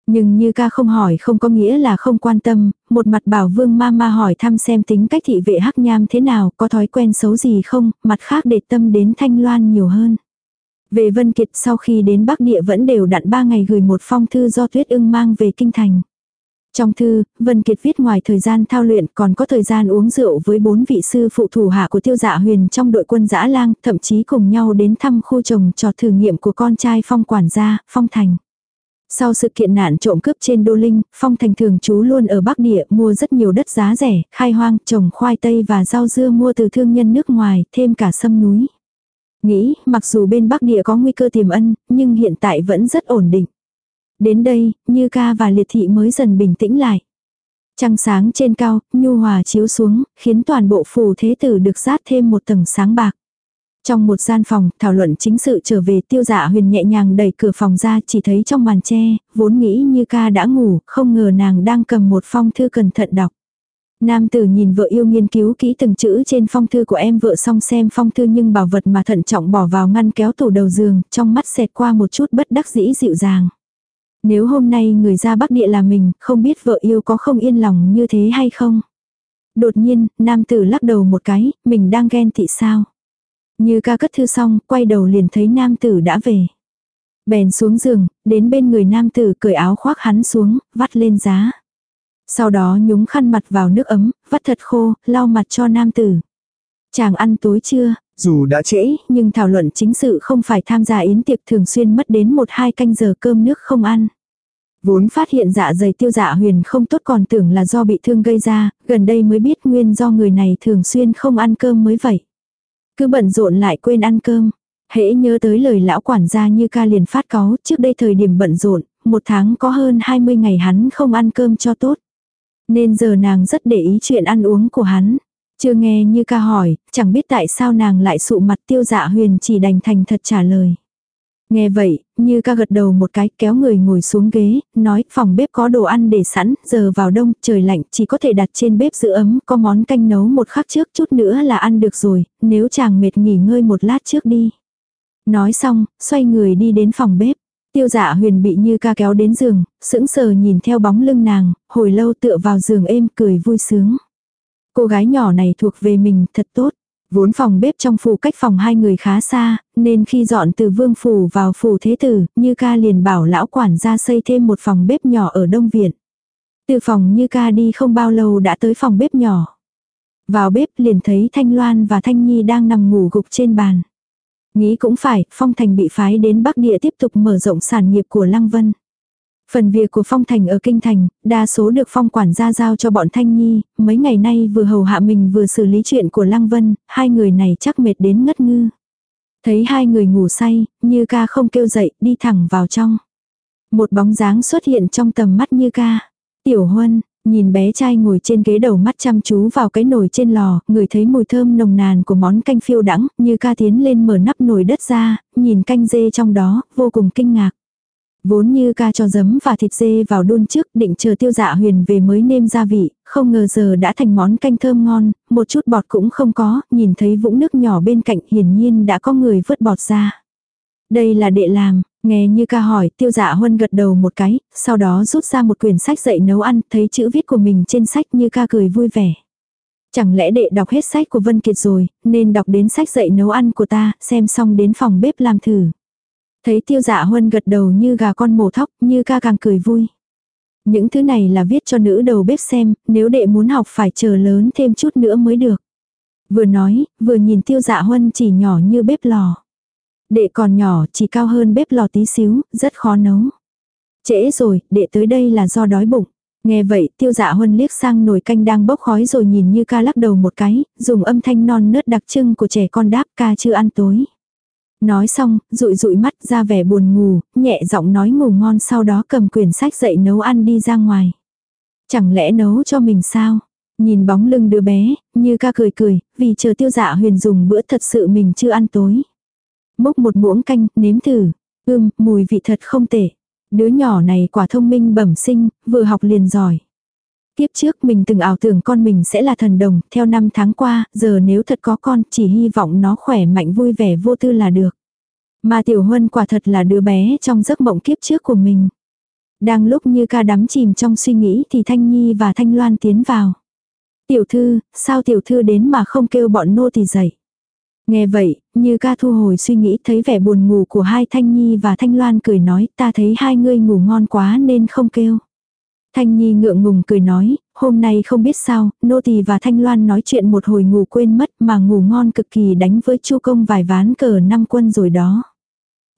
Nhưng như ca không hỏi không có nghĩa là không quan tâm, một mặt bảo vương ma ma hỏi thăm xem tính cách thị vệ hắc nham thế nào, có thói quen xấu gì không, mặt khác để tâm đến thanh loan nhiều hơn. Về Vân Kiệt sau khi đến Bắc Địa vẫn đều đặn ba ngày gửi một phong thư do Tuyết ưng mang về Kinh Thành. Trong thư, Vân Kiệt viết ngoài thời gian thao luyện còn có thời gian uống rượu với bốn vị sư phụ thủ hạ của tiêu dạ huyền trong đội quân dã lang, thậm chí cùng nhau đến thăm khu trồng trò thử nghiệm của con trai phong quản gia, phong thành. Sau sự kiện nạn trộm cướp trên Đô Linh, Phong Thành thường trú luôn ở Bắc Địa mua rất nhiều đất giá rẻ, khai hoang, trồng khoai tây và rau dưa mua từ thương nhân nước ngoài, thêm cả sâm núi. Nghĩ, mặc dù bên Bắc Địa có nguy cơ tiềm ân, nhưng hiện tại vẫn rất ổn định. Đến đây, Như ca và Liệt Thị mới dần bình tĩnh lại. Trăng sáng trên cao, nhu hòa chiếu xuống, khiến toàn bộ phù thế tử được rát thêm một tầng sáng bạc. Trong một gian phòng, thảo luận chính sự trở về tiêu dạ huyền nhẹ nhàng đẩy cửa phòng ra chỉ thấy trong màn tre, vốn nghĩ như ca đã ngủ, không ngờ nàng đang cầm một phong thư cẩn thận đọc. Nam tử nhìn vợ yêu nghiên cứu kỹ từng chữ trên phong thư của em vợ xong xem phong thư nhưng bảo vật mà thận trọng bỏ vào ngăn kéo tủ đầu giường, trong mắt xẹt qua một chút bất đắc dĩ dịu dàng. Nếu hôm nay người ra bắc địa là mình, không biết vợ yêu có không yên lòng như thế hay không? Đột nhiên, nam tử lắc đầu một cái, mình đang ghen tị sao? Như ca cất thư xong, quay đầu liền thấy nam tử đã về. Bèn xuống giường, đến bên người nam tử cởi áo khoác hắn xuống, vắt lên giá. Sau đó nhúng khăn mặt vào nước ấm, vắt thật khô, lau mặt cho nam tử. Chàng ăn tối chưa? Dù đã trễ, nhưng thảo luận chính sự không phải tham gia yến tiệc thường xuyên mất đến một hai canh giờ cơm nước không ăn. Vốn phát hiện dạ dày tiêu dạ huyền không tốt còn tưởng là do bị thương gây ra, gần đây mới biết nguyên do người này thường xuyên không ăn cơm mới vậy. Cứ bận rộn lại quên ăn cơm. Hễ nhớ tới lời lão quản gia như ca liền phát cáu, trước đây thời điểm bận rộn, một tháng có hơn 20 ngày hắn không ăn cơm cho tốt. Nên giờ nàng rất để ý chuyện ăn uống của hắn. Chưa nghe như ca hỏi, chẳng biết tại sao nàng lại sụ mặt tiêu dạ huyền chỉ đành thành thật trả lời. Nghe vậy, như ca gật đầu một cái kéo người ngồi xuống ghế, nói phòng bếp có đồ ăn để sẵn, giờ vào đông, trời lạnh, chỉ có thể đặt trên bếp giữ ấm, có món canh nấu một khắc trước chút nữa là ăn được rồi, nếu chàng mệt nghỉ ngơi một lát trước đi. Nói xong, xoay người đi đến phòng bếp. Tiêu dạ huyền bị như ca kéo đến giường, sững sờ nhìn theo bóng lưng nàng, hồi lâu tựa vào giường êm cười vui sướng. Cô gái nhỏ này thuộc về mình thật tốt. Vốn phòng bếp trong phủ cách phòng hai người khá xa, nên khi dọn từ vương phủ vào phủ thế tử, như ca liền bảo lão quản gia xây thêm một phòng bếp nhỏ ở đông viện. Từ phòng như ca đi không bao lâu đã tới phòng bếp nhỏ. Vào bếp liền thấy Thanh Loan và Thanh Nhi đang nằm ngủ gục trên bàn. Nghĩ cũng phải, Phong Thành bị phái đến Bắc Địa tiếp tục mở rộng sản nghiệp của Lăng Vân. Phần việc của Phong Thành ở Kinh Thành, đa số được Phong quản gia giao cho bọn Thanh Nhi, mấy ngày nay vừa hầu hạ mình vừa xử lý chuyện của Lăng Vân, hai người này chắc mệt đến ngất ngư. Thấy hai người ngủ say, Như ca không kêu dậy, đi thẳng vào trong. Một bóng dáng xuất hiện trong tầm mắt Như ca. Tiểu Huân, Nhìn bé trai ngồi trên ghế đầu mắt chăm chú vào cái nồi trên lò, người thấy mùi thơm nồng nàn của món canh phiêu đắng, như ca tiến lên mở nắp nồi đất ra, nhìn canh dê trong đó, vô cùng kinh ngạc. Vốn như ca cho giấm và thịt dê vào đun trước, định chờ tiêu dạ huyền về mới nêm gia vị, không ngờ giờ đã thành món canh thơm ngon, một chút bọt cũng không có, nhìn thấy vũng nước nhỏ bên cạnh hiển nhiên đã có người vớt bọt ra. Đây là đệ làm, Nghe như ca hỏi, tiêu dạ huân gật đầu một cái, sau đó rút ra một quyển sách dạy nấu ăn, thấy chữ viết của mình trên sách như ca cười vui vẻ. Chẳng lẽ đệ đọc hết sách của Vân Kiệt rồi, nên đọc đến sách dạy nấu ăn của ta, xem xong đến phòng bếp làm thử. Thấy tiêu dạ huân gật đầu như gà con mổ thóc, như ca càng cười vui. Những thứ này là viết cho nữ đầu bếp xem, nếu đệ muốn học phải chờ lớn thêm chút nữa mới được. Vừa nói, vừa nhìn tiêu dạ huân chỉ nhỏ như bếp lò. Đệ còn nhỏ, chỉ cao hơn bếp lò tí xíu, rất khó nấu. Trễ rồi, đệ tới đây là do đói bụng. Nghe vậy, tiêu dạ huân liếc sang nồi canh đang bốc khói rồi nhìn như ca lắc đầu một cái, dùng âm thanh non nớt đặc trưng của trẻ con đáp ca chưa ăn tối. Nói xong, rụi rụi mắt ra vẻ buồn ngủ, nhẹ giọng nói ngủ ngon sau đó cầm quyển sách dậy nấu ăn đi ra ngoài. Chẳng lẽ nấu cho mình sao? Nhìn bóng lưng đứa bé, như ca cười cười, vì chờ tiêu dạ huyền dùng bữa thật sự mình chưa ăn tối múc một muỗng canh, nếm thử. Ưm, mùi vị thật không tệ. Đứa nhỏ này quả thông minh bẩm sinh, vừa học liền giỏi. Tiếp trước mình từng ảo tưởng con mình sẽ là thần đồng, theo năm tháng qua, giờ nếu thật có con, chỉ hy vọng nó khỏe mạnh vui vẻ vô tư là được. Mà Tiểu Huân quả thật là đứa bé trong giấc mộng kiếp trước của mình. Đang lúc như ca đắm chìm trong suy nghĩ thì Thanh Nhi và Thanh Loan tiến vào. Tiểu thư, sao tiểu thư đến mà không kêu bọn nô tỳ dậy? Nghe vậy, như ca thu hồi suy nghĩ thấy vẻ buồn ngủ của hai Thanh Nhi và Thanh Loan cười nói ta thấy hai ngươi ngủ ngon quá nên không kêu. Thanh Nhi ngượng ngùng cười nói, hôm nay không biết sao, nô tỳ và Thanh Loan nói chuyện một hồi ngủ quên mất mà ngủ ngon cực kỳ đánh với chu công vài ván cờ năm quân rồi đó.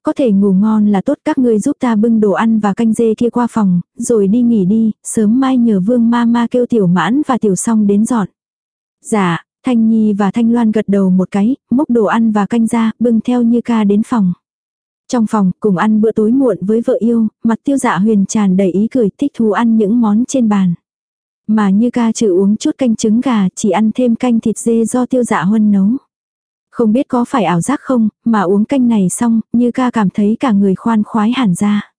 Có thể ngủ ngon là tốt các ngươi giúp ta bưng đồ ăn và canh dê kia qua phòng, rồi đi nghỉ đi, sớm mai nhờ vương ma ma kêu tiểu mãn và tiểu song đến dọn. Dạ, Thanh Nhi và Thanh Loan gật đầu một cái, múc đồ ăn và canh ra, bưng theo Như ca đến phòng. Trong phòng, cùng ăn bữa tối muộn với vợ yêu, mặt tiêu dạ huyền tràn đầy ý cười thích thú ăn những món trên bàn. Mà Như ca trừ uống chút canh trứng gà, chỉ ăn thêm canh thịt dê do tiêu dạ huân nấu. Không biết có phải ảo giác không, mà uống canh này xong, Như ca cảm thấy cả người khoan khoái hẳn ra.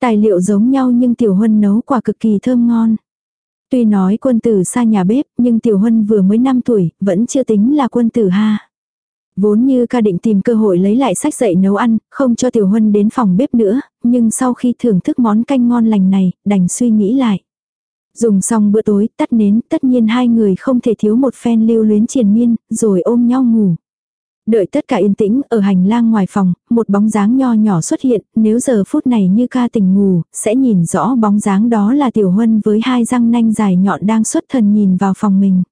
Tài liệu giống nhau nhưng tiểu huân nấu quả cực kỳ thơm ngon. Tuy nói quân tử xa nhà bếp, nhưng Tiểu Huân vừa mới 5 tuổi, vẫn chưa tính là quân tử ha. Vốn như ca định tìm cơ hội lấy lại sách dạy nấu ăn, không cho Tiểu Huân đến phòng bếp nữa, nhưng sau khi thưởng thức món canh ngon lành này, đành suy nghĩ lại. Dùng xong bữa tối, tắt nến, tất nhiên hai người không thể thiếu một phen lưu luyến triền miên, rồi ôm nhau ngủ. Đợi tất cả yên tĩnh, ở hành lang ngoài phòng, một bóng dáng nho nhỏ xuất hiện, nếu giờ phút này như ca tỉnh ngủ, sẽ nhìn rõ bóng dáng đó là Tiểu Huân với hai răng nanh dài nhọn đang xuất thần nhìn vào phòng mình.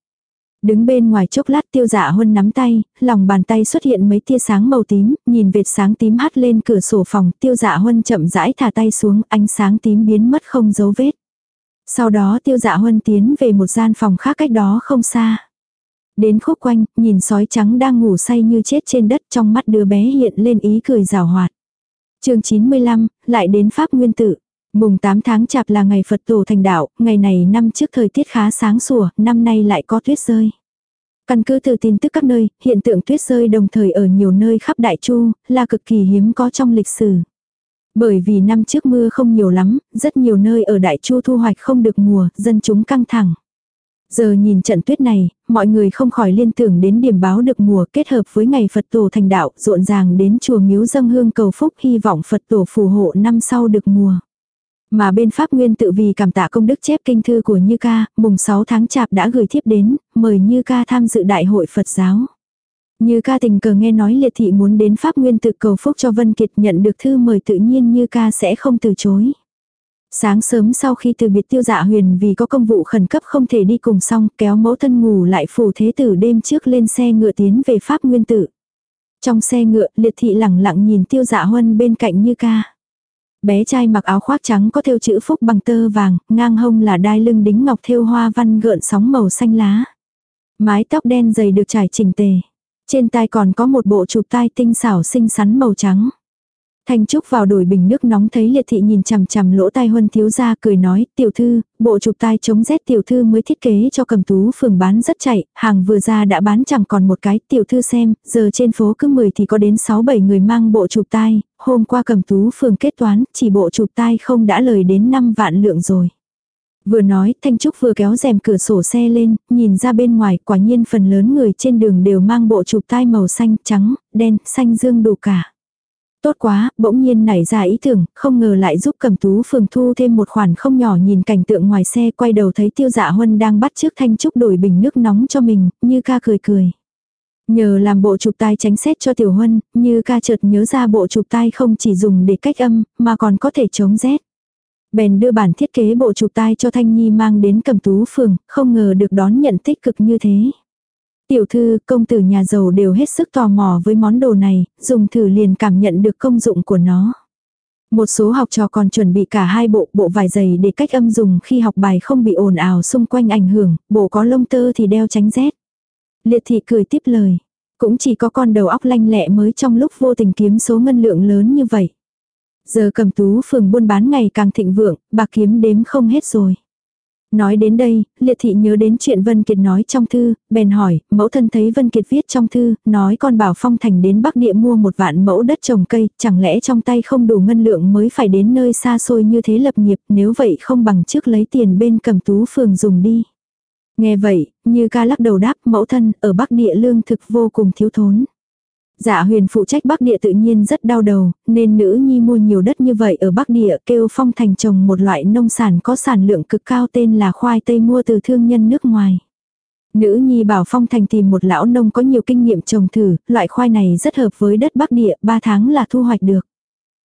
Đứng bên ngoài chốc lát tiêu dạ huân nắm tay, lòng bàn tay xuất hiện mấy tia sáng màu tím, nhìn vệt sáng tím hắt lên cửa sổ phòng, tiêu dạ huân chậm rãi thả tay xuống, ánh sáng tím biến mất không dấu vết. Sau đó tiêu dạ huân tiến về một gian phòng khác cách đó không xa. Đến khúc quanh, nhìn sói trắng đang ngủ say như chết trên đất trong mắt đứa bé hiện lên ý cười rào hoạt. chương 95, lại đến Pháp Nguyên Tử. Mùng 8 tháng chạp là ngày Phật tổ thành đạo, ngày này năm trước thời tiết khá sáng sủa, năm nay lại có tuyết rơi. Căn cứ từ tin tức các nơi, hiện tượng tuyết rơi đồng thời ở nhiều nơi khắp Đại Chu, là cực kỳ hiếm có trong lịch sử. Bởi vì năm trước mưa không nhiều lắm, rất nhiều nơi ở Đại Chu thu hoạch không được mùa, dân chúng căng thẳng. Giờ nhìn trận tuyết này, mọi người không khỏi liên tưởng đến điểm báo được mùa kết hợp với ngày Phật tổ thành đạo, rộn ràng đến chùa miếu dâng hương cầu phúc hy vọng Phật tổ phù hộ năm sau được mùa. Mà bên Pháp Nguyên tự vì cảm tạ công đức chép kinh thư của Như Ca, mùng 6 tháng chạp đã gửi thiếp đến, mời Như Ca tham dự đại hội Phật giáo. Như Ca tình cờ nghe nói liệt thị muốn đến Pháp Nguyên tự cầu phúc cho Vân Kiệt nhận được thư mời tự nhiên Như Ca sẽ không từ chối. Sáng sớm sau khi từ biệt tiêu dạ huyền vì có công vụ khẩn cấp không thể đi cùng xong kéo mẫu thân ngủ lại phủ thế tử đêm trước lên xe ngựa tiến về Pháp Nguyên tự Trong xe ngựa liệt thị lẳng lặng nhìn tiêu dạ huân bên cạnh như ca. Bé trai mặc áo khoác trắng có thêu chữ phúc bằng tơ vàng, ngang hông là đai lưng đính ngọc thêu hoa văn gợn sóng màu xanh lá. Mái tóc đen dày được trải chỉnh tề. Trên tai còn có một bộ chụp tai tinh xảo xinh xắn màu trắng. Thanh Trúc vào đổi bình nước nóng thấy liệt thị nhìn chằm chằm lỗ tai huân thiếu ra cười nói, tiểu thư, bộ chụp tai chống rét tiểu thư mới thiết kế cho cầm tú phường bán rất chạy, hàng vừa ra đã bán chẳng còn một cái, tiểu thư xem, giờ trên phố cứ 10 thì có đến 6-7 người mang bộ chụp tai, hôm qua cầm tú phường kết toán, chỉ bộ chụp tai không đã lời đến 5 vạn lượng rồi. Vừa nói, Thanh Trúc vừa kéo rèm cửa sổ xe lên, nhìn ra bên ngoài, quả nhiên phần lớn người trên đường đều mang bộ chụp tai màu xanh, trắng, đen, xanh dương đủ cả. Tốt quá, bỗng nhiên nảy ra ý tưởng, không ngờ lại giúp cầm tú phường thu thêm một khoản không nhỏ nhìn cảnh tượng ngoài xe quay đầu thấy tiêu dạ huân đang bắt trước thanh trúc đổi bình nước nóng cho mình, như ca cười cười. Nhờ làm bộ chụp tai tránh xét cho tiểu huân, như ca chợt nhớ ra bộ chụp tai không chỉ dùng để cách âm, mà còn có thể chống rét. Bèn đưa bản thiết kế bộ chụp tai cho Thanh Nhi mang đến cầm tú phường, không ngờ được đón nhận tích cực như thế. Tiểu thư, công tử nhà giàu đều hết sức tò mò với món đồ này, dùng thử liền cảm nhận được công dụng của nó. Một số học trò còn chuẩn bị cả hai bộ, bộ vải dày để cách âm dùng khi học bài không bị ồn ào xung quanh ảnh hưởng, bộ có lông tơ thì đeo tránh rét. Liệt thị cười tiếp lời. Cũng chỉ có con đầu óc lanh lẹ mới trong lúc vô tình kiếm số ngân lượng lớn như vậy. Giờ cầm tú phường buôn bán ngày càng thịnh vượng, bà kiếm đếm không hết rồi. Nói đến đây, liệt thị nhớ đến chuyện Vân Kiệt nói trong thư, bèn hỏi, mẫu thân thấy Vân Kiệt viết trong thư, nói con bảo Phong Thành đến Bắc Địa mua một vạn mẫu đất trồng cây, chẳng lẽ trong tay không đủ ngân lượng mới phải đến nơi xa xôi như thế lập nghiệp, nếu vậy không bằng trước lấy tiền bên cầm tú phường dùng đi. Nghe vậy, như ca lắc đầu đáp mẫu thân, ở Bắc Địa lương thực vô cùng thiếu thốn. Dạ huyền phụ trách Bắc Địa tự nhiên rất đau đầu, nên nữ nhi mua nhiều đất như vậy ở Bắc Địa kêu phong thành trồng một loại nông sản có sản lượng cực cao tên là khoai tây mua từ thương nhân nước ngoài. Nữ nhi bảo phong thành tìm một lão nông có nhiều kinh nghiệm trồng thử, loại khoai này rất hợp với đất Bắc Địa, 3 tháng là thu hoạch được.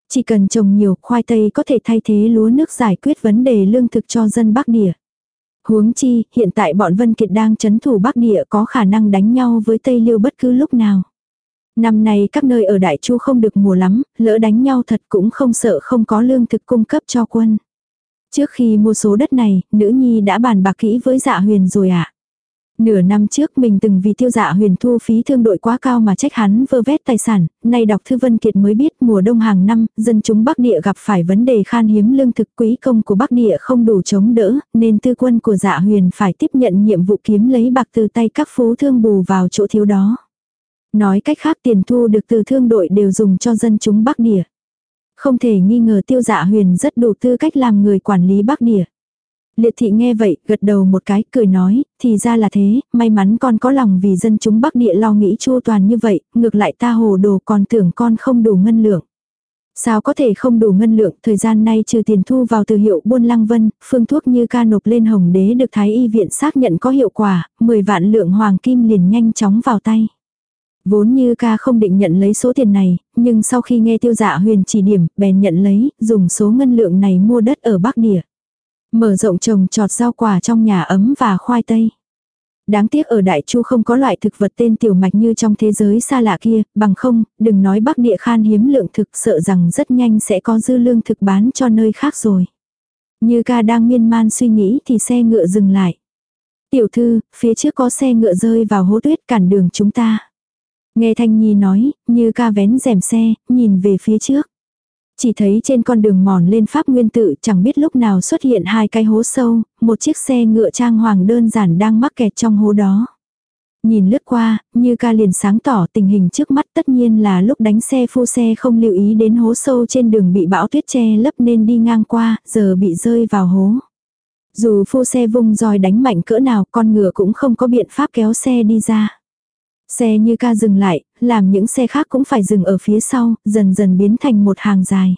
Chỉ cần trồng nhiều khoai tây có thể thay thế lúa nước giải quyết vấn đề lương thực cho dân Bắc Địa. Huống chi, hiện tại bọn Vân Kiệt đang chấn thủ Bắc Địa có khả năng đánh nhau với Tây Liêu bất cứ lúc nào. Năm nay các nơi ở Đại Chu không được mùa lắm, lỡ đánh nhau thật cũng không sợ không có lương thực cung cấp cho quân. Trước khi mua số đất này, nữ nhi đã bàn bạc kỹ với dạ huyền rồi ạ. À. Nửa năm trước mình từng vì tiêu dạ huyền thu phí thương đội quá cao mà trách hắn vơ vét tài sản, nay đọc Thư Vân Kiệt mới biết mùa đông hàng năm, dân chúng Bắc Địa gặp phải vấn đề khan hiếm lương thực quý công của Bắc Địa không đủ chống đỡ, nên tư quân của dạ huyền phải tiếp nhận nhiệm vụ kiếm lấy bạc từ tay các phú thương bù vào chỗ thiếu đó. Nói cách khác tiền thu được từ thương đội đều dùng cho dân chúng Bắc Địa. Không thể nghi ngờ tiêu dạ huyền rất đủ tư cách làm người quản lý Bắc Địa. Liệt thị nghe vậy, gật đầu một cái, cười nói, thì ra là thế, may mắn con có lòng vì dân chúng Bắc Địa lo nghĩ chu toàn như vậy, ngược lại ta hồ đồ còn tưởng con không đủ ngân lượng. Sao có thể không đủ ngân lượng, thời gian nay trừ tiền thu vào từ hiệu buôn lăng vân, phương thuốc như ca nộp lên hồng đế được Thái Y viện xác nhận có hiệu quả, 10 vạn lượng hoàng kim liền nhanh chóng vào tay. Vốn như ca không định nhận lấy số tiền này, nhưng sau khi nghe tiêu dạ huyền chỉ điểm, bèn nhận lấy, dùng số ngân lượng này mua đất ở Bắc Địa. Mở rộng trồng trọt rau quả trong nhà ấm và khoai tây. Đáng tiếc ở Đại Chu không có loại thực vật tên tiểu mạch như trong thế giới xa lạ kia, bằng không, đừng nói Bắc Địa khan hiếm lượng thực sợ rằng rất nhanh sẽ có dư lương thực bán cho nơi khác rồi. Như ca đang miên man suy nghĩ thì xe ngựa dừng lại. Tiểu thư, phía trước có xe ngựa rơi vào hố tuyết cản đường chúng ta. Nghe Thanh Nhi nói, như ca vén rèm xe, nhìn về phía trước. Chỉ thấy trên con đường mòn lên Pháp Nguyên tự chẳng biết lúc nào xuất hiện hai cái hố sâu, một chiếc xe ngựa trang hoàng đơn giản đang mắc kẹt trong hố đó. Nhìn lướt qua, như ca liền sáng tỏ tình hình trước mắt tất nhiên là lúc đánh xe phu xe không lưu ý đến hố sâu trên đường bị bão tuyết che lấp nên đi ngang qua, giờ bị rơi vào hố. Dù phu xe vung roi đánh mạnh cỡ nào con ngựa cũng không có biện pháp kéo xe đi ra. Xe như ca dừng lại, làm những xe khác cũng phải dừng ở phía sau, dần dần biến thành một hàng dài.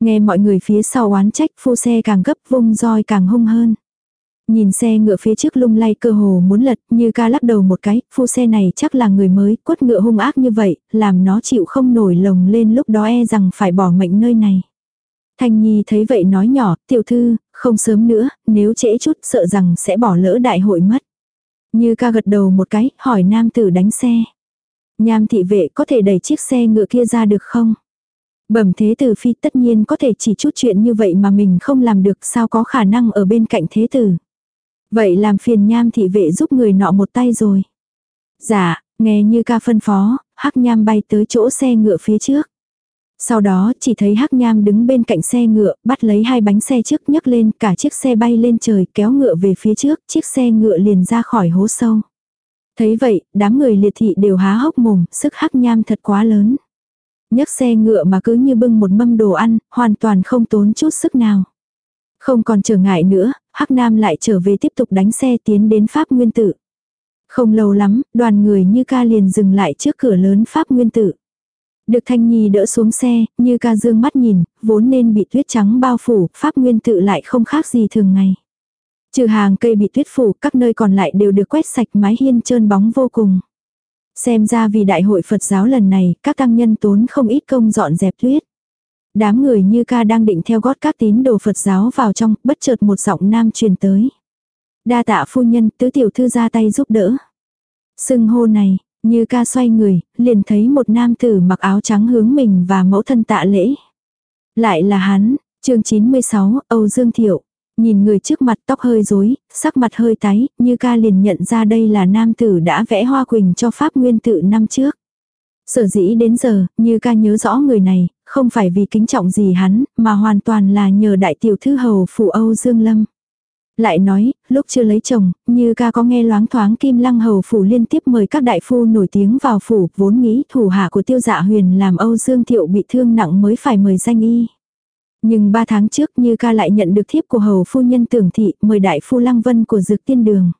Nghe mọi người phía sau oán trách phu xe càng gấp vung roi càng hung hơn. Nhìn xe ngựa phía trước lung lay cơ hồ muốn lật như ca lắc đầu một cái, phu xe này chắc là người mới, quất ngựa hung ác như vậy, làm nó chịu không nổi lồng lên lúc đó e rằng phải bỏ mệnh nơi này. Thanh Nhi thấy vậy nói nhỏ, tiểu thư, không sớm nữa, nếu trễ chút sợ rằng sẽ bỏ lỡ đại hội mất. Như ca gật đầu một cái, hỏi nam tử đánh xe. Nham thị vệ có thể đẩy chiếc xe ngựa kia ra được không? Bẩm thế tử phi tất nhiên có thể chỉ chút chuyện như vậy mà mình không làm được sao có khả năng ở bên cạnh thế tử. Vậy làm phiền nham thị vệ giúp người nọ một tay rồi. Dạ, nghe như ca phân phó, hắc nham bay tới chỗ xe ngựa phía trước. Sau đó chỉ thấy hắc nham đứng bên cạnh xe ngựa, bắt lấy hai bánh xe trước nhấc lên, cả chiếc xe bay lên trời kéo ngựa về phía trước, chiếc xe ngựa liền ra khỏi hố sâu. Thấy vậy, đám người liệt thị đều há hốc mồm, sức hắc nham thật quá lớn. nhấc xe ngựa mà cứ như bưng một mâm đồ ăn, hoàn toàn không tốn chút sức nào. Không còn trở ngại nữa, Hắc Nam lại trở về tiếp tục đánh xe tiến đến Pháp Nguyên Tử. Không lâu lắm, đoàn người như ca liền dừng lại trước cửa lớn Pháp Nguyên Tử. Được Thanh Nhi đỡ xuống xe, như ca dương mắt nhìn, vốn nên bị tuyết trắng bao phủ, Pháp Nguyên Tự lại không khác gì thường ngày. Trừ hàng cây bị tuyết phủ, các nơi còn lại đều được quét sạch mái hiên trơn bóng vô cùng. Xem ra vì đại hội Phật giáo lần này, các tăng nhân tốn không ít công dọn dẹp tuyết. Đám người như ca đang định theo gót các tín đồ Phật giáo vào trong, bất chợt một giọng nam truyền tới. Đa tạ phu nhân, tứ tiểu thư ra tay giúp đỡ. Sưng hô này, như ca xoay người, liền thấy một nam tử mặc áo trắng hướng mình và mẫu thân tạ lễ. Lại là hắn, chương 96, Âu Dương Thiệu. Nhìn người trước mặt tóc hơi rối, sắc mặt hơi tái, như ca liền nhận ra đây là nam tử đã vẽ hoa quỳnh cho Pháp Nguyên tự năm trước. Sở dĩ đến giờ, như ca nhớ rõ người này, không phải vì kính trọng gì hắn, mà hoàn toàn là nhờ đại tiểu thư hầu phụ Âu Dương Lâm. Lại nói, lúc chưa lấy chồng, như ca có nghe loáng thoáng Kim Lăng Hầu Phủ liên tiếp mời các đại phu nổi tiếng vào phủ, vốn nghĩ thủ hạ của tiêu dạ huyền làm Âu Dương Thiệu bị thương nặng mới phải mời danh y. Nhưng ba tháng trước như ca lại nhận được thiếp của Hầu Phu Nhân Tưởng Thị mời đại phu Lăng Vân của Dược Tiên Đường.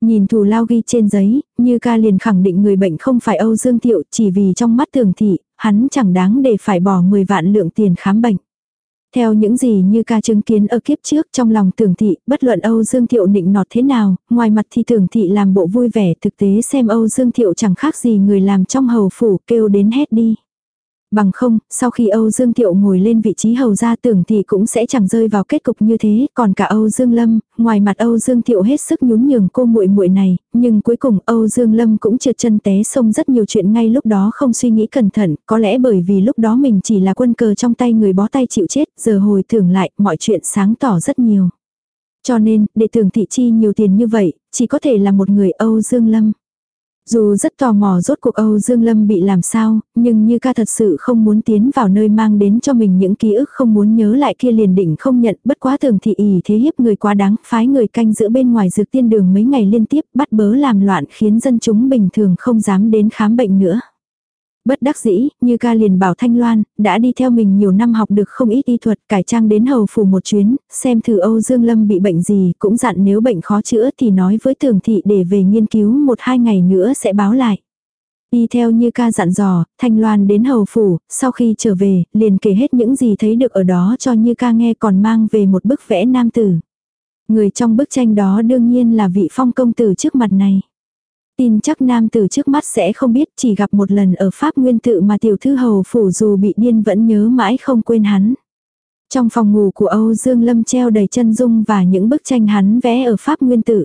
Nhìn thù lao ghi trên giấy, như ca liền khẳng định người bệnh không phải Âu Dương Thiệu chỉ vì trong mắt Tưởng Thị, hắn chẳng đáng để phải bỏ 10 vạn lượng tiền khám bệnh. Theo những gì như ca chứng kiến ở kiếp trước trong lòng tưởng thị, bất luận Âu Dương Thiệu nịnh nọt thế nào, ngoài mặt thì tưởng thị làm bộ vui vẻ thực tế xem Âu Dương Thiệu chẳng khác gì người làm trong hầu phủ kêu đến hết đi. Bằng không, sau khi Âu Dương Tiệu ngồi lên vị trí hầu gia tưởng thì cũng sẽ chẳng rơi vào kết cục như thế, còn cả Âu Dương Lâm, ngoài mặt Âu Dương Tiệu hết sức nhún nhường cô muội muội này, nhưng cuối cùng Âu Dương Lâm cũng trượt chân té sông rất nhiều chuyện ngay lúc đó không suy nghĩ cẩn thận, có lẽ bởi vì lúc đó mình chỉ là quân cờ trong tay người bó tay chịu chết, giờ hồi tưởng lại, mọi chuyện sáng tỏ rất nhiều. Cho nên, để tưởng thị chi nhiều tiền như vậy, chỉ có thể là một người Âu Dương Lâm. Dù rất tò mò rốt cuộc Âu Dương Lâm bị làm sao, nhưng như ca thật sự không muốn tiến vào nơi mang đến cho mình những ký ức không muốn nhớ lại kia liền định không nhận bất quá thường thị ỉ thế hiếp người quá đáng, phái người canh giữa bên ngoài dược tiên đường mấy ngày liên tiếp bắt bớ làm loạn khiến dân chúng bình thường không dám đến khám bệnh nữa. Bất đắc dĩ, như ca liền bảo Thanh Loan, đã đi theo mình nhiều năm học được không ít y thuật, cải trang đến hầu phủ một chuyến, xem thử Âu Dương Lâm bị bệnh gì, cũng dặn nếu bệnh khó chữa thì nói với tường thị để về nghiên cứu một hai ngày nữa sẽ báo lại. Y theo như ca dặn dò, Thanh Loan đến hầu phủ, sau khi trở về, liền kể hết những gì thấy được ở đó cho như ca nghe còn mang về một bức vẽ nam tử. Người trong bức tranh đó đương nhiên là vị phong công tử trước mặt này. Tin chắc nam tử trước mắt sẽ không biết chỉ gặp một lần ở Pháp Nguyên tự mà tiểu thư hầu phủ dù bị điên vẫn nhớ mãi không quên hắn. Trong phòng ngủ của Âu Dương Lâm treo đầy chân dung và những bức tranh hắn vẽ ở Pháp Nguyên tự.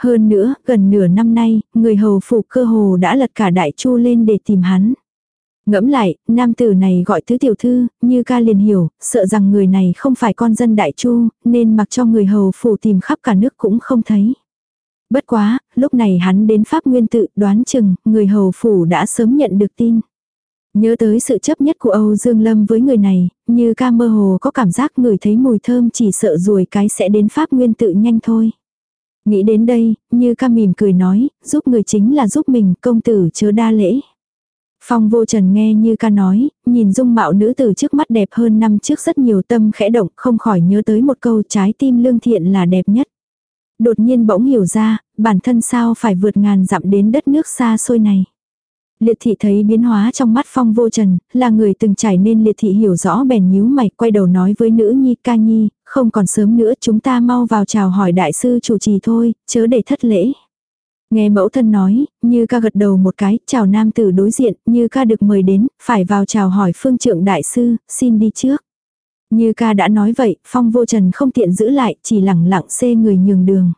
Hơn nữa, gần nửa năm nay, người hầu phủ cơ hồ đã lật cả đại chu lên để tìm hắn. Ngẫm lại, nam tử này gọi thứ tiểu thư, như ca liền hiểu, sợ rằng người này không phải con dân đại chu, nên mặc cho người hầu phủ tìm khắp cả nước cũng không thấy. Bất quá, lúc này hắn đến Pháp Nguyên tự đoán chừng, người hầu phủ đã sớm nhận được tin. Nhớ tới sự chấp nhất của Âu Dương Lâm với người này, như ca mơ hồ có cảm giác người thấy mùi thơm chỉ sợ rồi cái sẽ đến Pháp Nguyên tự nhanh thôi. Nghĩ đến đây, như ca mỉm cười nói, giúp người chính là giúp mình, công tử chớ đa lễ. Phong vô trần nghe như ca nói, nhìn dung mạo nữ tử trước mắt đẹp hơn năm trước rất nhiều tâm khẽ động, không khỏi nhớ tới một câu trái tim lương thiện là đẹp nhất. Đột nhiên bỗng hiểu ra, bản thân sao phải vượt ngàn dặm đến đất nước xa xôi này. Liệt thị thấy biến hóa trong mắt phong vô trần, là người từng trải nên liệt thị hiểu rõ bèn nhíu mày quay đầu nói với nữ nhi ca nhi, không còn sớm nữa chúng ta mau vào chào hỏi đại sư chủ trì thôi, chớ để thất lễ. Nghe mẫu thân nói, như ca gật đầu một cái, chào nam tử đối diện, như ca được mời đến, phải vào chào hỏi phương trượng đại sư, xin đi trước. Như ca đã nói vậy, phong vô trần không tiện giữ lại, chỉ lẳng lặng xê người nhường đường.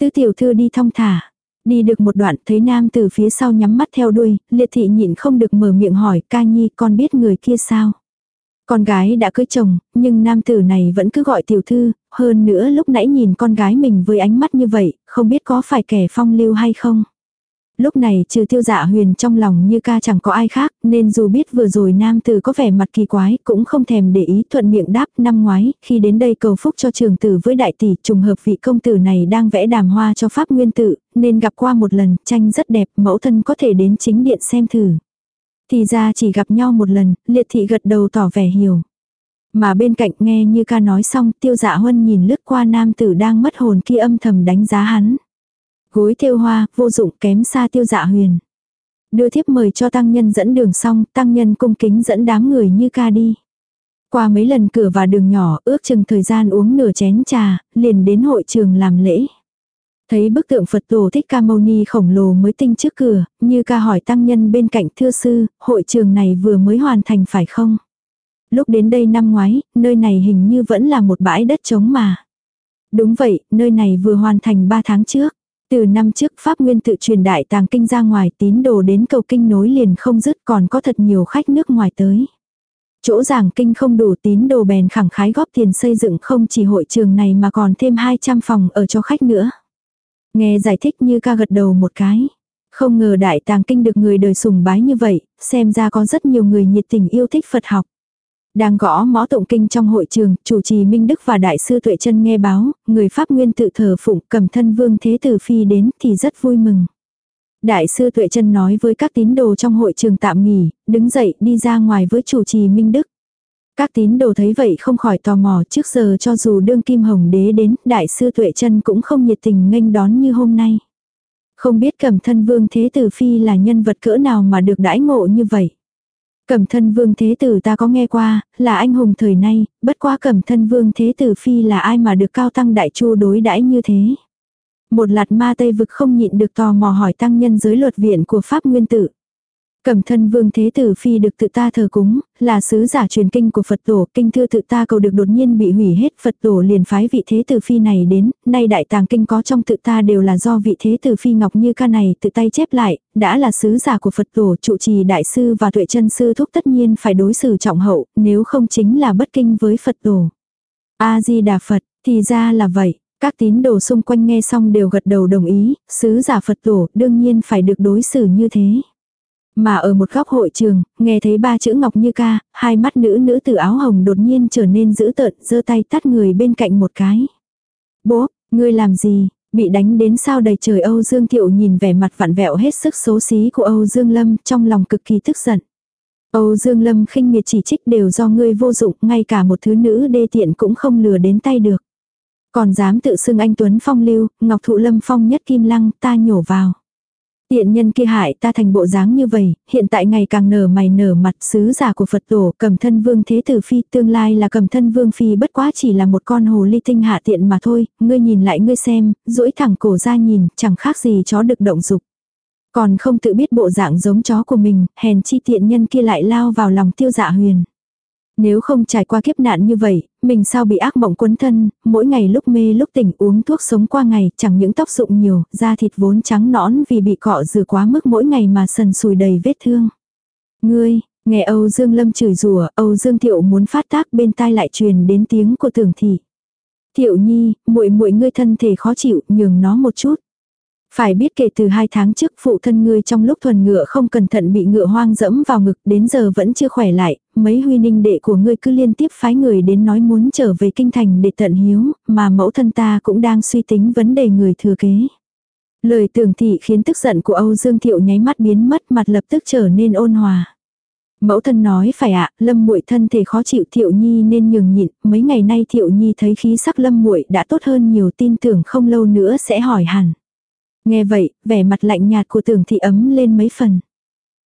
Tứ tiểu thư đi thong thả. Đi được một đoạn thấy nam từ phía sau nhắm mắt theo đuôi, liệt thị nhịn không được mở miệng hỏi ca nhi con biết người kia sao. Con gái đã cưới chồng, nhưng nam tử này vẫn cứ gọi tiểu thư, hơn nữa lúc nãy nhìn con gái mình với ánh mắt như vậy, không biết có phải kẻ phong lưu hay không. Lúc này trừ tiêu dạ huyền trong lòng như ca chẳng có ai khác, nên dù biết vừa rồi nam tử có vẻ mặt kỳ quái, cũng không thèm để ý thuận miệng đáp năm ngoái, khi đến đây cầu phúc cho trường tử với đại tỷ, trùng hợp vị công tử này đang vẽ đàm hoa cho pháp nguyên tử, nên gặp qua một lần, tranh rất đẹp, mẫu thân có thể đến chính điện xem thử. Thì ra chỉ gặp nhau một lần, liệt thị gật đầu tỏ vẻ hiểu. Mà bên cạnh nghe như ca nói xong, tiêu dạ huân nhìn lướt qua nam tử đang mất hồn kia âm thầm đánh giá hắn. Gối thêu hoa, vô dụng kém xa tiêu dạ huyền. Đưa thiếp mời cho tăng nhân dẫn đường xong, tăng nhân cung kính dẫn đám người như ca đi. Qua mấy lần cửa và đường nhỏ, ước chừng thời gian uống nửa chén trà, liền đến hội trường làm lễ. Thấy bức tượng Phật tổ thích ca mâu ni khổng lồ mới tinh trước cửa, như ca hỏi tăng nhân bên cạnh thưa sư, hội trường này vừa mới hoàn thành phải không? Lúc đến đây năm ngoái, nơi này hình như vẫn là một bãi đất trống mà. Đúng vậy, nơi này vừa hoàn thành 3 tháng trước. Từ năm trước Pháp Nguyên tự truyền đại tàng kinh ra ngoài tín đồ đến cầu kinh nối liền không dứt còn có thật nhiều khách nước ngoài tới. Chỗ giảng kinh không đủ tín đồ bèn khẳng khái góp tiền xây dựng không chỉ hội trường này mà còn thêm 200 phòng ở cho khách nữa. Nghe giải thích như ca gật đầu một cái. Không ngờ đại tàng kinh được người đời sùng bái như vậy, xem ra có rất nhiều người nhiệt tình yêu thích Phật học. Đang gõ mõ tụng kinh trong hội trường, chủ trì Minh Đức và Đại sư Tuệ chân nghe báo, người Pháp Nguyên tự thờ phụng cầm thân vương thế tử phi đến thì rất vui mừng. Đại sư Tuệ chân nói với các tín đồ trong hội trường tạm nghỉ, đứng dậy đi ra ngoài với chủ trì Minh Đức. Các tín đồ thấy vậy không khỏi tò mò trước giờ cho dù đương kim hồng đế đến, đại sư Tuệ chân cũng không nhiệt tình nghênh đón như hôm nay. Không biết cầm thân vương thế tử phi là nhân vật cỡ nào mà được đãi ngộ như vậy. Cẩm thân vương thế tử ta có nghe qua, là anh hùng thời nay, bất quá cẩm thân vương thế tử phi là ai mà được cao tăng đại chu đối đãi như thế. Một lạt ma tây vực không nhịn được tò mò hỏi tăng nhân giới luật viện của Pháp Nguyên Tử. Cẩm thân vương thế tử phi được tự ta thờ cúng, là sứ giả truyền kinh của Phật tổ, kinh thư tự ta cầu được đột nhiên bị hủy hết, Phật tổ liền phái vị thế tử phi này đến, nay đại tàng kinh có trong tự ta đều là do vị thế tử phi ngọc như ca này tự tay chép lại, đã là sứ giả của Phật tổ, trụ trì đại sư và tuệ chân sư thúc tất nhiên phải đối xử trọng hậu, nếu không chính là bất kinh với Phật tổ. A Di Đà Phật, thì ra là vậy. Các tín đồ xung quanh nghe xong đều gật đầu đồng ý, sứ giả Phật tổ đương nhiên phải được đối xử như thế. Mà ở một góc hội trường, nghe thấy ba chữ ngọc như ca, hai mắt nữ nữ tử áo hồng đột nhiên trở nên dữ tợn, giơ tay tắt người bên cạnh một cái. Bố, ngươi làm gì, bị đánh đến sao đầy trời Âu Dương Thiệu nhìn vẻ mặt vặn vẹo hết sức xấu xí của Âu Dương Lâm trong lòng cực kỳ tức giận. Âu Dương Lâm khinh miệt chỉ trích đều do ngươi vô dụng, ngay cả một thứ nữ đê tiện cũng không lừa đến tay được. Còn dám tự xưng anh Tuấn Phong lưu, Ngọc Thụ Lâm Phong nhất kim lăng ta nhổ vào. Tiện nhân kia hại ta thành bộ dáng như vậy, hiện tại ngày càng nở mày nở mặt sứ giả của Phật tổ cầm thân vương thế tử phi tương lai là cầm thân vương phi bất quá chỉ là một con hồ ly tinh hạ tiện mà thôi, ngươi nhìn lại ngươi xem, duỗi thẳng cổ ra nhìn, chẳng khác gì chó được động dục. Còn không tự biết bộ dạng giống chó của mình, hèn chi tiện nhân kia lại lao vào lòng tiêu dạ huyền. Nếu không trải qua kiếp nạn như vậy, mình sao bị ác mộng quấn thân, mỗi ngày lúc mê lúc tỉnh uống thuốc sống qua ngày, chẳng những tóc rụng nhiều, da thịt vốn trắng nõn vì bị cọ rửa quá mức mỗi ngày mà sần sùi đầy vết thương. Ngươi, nghe Âu Dương Lâm chửi rủa, Âu Dương Thiệu muốn phát tác bên tai lại truyền đến tiếng của Tưởng thị. Thiệu Nhi, muội muội ngươi thân thể khó chịu, nhường nó một chút. Phải biết kể từ hai tháng trước phụ thân ngươi trong lúc thuần ngựa không cẩn thận bị ngựa hoang dẫm vào ngực đến giờ vẫn chưa khỏe lại, mấy huy ninh đệ của ngươi cứ liên tiếp phái người đến nói muốn trở về kinh thành để tận hiếu, mà mẫu thân ta cũng đang suy tính vấn đề người thừa kế. Lời tưởng thị khiến tức giận của Âu Dương Thiệu nháy mắt biến mất mặt lập tức trở nên ôn hòa. Mẫu thân nói phải ạ, Lâm Muội thân thể khó chịu Thiệu Nhi nên nhường nhịn, mấy ngày nay Thiệu Nhi thấy khí sắc Lâm Muội đã tốt hơn nhiều, tin tưởng không lâu nữa sẽ hỏi hẳn. Nghe vậy, vẻ mặt lạnh nhạt của tưởng thị ấm lên mấy phần.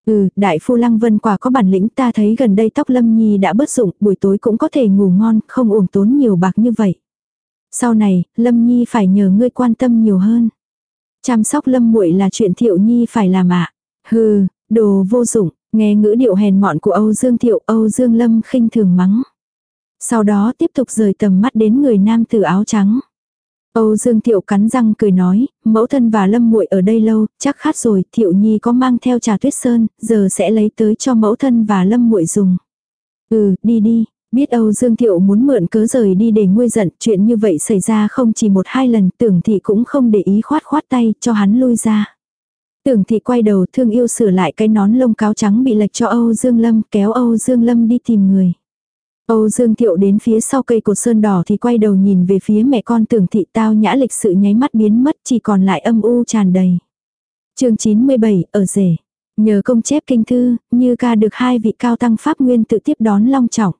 Ừ, đại phu Lăng Vân quả có bản lĩnh ta thấy gần đây tóc Lâm Nhi đã bớt dụng, buổi tối cũng có thể ngủ ngon, không uổng tốn nhiều bạc như vậy. Sau này, Lâm Nhi phải nhờ ngươi quan tâm nhiều hơn. Chăm sóc Lâm muội là chuyện Thiệu Nhi phải làm ạ. À? Hừ, đồ vô dụng, nghe ngữ điệu hèn mọn của Âu Dương Thiệu, Âu Dương Lâm khinh thường mắng. Sau đó tiếp tục rời tầm mắt đến người nam tử áo trắng. Âu Dương Thiệu cắn răng cười nói, mẫu thân và Lâm muội ở đây lâu, chắc khát rồi, Thiệu Nhi có mang theo trà tuyết sơn, giờ sẽ lấy tới cho mẫu thân và Lâm muội dùng. Ừ, đi đi, biết Âu Dương Thiệu muốn mượn cớ rời đi để nguôi giận, chuyện như vậy xảy ra không chỉ một hai lần, tưởng thị cũng không để ý khoát khoát tay, cho hắn lui ra. Tưởng thị quay đầu thương yêu sửa lại cái nón lông cáo trắng bị lệch cho Âu Dương Lâm, kéo Âu Dương Lâm đi tìm người. Âu Dương Thiệu đến phía sau cây cột sơn đỏ thì quay đầu nhìn về phía mẹ con tưởng thị tao nhã lịch sự nháy mắt biến mất chỉ còn lại âm u tràn đầy. chương 97 ở rể. Nhờ công chép kinh thư, như ca được hai vị cao tăng pháp nguyên tự tiếp đón long trọng.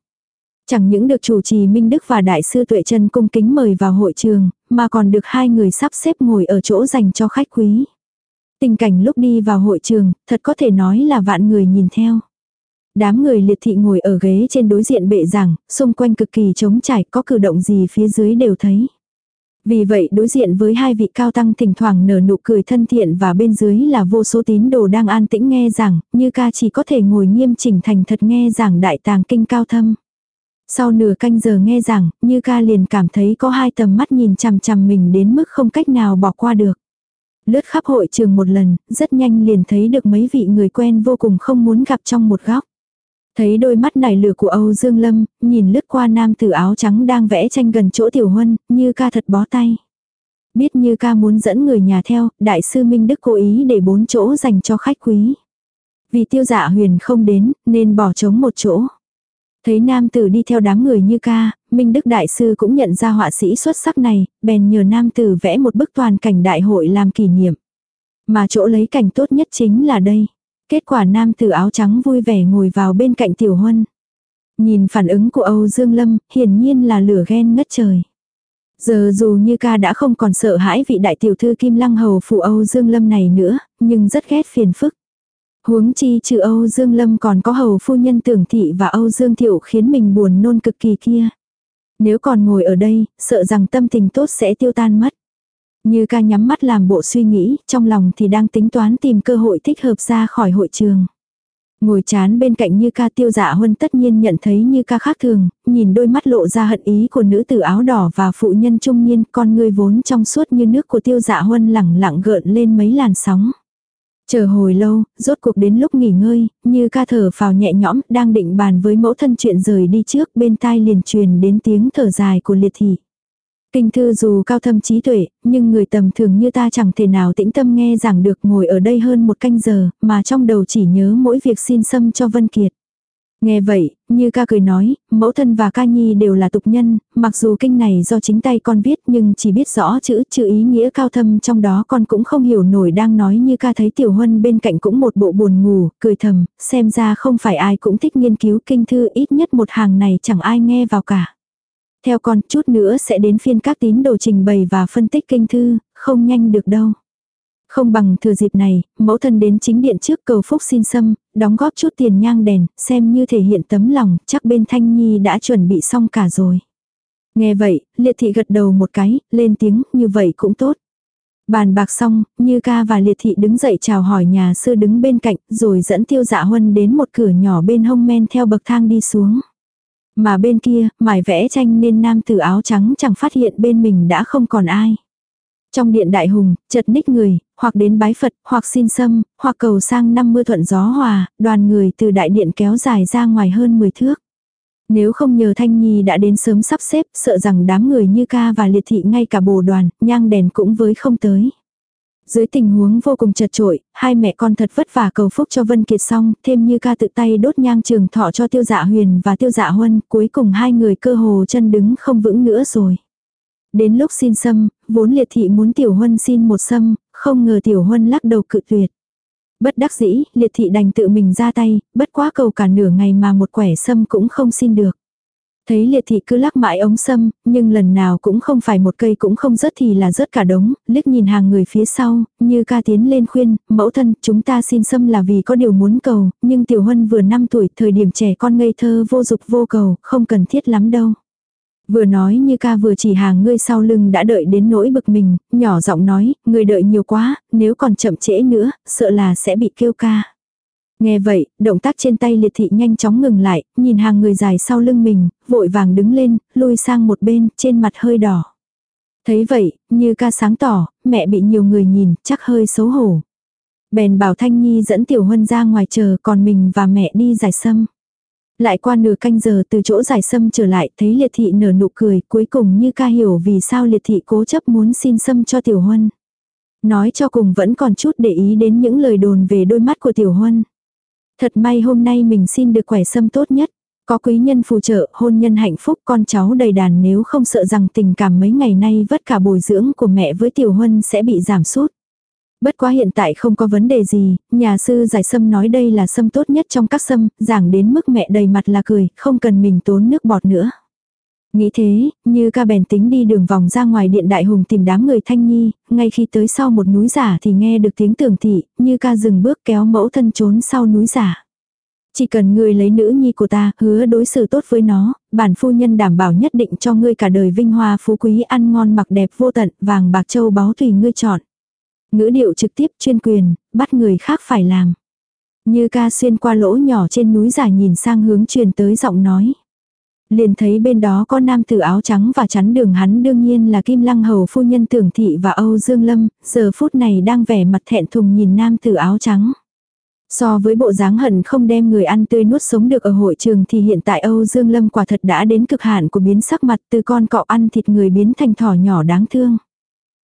Chẳng những được chủ trì Minh Đức và Đại sư Tuệ Trần cung kính mời vào hội trường, mà còn được hai người sắp xếp ngồi ở chỗ dành cho khách quý. Tình cảnh lúc đi vào hội trường, thật có thể nói là vạn người nhìn theo. Đám người liệt thị ngồi ở ghế trên đối diện bệ giảng, xung quanh cực kỳ trống trải, có cử động gì phía dưới đều thấy. Vì vậy đối diện với hai vị cao tăng thỉnh thoảng nở nụ cười thân thiện và bên dưới là vô số tín đồ đang an tĩnh nghe giảng, như ca chỉ có thể ngồi nghiêm chỉnh thành thật nghe giảng đại tàng kinh cao thâm. Sau nửa canh giờ nghe giảng, như ca liền cảm thấy có hai tầm mắt nhìn chằm chằm mình đến mức không cách nào bỏ qua được. Lướt khắp hội trường một lần, rất nhanh liền thấy được mấy vị người quen vô cùng không muốn gặp trong một góc. Thấy đôi mắt nảy lửa của Âu Dương Lâm, nhìn lướt qua nam tử áo trắng đang vẽ tranh gần chỗ tiểu huân, như ca thật bó tay. Biết như ca muốn dẫn người nhà theo, đại sư Minh Đức cố ý để bốn chỗ dành cho khách quý. Vì tiêu dạ huyền không đến, nên bỏ trống một chỗ. Thấy nam tử đi theo đám người như ca, Minh Đức Đại Sư cũng nhận ra họa sĩ xuất sắc này, bèn nhờ nam tử vẽ một bức toàn cảnh đại hội làm kỷ niệm. Mà chỗ lấy cảnh tốt nhất chính là đây. Kết quả nam tử áo trắng vui vẻ ngồi vào bên cạnh tiểu huân. Nhìn phản ứng của Âu Dương Lâm, hiển nhiên là lửa ghen ngất trời. Giờ dù như ca đã không còn sợ hãi vị đại tiểu thư Kim Lăng Hầu phụ Âu Dương Lâm này nữa, nhưng rất ghét phiền phức. Huống chi trừ Âu Dương Lâm còn có hầu phu nhân tưởng thị và Âu Dương Thiệu khiến mình buồn nôn cực kỳ kia. Nếu còn ngồi ở đây, sợ rằng tâm tình tốt sẽ tiêu tan mất. Như ca nhắm mắt làm bộ suy nghĩ, trong lòng thì đang tính toán tìm cơ hội thích hợp ra khỏi hội trường. Ngồi chán bên cạnh như ca tiêu dạ huân tất nhiên nhận thấy như ca khác thường, nhìn đôi mắt lộ ra hận ý của nữ tử áo đỏ và phụ nhân trung niên con người vốn trong suốt như nước của tiêu dạ huân lẳng lặng gợn lên mấy làn sóng. Chờ hồi lâu, rốt cuộc đến lúc nghỉ ngơi, như ca thở phào nhẹ nhõm, đang định bàn với mẫu thân chuyện rời đi trước, bên tai liền truyền đến tiếng thở dài của liệt thị. Kinh thư dù cao thâm trí tuệ, nhưng người tầm thường như ta chẳng thể nào tĩnh tâm nghe giảng được ngồi ở đây hơn một canh giờ, mà trong đầu chỉ nhớ mỗi việc xin xâm cho Vân Kiệt. Nghe vậy, như ca cười nói, mẫu thân và ca nhi đều là tục nhân, mặc dù kinh này do chính tay con viết nhưng chỉ biết rõ chữ, chữ ý nghĩa cao thâm trong đó con cũng không hiểu nổi đang nói như ca thấy tiểu huân bên cạnh cũng một bộ buồn ngủ, cười thầm, xem ra không phải ai cũng thích nghiên cứu kinh thư ít nhất một hàng này chẳng ai nghe vào cả. Theo con chút nữa sẽ đến phiên các tín đồ trình bày và phân tích kinh thư, không nhanh được đâu. Không bằng thừa dịp này, mẫu thân đến chính điện trước cầu phúc xin xâm, đóng góp chút tiền nhang đèn, xem như thể hiện tấm lòng, chắc bên Thanh Nhi đã chuẩn bị xong cả rồi. Nghe vậy, liệt thị gật đầu một cái, lên tiếng, như vậy cũng tốt. Bàn bạc xong, như ca và liệt thị đứng dậy chào hỏi nhà sư đứng bên cạnh, rồi dẫn tiêu dạ huân đến một cửa nhỏ bên hông men theo bậc thang đi xuống. Mà bên kia, mải vẽ tranh nên nam tử áo trắng chẳng phát hiện bên mình đã không còn ai. Trong điện đại hùng, chợt ních người, hoặc đến bái Phật, hoặc xin xâm, hoặc cầu sang năm mưa thuận gió hòa, đoàn người từ đại điện kéo dài ra ngoài hơn 10 thước. Nếu không nhờ Thanh Nhi đã đến sớm sắp xếp, sợ rằng đám người như ca và liệt thị ngay cả bồ đoàn, nhang đèn cũng với không tới. Dưới tình huống vô cùng chật trội, hai mẹ con thật vất vả cầu phúc cho Vân Kiệt xong, thêm như ca tự tay đốt nhang trường thọ cho tiêu dạ huyền và tiêu dạ huân, cuối cùng hai người cơ hồ chân đứng không vững nữa rồi. Đến lúc xin sâm, vốn liệt thị muốn tiểu huân xin một sâm, không ngờ tiểu huân lắc đầu cự tuyệt. Bất đắc dĩ, liệt thị đành tự mình ra tay, bất quá cầu cả nửa ngày mà một quẻ sâm cũng không xin được. Thấy liệt thị cứ lắc mãi ống sâm, nhưng lần nào cũng không phải một cây cũng không rớt thì là rớt cả đống, liếc nhìn hàng người phía sau, như ca tiến lên khuyên, mẫu thân, chúng ta xin sâm là vì có điều muốn cầu, nhưng tiểu huân vừa 5 tuổi, thời điểm trẻ con ngây thơ vô dục vô cầu, không cần thiết lắm đâu. Vừa nói như ca vừa chỉ hàng ngươi sau lưng đã đợi đến nỗi bực mình, nhỏ giọng nói, người đợi nhiều quá, nếu còn chậm trễ nữa, sợ là sẽ bị kêu ca. Nghe vậy, động tác trên tay liệt thị nhanh chóng ngừng lại, nhìn hàng người dài sau lưng mình, vội vàng đứng lên, lui sang một bên, trên mặt hơi đỏ. Thấy vậy, như ca sáng tỏ, mẹ bị nhiều người nhìn, chắc hơi xấu hổ. Bèn bảo Thanh Nhi dẫn Tiểu Huân ra ngoài chờ, còn mình và mẹ đi giải sâm. Lại qua nửa canh giờ từ chỗ giải sâm trở lại, thấy liệt thị nở nụ cười, cuối cùng như ca hiểu vì sao liệt thị cố chấp muốn xin sâm cho Tiểu Huân. Nói cho cùng vẫn còn chút để ý đến những lời đồn về đôi mắt của Tiểu Huân. Thật may hôm nay mình xin được quẻ sâm tốt nhất. Có quý nhân phù trợ, hôn nhân hạnh phúc, con cháu đầy đàn nếu không sợ rằng tình cảm mấy ngày nay vất cả bồi dưỡng của mẹ với tiểu huân sẽ bị giảm sút. Bất quá hiện tại không có vấn đề gì, nhà sư giải sâm nói đây là sâm tốt nhất trong các sâm, giảng đến mức mẹ đầy mặt là cười, không cần mình tốn nước bọt nữa. Nghĩ thế, như ca bèn tính đi đường vòng ra ngoài điện đại hùng tìm đám người thanh nhi, ngay khi tới sau một núi giả thì nghe được tiếng tưởng thị, như ca dừng bước kéo mẫu thân trốn sau núi giả. Chỉ cần ngươi lấy nữ nhi của ta, hứa đối xử tốt với nó, bản phu nhân đảm bảo nhất định cho ngươi cả đời vinh hoa phú quý ăn ngon mặc đẹp vô tận, vàng bạc châu báu tùy ngươi chọn. Ngữ điệu trực tiếp chuyên quyền, bắt người khác phải làm. Như ca xuyên qua lỗ nhỏ trên núi giả nhìn sang hướng truyền tới giọng nói. Liền thấy bên đó có nam tử áo trắng và chắn đường hắn đương nhiên là Kim Lăng Hầu phu nhân Tưởng Thị và Âu Dương Lâm, giờ phút này đang vẻ mặt thẹn thùng nhìn nam tử áo trắng. So với bộ dáng hận không đem người ăn tươi nuốt sống được ở hội trường thì hiện tại Âu Dương Lâm quả thật đã đến cực hạn của biến sắc mặt từ con cọ ăn thịt người biến thành thỏ nhỏ đáng thương.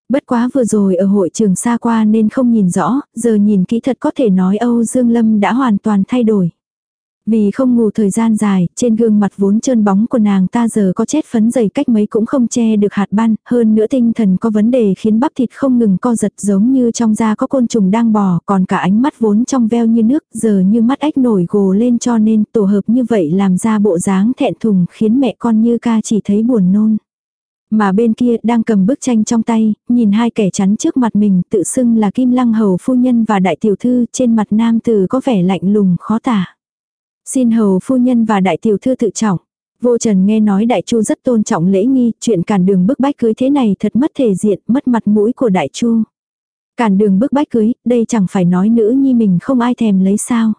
Bất quá vừa rồi ở hội trường xa qua nên không nhìn rõ, giờ nhìn kỹ thật có thể nói Âu Dương Lâm đã hoàn toàn thay đổi. Vì không ngủ thời gian dài, trên gương mặt vốn trơn bóng của nàng ta giờ có chết phấn dày cách mấy cũng không che được hạt ban, hơn nữa tinh thần có vấn đề khiến bắp thịt không ngừng co giật giống như trong da có côn trùng đang bò, còn cả ánh mắt vốn trong veo như nước, giờ như mắt ếch nổi gồ lên cho nên tổ hợp như vậy làm ra bộ dáng thẹn thùng khiến mẹ con như ca chỉ thấy buồn nôn. Mà bên kia đang cầm bức tranh trong tay, nhìn hai kẻ chắn trước mặt mình tự xưng là Kim Lăng Hầu Phu Nhân và Đại Tiểu Thư trên mặt nam tử có vẻ lạnh lùng khó tả. Xin hầu phu nhân và đại tiểu thư tự trọng. Vô Trần nghe nói đại chu rất tôn trọng lễ nghi, chuyện cản đường bức bách cưới thế này thật mất thể diện, mất mặt mũi của đại chu. Cản đường bức bách cưới, đây chẳng phải nói nữ nhi mình không ai thèm lấy sao.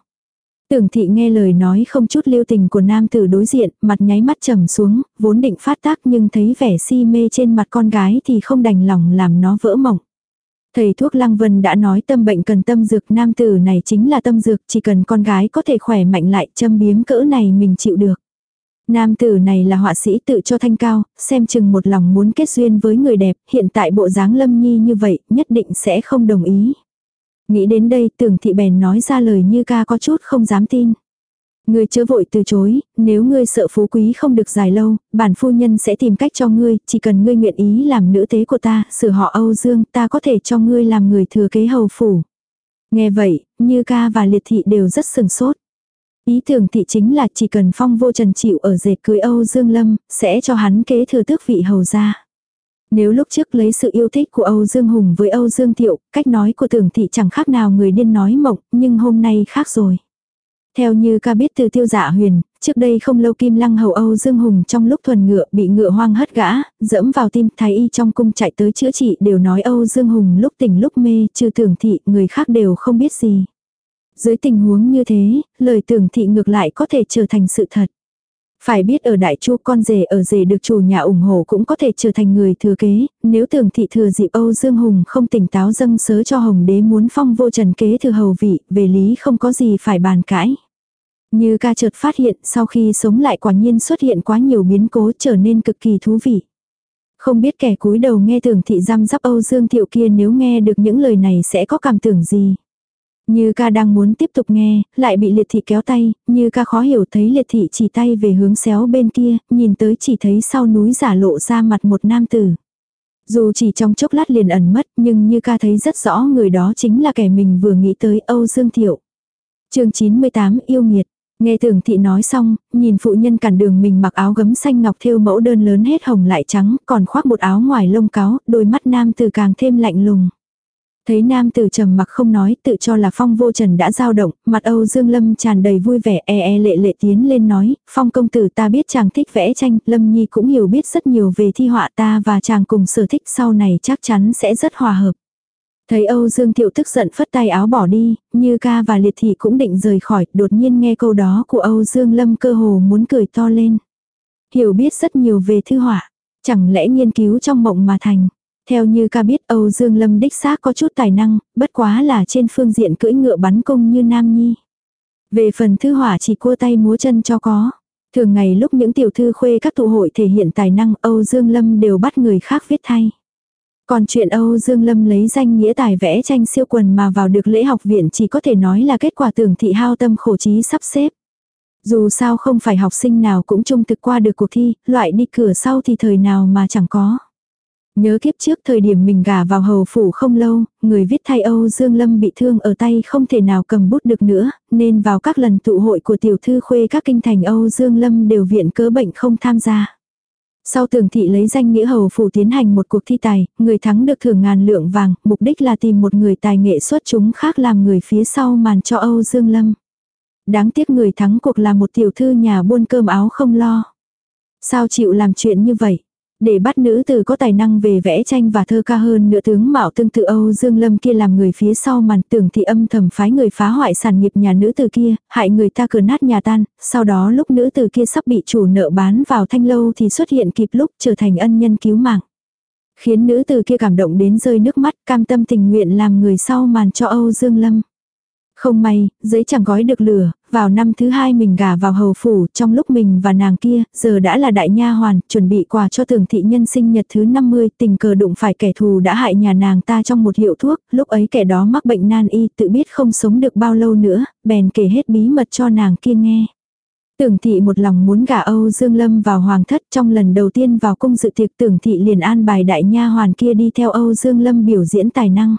Tưởng thị nghe lời nói không chút lưu tình của nam tử đối diện, mặt nháy mắt trầm xuống, vốn định phát tác nhưng thấy vẻ si mê trên mặt con gái thì không đành lòng làm nó vỡ mộng. Thầy thuốc Lăng Vân đã nói tâm bệnh cần tâm dược nam tử này chính là tâm dược chỉ cần con gái có thể khỏe mạnh lại châm biếm cỡ này mình chịu được. Nam tử này là họa sĩ tự cho thanh cao, xem chừng một lòng muốn kết duyên với người đẹp, hiện tại bộ dáng lâm nhi như vậy, nhất định sẽ không đồng ý. Nghĩ đến đây tưởng thị bèn nói ra lời như ca có chút không dám tin. Ngươi chớ vội từ chối, nếu ngươi sợ phú quý không được dài lâu, bản phu nhân sẽ tìm cách cho ngươi, chỉ cần ngươi nguyện ý làm nữ tế của ta, sửa họ Âu Dương, ta có thể cho ngươi làm người thừa kế hầu phủ. Nghe vậy, như ca và liệt thị đều rất sừng sốt. Ý tưởng thị chính là chỉ cần phong vô trần chịu ở dệt cưới Âu Dương Lâm, sẽ cho hắn kế thừa tước vị hầu gia. Nếu lúc trước lấy sự yêu thích của Âu Dương Hùng với Âu Dương Thiệu, cách nói của tưởng thị chẳng khác nào người điên nói mộng, nhưng hôm nay khác rồi. Theo như ca biết từ tiêu dạ huyền, trước đây không lâu kim lăng hầu Âu Dương Hùng trong lúc thuần ngựa bị ngựa hoang hất gã, dẫm vào tim thái y trong cung chạy tới chữa trị đều nói Âu Dương Hùng lúc tỉnh lúc mê, trừ tưởng thị, người khác đều không biết gì. Dưới tình huống như thế, lời tưởng thị ngược lại có thể trở thành sự thật. Phải biết ở đại chu con rể ở rể được chủ nhà ủng hộ cũng có thể trở thành người thừa kế, nếu tưởng thị thừa dịp Âu Dương Hùng không tỉnh táo dâng sớ cho Hồng đế muốn phong vô trần kế thừa hầu vị, về lý không có gì phải bàn cãi. Như ca chợt phát hiện sau khi sống lại quả nhiên xuất hiện quá nhiều biến cố trở nên cực kỳ thú vị. Không biết kẻ cúi đầu nghe tưởng thị giam giáp Âu Dương Thiệu kia nếu nghe được những lời này sẽ có cảm tưởng gì. Như ca đang muốn tiếp tục nghe, lại bị liệt thị kéo tay, như ca khó hiểu thấy liệt thị chỉ tay về hướng xéo bên kia, nhìn tới chỉ thấy sau núi giả lộ ra mặt một nam tử. Dù chỉ trong chốc lát liền ẩn mất nhưng như ca thấy rất rõ người đó chính là kẻ mình vừa nghĩ tới Âu Dương Thiệu. chương 98 yêu nghiệt. Nghe tưởng thị nói xong, nhìn phụ nhân cản đường mình mặc áo gấm xanh ngọc thêu mẫu đơn lớn hết hồng lại trắng, còn khoác một áo ngoài lông cáo, đôi mắt nam từ càng thêm lạnh lùng. Thấy nam tử trầm mặc không nói, tự cho là phong vô trần đã dao động, mặt Âu Dương Lâm tràn đầy vui vẻ e e lệ lệ tiến lên nói, phong công tử ta biết chàng thích vẽ tranh, Lâm Nhi cũng hiểu biết rất nhiều về thi họa ta và chàng cùng sở thích sau này chắc chắn sẽ rất hòa hợp. Thấy Âu Dương Thiệu tức giận phất tay áo bỏ đi, như ca và liệt thị cũng định rời khỏi, đột nhiên nghe câu đó của Âu Dương Lâm cơ hồ muốn cười to lên. Hiểu biết rất nhiều về thư họa, chẳng lẽ nghiên cứu trong mộng mà thành. Theo như ca biết Âu Dương Lâm đích xác có chút tài năng, bất quá là trên phương diện cưỡi ngựa bắn cung như Nam Nhi. Về phần thư họa chỉ cua tay múa chân cho có. Thường ngày lúc những tiểu thư khuê các tụ hội thể hiện tài năng Âu Dương Lâm đều bắt người khác viết thay. Còn chuyện Âu Dương Lâm lấy danh nghĩa tài vẽ tranh siêu quần mà vào được lễ học viện chỉ có thể nói là kết quả tưởng thị hao tâm khổ trí sắp xếp. Dù sao không phải học sinh nào cũng trung thực qua được cuộc thi, loại đi cửa sau thì thời nào mà chẳng có. Nhớ kiếp trước thời điểm mình gả vào hầu phủ không lâu, người viết thay Âu Dương Lâm bị thương ở tay không thể nào cầm bút được nữa, nên vào các lần tụ hội của tiểu thư khuê các kinh thành Âu Dương Lâm đều viện cớ bệnh không tham gia. Sau tường thị lấy danh nghĩa hầu phủ tiến hành một cuộc thi tài, người thắng được thưởng ngàn lượng vàng, mục đích là tìm một người tài nghệ xuất chúng khác làm người phía sau màn cho Âu Dương Lâm. Đáng tiếc người thắng cuộc là một tiểu thư nhà buôn cơm áo không lo. Sao chịu làm chuyện như vậy? Để bắt nữ tử có tài năng về vẽ tranh và thơ ca hơn nữa tướng mạo tương tự Âu Dương Lâm kia làm người phía sau màn tưởng thì âm thầm phái người phá hoại sản nghiệp nhà nữ tử kia, hại người ta cửa nát nhà tan, sau đó lúc nữ tử kia sắp bị chủ nợ bán vào thanh lâu thì xuất hiện kịp lúc trở thành ân nhân cứu mạng. Khiến nữ tử kia cảm động đến rơi nước mắt cam tâm tình nguyện làm người sau màn cho Âu Dương Lâm. Không may, giấy chẳng gói được lửa, vào năm thứ hai mình gả vào hầu phủ, trong lúc mình và nàng kia, giờ đã là đại nha hoàn, chuẩn bị quà cho tưởng thị nhân sinh nhật thứ 50, tình cờ đụng phải kẻ thù đã hại nhà nàng ta trong một hiệu thuốc, lúc ấy kẻ đó mắc bệnh nan y, tự biết không sống được bao lâu nữa, bèn kể hết bí mật cho nàng kia nghe. Tưởng thị một lòng muốn gả Âu Dương Lâm vào hoàng thất trong lần đầu tiên vào cung dự tiệc tưởng thị liền an bài đại nha hoàn kia đi theo Âu Dương Lâm biểu diễn tài năng.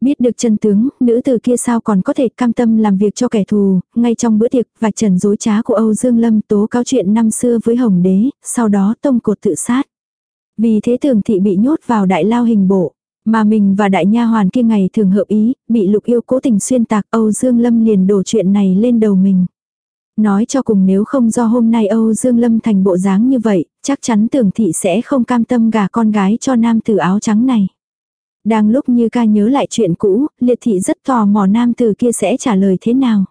Biết được chân tướng, nữ từ kia sao còn có thể cam tâm làm việc cho kẻ thù, ngay trong bữa tiệc, vạch trần dối trá của Âu Dương Lâm tố cáo chuyện năm xưa với Hồng Đế, sau đó tông cột tự sát. Vì thế thường thị bị nhốt vào đại lao hình bộ, mà mình và đại nha hoàn kia ngày thường hợp ý, bị lục yêu cố tình xuyên tạc Âu Dương Lâm liền đổ chuyện này lên đầu mình. Nói cho cùng nếu không do hôm nay Âu Dương Lâm thành bộ dáng như vậy, chắc chắn tưởng thị sẽ không cam tâm gả con gái cho nam tử áo trắng này. Đang lúc như ca nhớ lại chuyện cũ, liệt thị rất tò mò nam từ kia sẽ trả lời thế nào.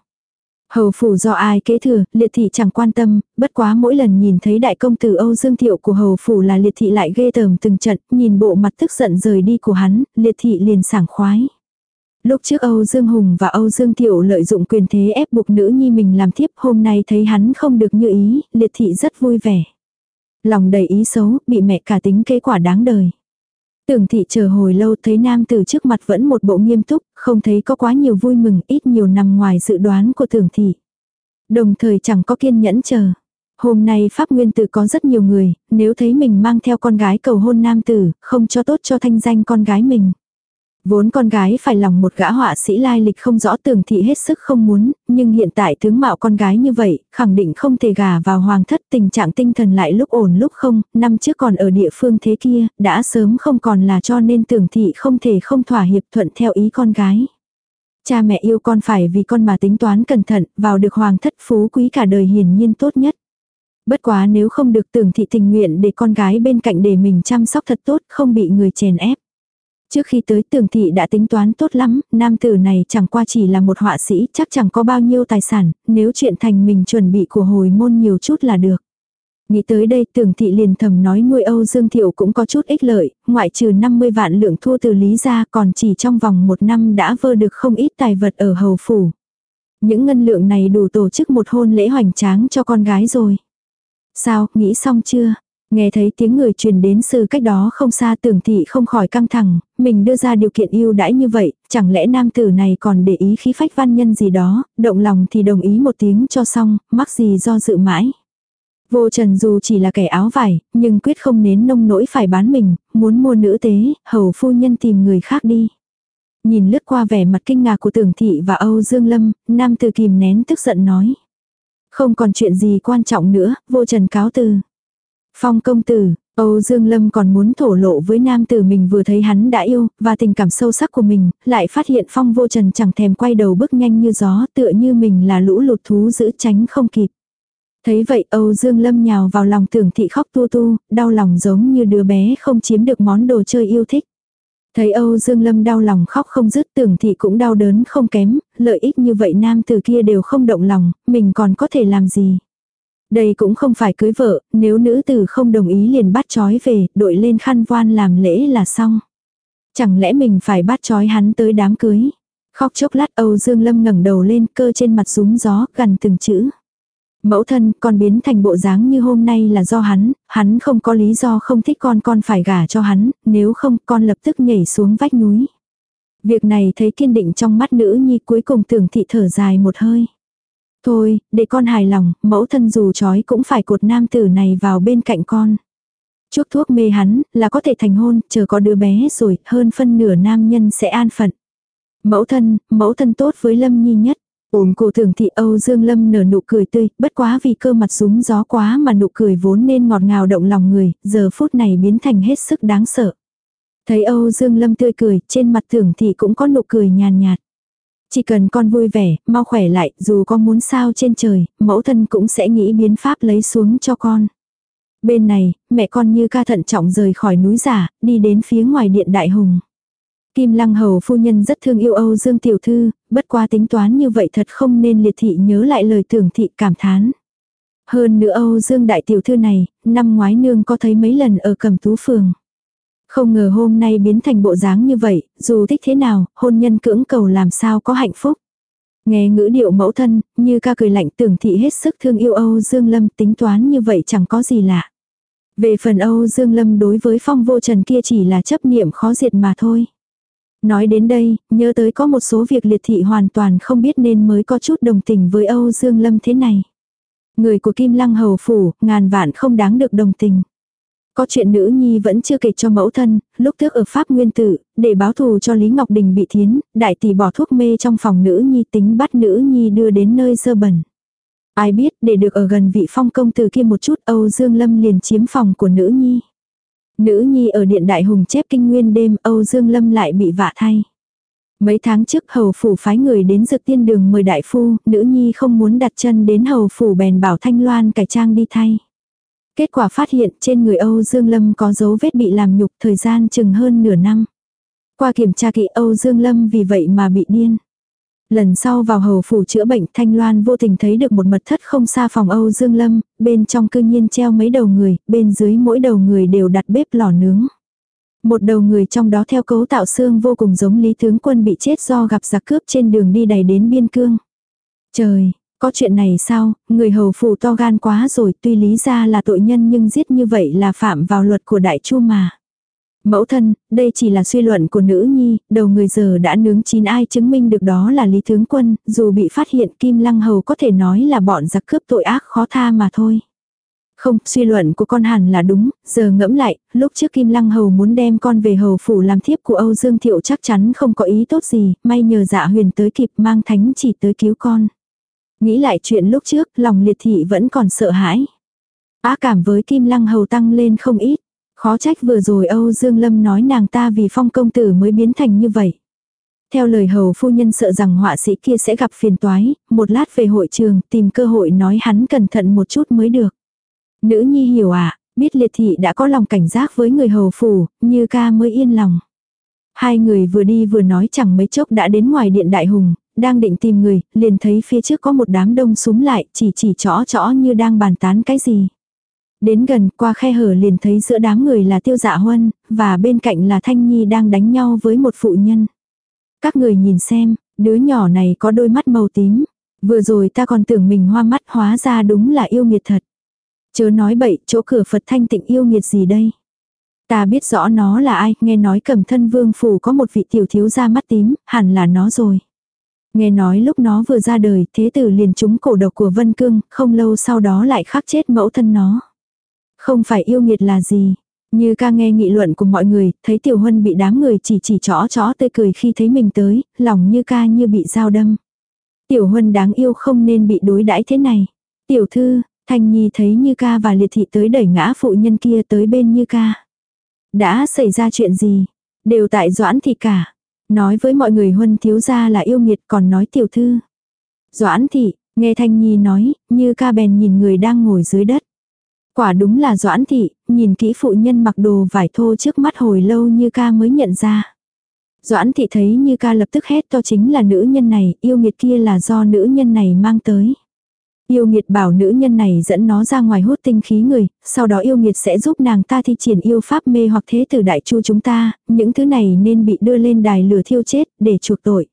Hầu phủ do ai kế thừa, liệt thị chẳng quan tâm, bất quá mỗi lần nhìn thấy đại công tử Âu Dương Thiệu của hầu phủ là liệt thị lại ghê tởm từng trận, nhìn bộ mặt tức giận rời đi của hắn, liệt thị liền sảng khoái. Lúc trước Âu Dương Hùng và Âu Dương Thiệu lợi dụng quyền thế ép buộc nữ nhi mình làm thiếp, hôm nay thấy hắn không được như ý, liệt thị rất vui vẻ. Lòng đầy ý xấu, bị mẹ cả tính kế quả đáng đời. Tưởng thị chờ hồi lâu thấy nam tử trước mặt vẫn một bộ nghiêm túc, không thấy có quá nhiều vui mừng, ít nhiều nằm ngoài dự đoán của tưởng thị. Đồng thời chẳng có kiên nhẫn chờ. Hôm nay Pháp Nguyên Tử có rất nhiều người, nếu thấy mình mang theo con gái cầu hôn nam tử, không cho tốt cho thanh danh con gái mình. Vốn con gái phải lòng một gã họa sĩ lai lịch không rõ tường thị hết sức không muốn, nhưng hiện tại tướng mạo con gái như vậy, khẳng định không thể gả vào hoàng thất tình trạng tinh thần lại lúc ổn lúc không, năm trước còn ở địa phương thế kia, đã sớm không còn là cho nên tường thị không thể không thỏa hiệp thuận theo ý con gái. Cha mẹ yêu con phải vì con mà tính toán cẩn thận, vào được hoàng thất phú quý cả đời hiển nhiên tốt nhất. Bất quá nếu không được tưởng thị tình nguyện để con gái bên cạnh để mình chăm sóc thật tốt, không bị người chèn ép. Trước khi tới tường thị đã tính toán tốt lắm, nam tử này chẳng qua chỉ là một họa sĩ, chắc chẳng có bao nhiêu tài sản, nếu chuyện thành mình chuẩn bị của hồi môn nhiều chút là được. Nghĩ tới đây tường thị liền thầm nói nuôi Âu Dương Thiệu cũng có chút ích lợi, ngoại trừ 50 vạn lượng thua từ lý ra còn chỉ trong vòng một năm đã vơ được không ít tài vật ở hầu phủ. Những ngân lượng này đủ tổ chức một hôn lễ hoành tráng cho con gái rồi. Sao, nghĩ xong chưa? Nghe thấy tiếng người truyền đến sư cách đó không xa tưởng thị không khỏi căng thẳng, mình đưa ra điều kiện yêu đãi như vậy, chẳng lẽ nam tử này còn để ý khí phách văn nhân gì đó, động lòng thì đồng ý một tiếng cho xong, mắc gì do dự mãi. Vô trần dù chỉ là kẻ áo vải, nhưng quyết không nến nông nỗi phải bán mình, muốn mua nữ tế, hầu phu nhân tìm người khác đi. Nhìn lướt qua vẻ mặt kinh ngạc của tưởng thị và Âu Dương Lâm, nam tử kìm nén tức giận nói. Không còn chuyện gì quan trọng nữa, vô trần cáo từ. Phong công tử, Âu Dương Lâm còn muốn thổ lộ với nam tử mình vừa thấy hắn đã yêu, và tình cảm sâu sắc của mình, lại phát hiện phong vô trần chẳng thèm quay đầu bước nhanh như gió tựa như mình là lũ lụt thú giữ tránh không kịp. Thấy vậy Âu Dương Lâm nhào vào lòng tưởng thị khóc tu tu, đau lòng giống như đứa bé không chiếm được món đồ chơi yêu thích. Thấy Âu Dương Lâm đau lòng khóc không dứt tưởng thị cũng đau đớn không kém, lợi ích như vậy nam tử kia đều không động lòng, mình còn có thể làm gì. Đây cũng không phải cưới vợ, nếu nữ tử không đồng ý liền bắt chói về, đội lên khăn voan làm lễ là xong. Chẳng lẽ mình phải bắt chói hắn tới đám cưới. Khóc chốc lát Âu Dương Lâm ngẩng đầu lên cơ trên mặt rúm gió gần từng chữ. Mẫu thân con biến thành bộ dáng như hôm nay là do hắn, hắn không có lý do không thích con con phải gả cho hắn, nếu không con lập tức nhảy xuống vách núi. Việc này thấy kiên định trong mắt nữ nhi cuối cùng tưởng thị thở dài một hơi. Thôi, để con hài lòng, mẫu thân dù chói cũng phải cột nam tử này vào bên cạnh con. Chuốc thuốc mê hắn, là có thể thành hôn, chờ có đứa bé rồi, hơn phân nửa nam nhân sẽ an phận. Mẫu thân, mẫu thân tốt với Lâm Nhi nhất. Ôm cổ thường thị Âu Dương Lâm nở nụ cười tươi, bất quá vì cơ mặt súng gió quá mà nụ cười vốn nên ngọt ngào động lòng người, giờ phút này biến thành hết sức đáng sợ. Thấy Âu Dương Lâm tươi cười, trên mặt thường thị cũng có nụ cười nhàn nhạt. Chỉ cần con vui vẻ, mau khỏe lại, dù con muốn sao trên trời, mẫu thân cũng sẽ nghĩ biến pháp lấy xuống cho con. Bên này, mẹ con như ca thận trọng rời khỏi núi giả, đi đến phía ngoài điện đại hùng. Kim Lăng Hầu phu nhân rất thương yêu Âu Dương Tiểu Thư, bất qua tính toán như vậy thật không nên liệt thị nhớ lại lời tưởng thị cảm thán. Hơn nữa Âu Dương Đại Tiểu Thư này, năm ngoái nương có thấy mấy lần ở cầm tú phường. Không ngờ hôm nay biến thành bộ dáng như vậy, dù thích thế nào, hôn nhân cưỡng cầu làm sao có hạnh phúc. Nghe ngữ điệu mẫu thân, như ca cười lạnh tưởng thị hết sức thương yêu Âu Dương Lâm tính toán như vậy chẳng có gì lạ. Về phần Âu Dương Lâm đối với phong vô trần kia chỉ là chấp niệm khó diệt mà thôi. Nói đến đây, nhớ tới có một số việc liệt thị hoàn toàn không biết nên mới có chút đồng tình với Âu Dương Lâm thế này. Người của Kim Lăng Hầu Phủ, ngàn vạn không đáng được đồng tình. Có chuyện nữ nhi vẫn chưa kể cho mẫu thân, lúc trước ở Pháp Nguyên Tử, để báo thù cho Lý Ngọc Đình bị thiến, đại tỷ bỏ thuốc mê trong phòng nữ nhi tính bắt nữ nhi đưa đến nơi dơ bẩn. Ai biết để được ở gần vị phong công tử kia một chút Âu Dương Lâm liền chiếm phòng của nữ nhi. Nữ nhi ở điện đại hùng chép kinh nguyên đêm Âu Dương Lâm lại bị vạ thay. Mấy tháng trước hầu phủ phái người đến dược tiên đường mời đại phu, nữ nhi không muốn đặt chân đến hầu phủ bèn bảo Thanh Loan cải trang đi thay. Kết quả phát hiện trên người Âu Dương Lâm có dấu vết bị làm nhục thời gian chừng hơn nửa năm. Qua kiểm tra kỹ Âu Dương Lâm vì vậy mà bị điên. Lần sau vào hầu phủ chữa bệnh Thanh Loan vô tình thấy được một mật thất không xa phòng Âu Dương Lâm, bên trong cư nhiên treo mấy đầu người, bên dưới mỗi đầu người đều đặt bếp lò nướng. Một đầu người trong đó theo cấu tạo xương vô cùng giống Lý Tướng Quân bị chết do gặp giặc cướp trên đường đi đầy đến biên cương. Trời, có chuyện này sao, người hầu phủ to gan quá rồi tuy lý ra là tội nhân nhưng giết như vậy là phạm vào luật của đại chu mà. Mẫu thân, đây chỉ là suy luận của nữ nhi, đầu người giờ đã nướng chín ai chứng minh được đó là Lý Tướng Quân, dù bị phát hiện Kim Lăng Hầu có thể nói là bọn giặc cướp tội ác khó tha mà thôi. Không, suy luận của con hẳn là đúng, giờ ngẫm lại, lúc trước Kim Lăng Hầu muốn đem con về hầu phủ làm thiếp của Âu Dương Thiệu chắc chắn không có ý tốt gì, may nhờ dạ huyền tới kịp mang thánh chỉ tới cứu con. Nghĩ lại chuyện lúc trước, lòng liệt thị vẫn còn sợ hãi. Á cảm với Kim Lăng Hầu tăng lên không ít. Khó trách vừa rồi Âu Dương Lâm nói nàng ta vì phong công tử mới biến thành như vậy. Theo lời hầu phu nhân sợ rằng họa sĩ kia sẽ gặp phiền toái, một lát về hội trường tìm cơ hội nói hắn cẩn thận một chút mới được. Nữ nhi hiểu à, biết liệt thị đã có lòng cảnh giác với người hầu phủ, như ca mới yên lòng. Hai người vừa đi vừa nói chẳng mấy chốc đã đến ngoài điện đại hùng, đang định tìm người, liền thấy phía trước có một đám đông súng lại, chỉ chỉ chõ chõ như đang bàn tán cái gì. Đến gần qua khe hở liền thấy giữa đám người là tiêu dạ huân, và bên cạnh là Thanh Nhi đang đánh nhau với một phụ nhân. Các người nhìn xem, đứa nhỏ này có đôi mắt màu tím. Vừa rồi ta còn tưởng mình hoa mắt hóa ra đúng là yêu nghiệt thật. Chớ nói bậy, chỗ cửa Phật thanh tịnh yêu nghiệt gì đây. Ta biết rõ nó là ai, nghe nói cầm thân vương phủ có một vị tiểu thiếu gia mắt tím, hẳn là nó rồi. Nghe nói lúc nó vừa ra đời, thế tử liền trúng cổ độc của Vân Cương, không lâu sau đó lại khắc chết mẫu thân nó. Không phải yêu nghiệt là gì. Như ca nghe nghị luận của mọi người, thấy tiểu huân bị đám người chỉ chỉ chó chó tươi cười khi thấy mình tới, lòng như ca như bị dao đâm. Tiểu huân đáng yêu không nên bị đối đãi thế này. Tiểu thư, Thanh Nhi thấy Như ca và liệt thị tới đẩy ngã phụ nhân kia tới bên Như ca. Đã xảy ra chuyện gì? Đều tại Doãn thị cả. Nói với mọi người huân thiếu gia là yêu nghiệt còn nói tiểu thư. Doãn thị, nghe Thanh Nhi nói, Như ca bèn nhìn người đang ngồi dưới đất. Quả đúng là Doãn thị, nhìn kỹ phụ nhân mặc đồ vải thô trước mắt hồi lâu Như ca mới nhận ra. Doãn thị thấy Như ca lập tức hét to chính là nữ nhân này, yêu nghiệt kia là do nữ nhân này mang tới. Yêu nghiệt bảo nữ nhân này dẫn nó ra ngoài hút tinh khí người, sau đó yêu nghiệt sẽ giúp nàng ta thi triển yêu pháp mê hoặc thế tử đại chu chúng ta, những thứ này nên bị đưa lên đài lửa thiêu chết, để chuộc tội.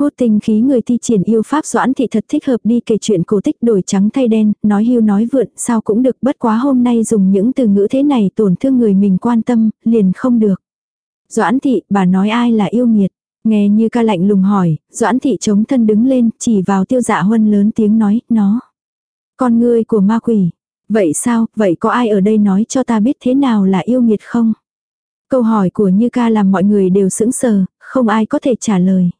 Hút tinh khí người thi triển yêu pháp doãn thị thật thích hợp đi kể chuyện cổ tích đổi trắng thay đen, nói hưu nói vượn, sao cũng được bất quá hôm nay dùng những từ ngữ thế này tổn thương người mình quan tâm, liền không được. Doãn thị, bà nói ai là yêu nghiệt. Nghe như ca lạnh lùng hỏi, doãn thị chống thân đứng lên, chỉ vào tiêu dạ huân lớn tiếng nói, nó. Con ngươi của ma quỷ. Vậy sao, vậy có ai ở đây nói cho ta biết thế nào là yêu nghiệt không? Câu hỏi của Như ca làm mọi người đều sững sờ, không ai có thể trả lời.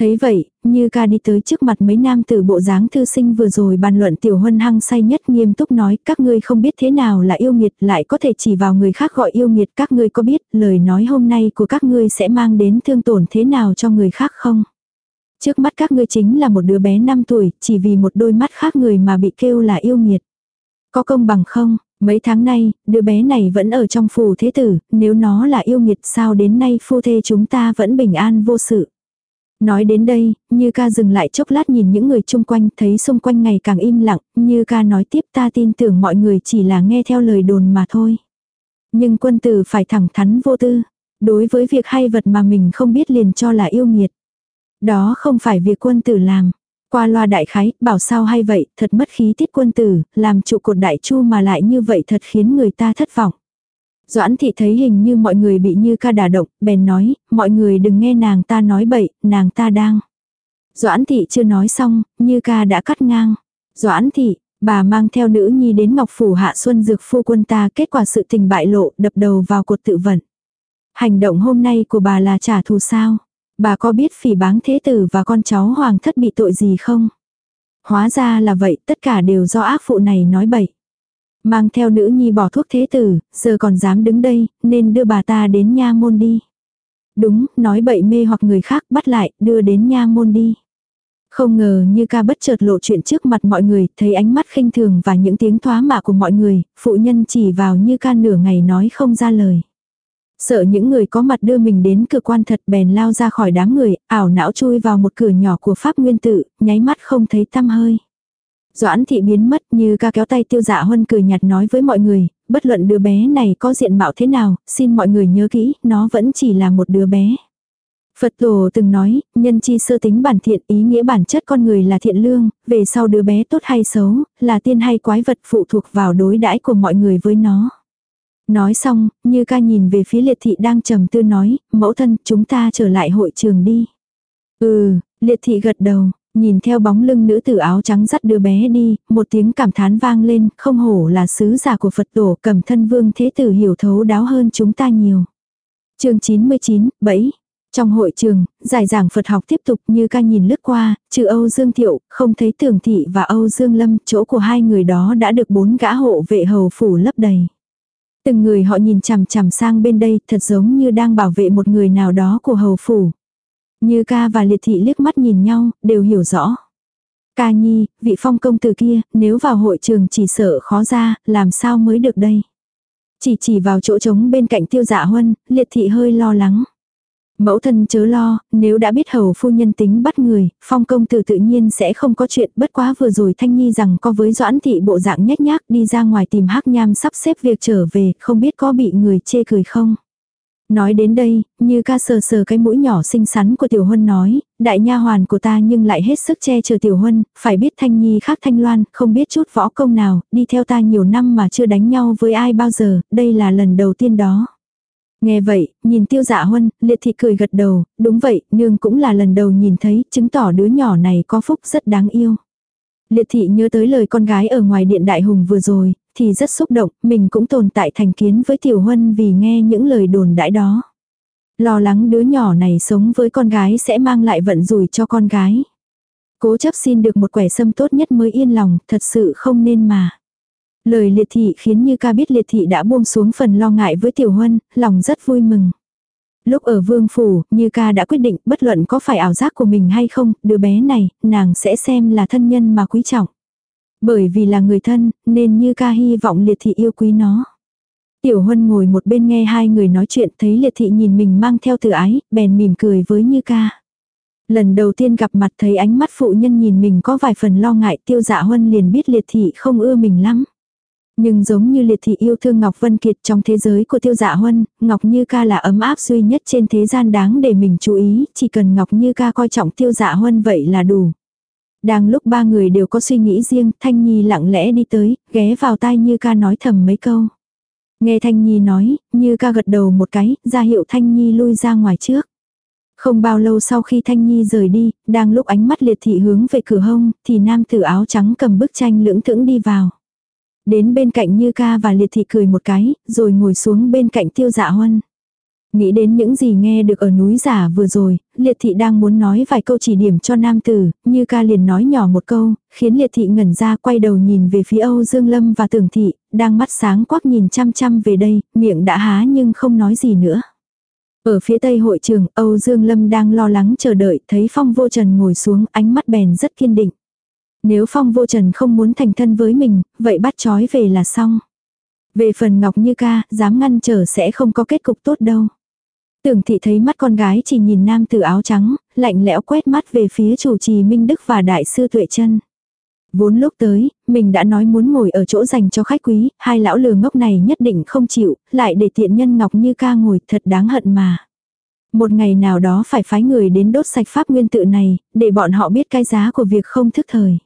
Thấy vậy, như ca đi tới trước mặt mấy nam tử bộ dáng thư sinh vừa rồi bàn luận tiểu huân hăng say nhất nghiêm túc nói các ngươi không biết thế nào là yêu nghiệt lại có thể chỉ vào người khác gọi yêu nghiệt các ngươi có biết lời nói hôm nay của các ngươi sẽ mang đến thương tổn thế nào cho người khác không? Trước mắt các ngươi chính là một đứa bé 5 tuổi, chỉ vì một đôi mắt khác người mà bị kêu là yêu nghiệt. Có công bằng không? Mấy tháng nay, đứa bé này vẫn ở trong phù thế tử, nếu nó là yêu nghiệt sao đến nay phu thê chúng ta vẫn bình an vô sự. Nói đến đây, như ca dừng lại chốc lát nhìn những người chung quanh thấy xung quanh ngày càng im lặng, như ca nói tiếp ta tin tưởng mọi người chỉ là nghe theo lời đồn mà thôi. Nhưng quân tử phải thẳng thắn vô tư, đối với việc hay vật mà mình không biết liền cho là yêu nghiệt. Đó không phải việc quân tử làm. Qua loa đại khái, bảo sao hay vậy, thật mất khí tiết quân tử, làm trụ cột đại chu mà lại như vậy thật khiến người ta thất vọng. Doãn thị thấy hình như mọi người bị như ca đả động, bèn nói, mọi người đừng nghe nàng ta nói bậy, nàng ta đang. Doãn thị chưa nói xong, như ca đã cắt ngang. Doãn thị, bà mang theo nữ nhi đến Ngọc Phủ Hạ Xuân Dược phu quân ta kết quả sự tình bại lộ đập đầu vào cột tự vận. Hành động hôm nay của bà là trả thù sao? Bà có biết phỉ báng thế tử và con cháu hoàng thất bị tội gì không? Hóa ra là vậy, tất cả đều do ác phụ này nói bậy. Mang theo nữ nhi bỏ thuốc thế tử, giờ còn dám đứng đây, nên đưa bà ta đến nha môn đi. Đúng, nói bậy mê hoặc người khác bắt lại, đưa đến nha môn đi. Không ngờ như ca bất chợt lộ chuyện trước mặt mọi người, thấy ánh mắt khinh thường và những tiếng thoá mạ của mọi người, phụ nhân chỉ vào như ca nửa ngày nói không ra lời. Sợ những người có mặt đưa mình đến cửa quan thật bèn lao ra khỏi đám người, ảo não chui vào một cửa nhỏ của Pháp Nguyên Tự, nháy mắt không thấy tăm hơi. Doãn thị biến mất như ca kéo tay tiêu dạ huân cười nhạt nói với mọi người, bất luận đứa bé này có diện mạo thế nào, xin mọi người nhớ kỹ, nó vẫn chỉ là một đứa bé. Phật tổ từng nói, nhân chi sơ tính bản thiện ý nghĩa bản chất con người là thiện lương, về sau đứa bé tốt hay xấu, là tiên hay quái vật phụ thuộc vào đối đãi của mọi người với nó. Nói xong, như ca nhìn về phía liệt thị đang trầm tư nói, mẫu thân chúng ta trở lại hội trường đi. Ừ, liệt thị gật đầu, Nhìn theo bóng lưng nữ tử áo trắng dắt đứa bé đi, một tiếng cảm thán vang lên, không hổ là sứ giả của Phật tổ cầm thân vương thế tử hiểu thấu đáo hơn chúng ta nhiều. chương 99, 7 Trong hội trường, giải giảng Phật học tiếp tục như ca nhìn lướt qua, trừ Âu Dương Thiệu, không thấy Tưởng Thị và Âu Dương Lâm, chỗ của hai người đó đã được bốn gã hộ vệ hầu phủ lấp đầy. Từng người họ nhìn chằm chằm sang bên đây thật giống như đang bảo vệ một người nào đó của hầu phủ. Như ca và liệt thị liếc mắt nhìn nhau, đều hiểu rõ. Ca nhi, vị phong công tử kia, nếu vào hội trường chỉ sợ khó ra, làm sao mới được đây. Chỉ chỉ vào chỗ trống bên cạnh tiêu dạ huân, liệt thị hơi lo lắng. Mẫu thân chớ lo, nếu đã biết hầu phu nhân tính bắt người, phong công tử tự nhiên sẽ không có chuyện bất quá vừa rồi thanh nhi rằng có với doãn thị bộ dạng nhếch nhác đi ra ngoài tìm hắc nham sắp xếp việc trở về, không biết có bị người chê cười không. Nói đến đây, như ca sờ sờ cái mũi nhỏ xinh xắn của Tiểu Huân nói, đại nha hoàn của ta nhưng lại hết sức che chở Tiểu Huân, phải biết Thanh Nhi khác Thanh Loan, không biết chút võ công nào, đi theo ta nhiều năm mà chưa đánh nhau với ai bao giờ, đây là lần đầu tiên đó. Nghe vậy, nhìn tiêu dạ huân, liệt thị cười gật đầu, đúng vậy, nương cũng là lần đầu nhìn thấy, chứng tỏ đứa nhỏ này có phúc rất đáng yêu. Liệt thị nhớ tới lời con gái ở ngoài điện đại hùng vừa rồi, thì rất xúc động, mình cũng tồn tại thành kiến với tiểu huân vì nghe những lời đồn đãi đó. Lo lắng đứa nhỏ này sống với con gái sẽ mang lại vận rủi cho con gái. Cố chấp xin được một quẻ sâm tốt nhất mới yên lòng, thật sự không nên mà. Lời liệt thị khiến Như ca biết liệt thị đã buông xuống phần lo ngại với tiểu huân, lòng rất vui mừng. Lúc ở vương phủ, Như ca đã quyết định bất luận có phải ảo giác của mình hay không, đứa bé này, nàng sẽ xem là thân nhân mà quý trọng. Bởi vì là người thân, nên Như ca hy vọng liệt thị yêu quý nó. Tiểu Huân ngồi một bên nghe hai người nói chuyện thấy liệt thị nhìn mình mang theo từ ái, bèn mỉm cười với Như ca. Lần đầu tiên gặp mặt thấy ánh mắt phụ nhân nhìn mình có vài phần lo ngại tiêu dạ Huân liền biết liệt thị không ưa mình lắm. Nhưng giống như liệt thị yêu thương Ngọc Vân Kiệt trong thế giới của tiêu dạ huân, Ngọc Như ca là ấm áp duy nhất trên thế gian đáng để mình chú ý, chỉ cần Ngọc Như ca coi trọng tiêu dạ huân vậy là đủ. Đang lúc ba người đều có suy nghĩ riêng, Thanh Nhi lặng lẽ đi tới, ghé vào tai Như ca nói thầm mấy câu. Nghe Thanh Nhi nói, Như ca gật đầu một cái, ra hiệu Thanh Nhi lui ra ngoài trước. Không bao lâu sau khi Thanh Nhi rời đi, đang lúc ánh mắt liệt thị hướng về cửa hông, thì nam tử áo trắng cầm bức tranh lưỡng thững đi vào. Đến bên cạnh Như ca và liệt thị cười một cái, rồi ngồi xuống bên cạnh tiêu dạ huân. Nghĩ đến những gì nghe được ở núi giả vừa rồi, liệt thị đang muốn nói vài câu chỉ điểm cho nam tử, như ca liền nói nhỏ một câu, khiến liệt thị ngẩn ra quay đầu nhìn về phía Âu Dương Lâm và tưởng thị, đang mắt sáng quắc nhìn chăm chăm về đây, miệng đã há nhưng không nói gì nữa. Ở phía tây hội trường, Âu Dương Lâm đang lo lắng chờ đợi, thấy Phong Vô Trần ngồi xuống, ánh mắt bèn rất kiên định. Nếu Phong Vô Trần không muốn thành thân với mình, vậy bắt chói về là xong. Về phần Ngọc Như ca, dám ngăn trở sẽ không có kết cục tốt đâu. Tưởng thị thấy mắt con gái chỉ nhìn nam tử áo trắng, lạnh lẽo quét mắt về phía chủ trì Minh Đức và đại sư Tuệ chân Vốn lúc tới, mình đã nói muốn ngồi ở chỗ dành cho khách quý, hai lão lừa ngốc này nhất định không chịu, lại để tiện nhân Ngọc Như ca ngồi thật đáng hận mà. Một ngày nào đó phải phái người đến đốt sạch pháp nguyên tự này, để bọn họ biết cái giá của việc không thức thời.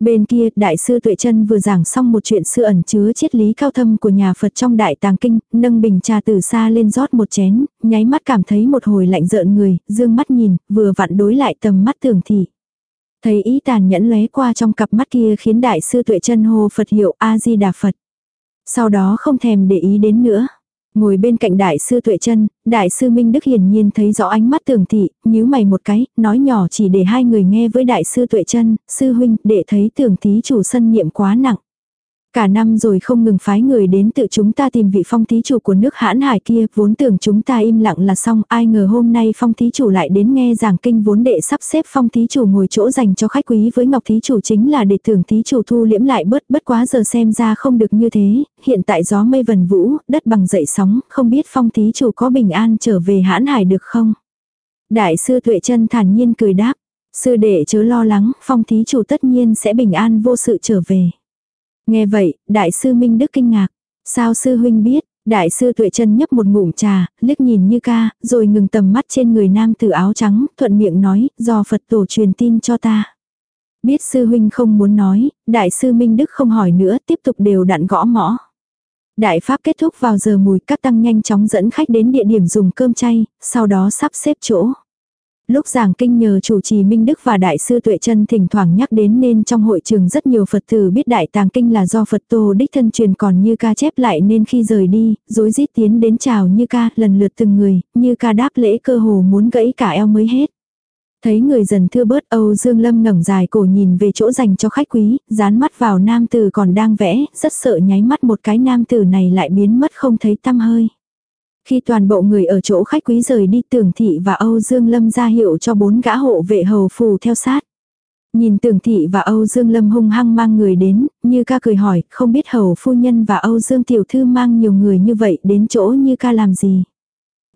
Bên kia, đại sư Tuệ Chân vừa giảng xong một chuyện sư ẩn chứa triết lý cao thâm của nhà Phật trong đại tàng kinh, nâng bình trà từ xa lên rót một chén, nháy mắt cảm thấy một hồi lạnh rợn người, dương mắt nhìn, vừa vặn đối lại tầm mắt tưởng thị. Thấy ý tàn nhẫn lóe qua trong cặp mắt kia khiến đại sư Tuệ Chân hô Phật hiệu A Di Đà Phật. Sau đó không thèm để ý đến nữa. Ngồi bên cạnh đại sư Tuệ chân đại sư Minh Đức hiển nhiên thấy rõ ánh mắt tưởng thị, nhíu mày một cái, nói nhỏ chỉ để hai người nghe với đại sư Tuệ chân sư huynh, để thấy tưởng thí chủ sân nhiệm quá nặng. Cả năm rồi không ngừng phái người đến tự chúng ta tìm vị phong thí chủ của nước hãn hải kia, vốn tưởng chúng ta im lặng là xong, ai ngờ hôm nay phong thí chủ lại đến nghe giảng kinh vốn đệ sắp xếp phong thí chủ ngồi chỗ dành cho khách quý với ngọc thí chủ chính là để tưởng thí chủ thu liễm lại bớt bất quá giờ xem ra không được như thế, hiện tại gió mây vần vũ, đất bằng dậy sóng, không biết phong thí chủ có bình an trở về hãn hải được không? Đại sư tuệ chân thản nhiên cười đáp, sư đệ chớ lo lắng, phong thí chủ tất nhiên sẽ bình an vô sự trở về. Nghe vậy, đại sư Minh Đức kinh ngạc. Sao sư huynh biết? Đại sư tuệ chân nhấp một ngụm trà, liếc nhìn như ca, rồi ngừng tầm mắt trên người nam tử áo trắng, thuận miệng nói, do Phật tổ truyền tin cho ta. Biết sư huynh không muốn nói, đại sư Minh Đức không hỏi nữa, tiếp tục đều đặn gõ mõ. Đại pháp kết thúc vào giờ mùi các tăng nhanh chóng dẫn khách đến địa điểm dùng cơm chay, sau đó sắp xếp chỗ. Lúc giảng kinh nhờ chủ trì Minh Đức và Đại sư Tuệ chân thỉnh thoảng nhắc đến nên trong hội trường rất nhiều Phật tử biết Đại tàng kinh là do Phật Tô đích thân truyền còn như ca chép lại nên khi rời đi, dối rít tiến đến chào như ca lần lượt từng người, như ca đáp lễ cơ hồ muốn gãy cả eo mới hết. Thấy người dần thưa bớt Âu Dương Lâm ngẩng dài cổ nhìn về chỗ dành cho khách quý, dán mắt vào nam tử còn đang vẽ, rất sợ nháy mắt một cái nam tử này lại biến mất không thấy tăm hơi. Khi toàn bộ người ở chỗ khách quý rời đi tưởng thị và Âu Dương Lâm ra hiệu cho bốn gã hộ vệ hầu phù theo sát. Nhìn tưởng thị và Âu Dương Lâm hung hăng mang người đến, như ca cười hỏi, không biết hầu phu nhân và Âu Dương tiểu thư mang nhiều người như vậy đến chỗ như ca làm gì.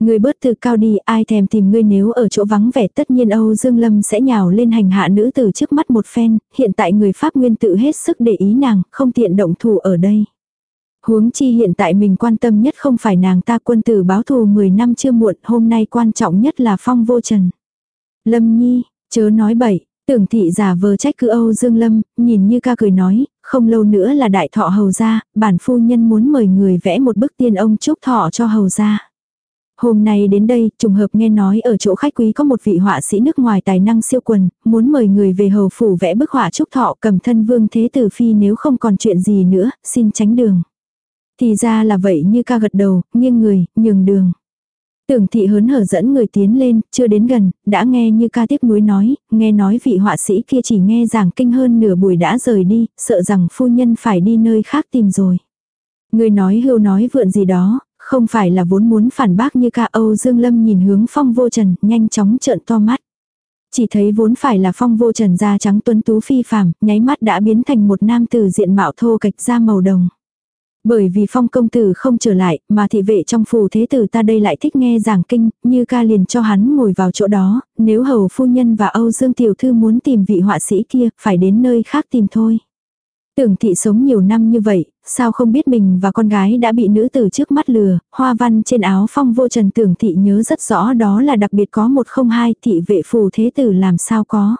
Người bớt từ cao đi, ai thèm tìm ngươi nếu ở chỗ vắng vẻ tất nhiên Âu Dương Lâm sẽ nhào lên hành hạ nữ từ trước mắt một phen, hiện tại người Pháp nguyên tự hết sức để ý nàng, không tiện động thủ ở đây. Huống chi hiện tại mình quan tâm nhất không phải nàng ta quân tử báo thù 10 năm chưa muộn, hôm nay quan trọng nhất là phong vô trần. Lâm Nhi, chớ nói bậy, tưởng thị giả vờ trách cứ Âu Dương Lâm, nhìn như ca cười nói, không lâu nữa là đại thọ hầu gia, bản phu nhân muốn mời người vẽ một bức tiên ông chúc thọ cho hầu gia. Hôm nay đến đây, trùng hợp nghe nói ở chỗ khách quý có một vị họa sĩ nước ngoài tài năng siêu quần, muốn mời người về hầu phủ vẽ bức họa chúc thọ cầm thân vương thế tử phi nếu không còn chuyện gì nữa, xin tránh đường. Thì ra là vậy như ca gật đầu, nghiêng người, nhường đường. Tưởng thị hớn hở dẫn người tiến lên, chưa đến gần, đã nghe như ca tiếp núi nói, nghe nói vị họa sĩ kia chỉ nghe giảng kinh hơn nửa buổi đã rời đi, sợ rằng phu nhân phải đi nơi khác tìm rồi. Người nói hưu nói vượn gì đó, không phải là vốn muốn phản bác như ca Âu Dương Lâm nhìn hướng phong vô trần, nhanh chóng trợn to mắt. Chỉ thấy vốn phải là phong vô trần da trắng tuấn tú phi phàm, nháy mắt đã biến thành một nam tử diện mạo thô kịch da màu đồng. Bởi vì phong công tử không trở lại, mà thị vệ trong phù thế tử ta đây lại thích nghe giảng kinh, như ca liền cho hắn ngồi vào chỗ đó, nếu hầu phu nhân và Âu Dương tiểu thư muốn tìm vị họa sĩ kia, phải đến nơi khác tìm thôi. Tưởng thị sống nhiều năm như vậy, sao không biết mình và con gái đã bị nữ tử trước mắt lừa, hoa văn trên áo phong vô trần tưởng thị nhớ rất rõ đó là đặc biệt có một không hai thị vệ phù thế tử làm sao có.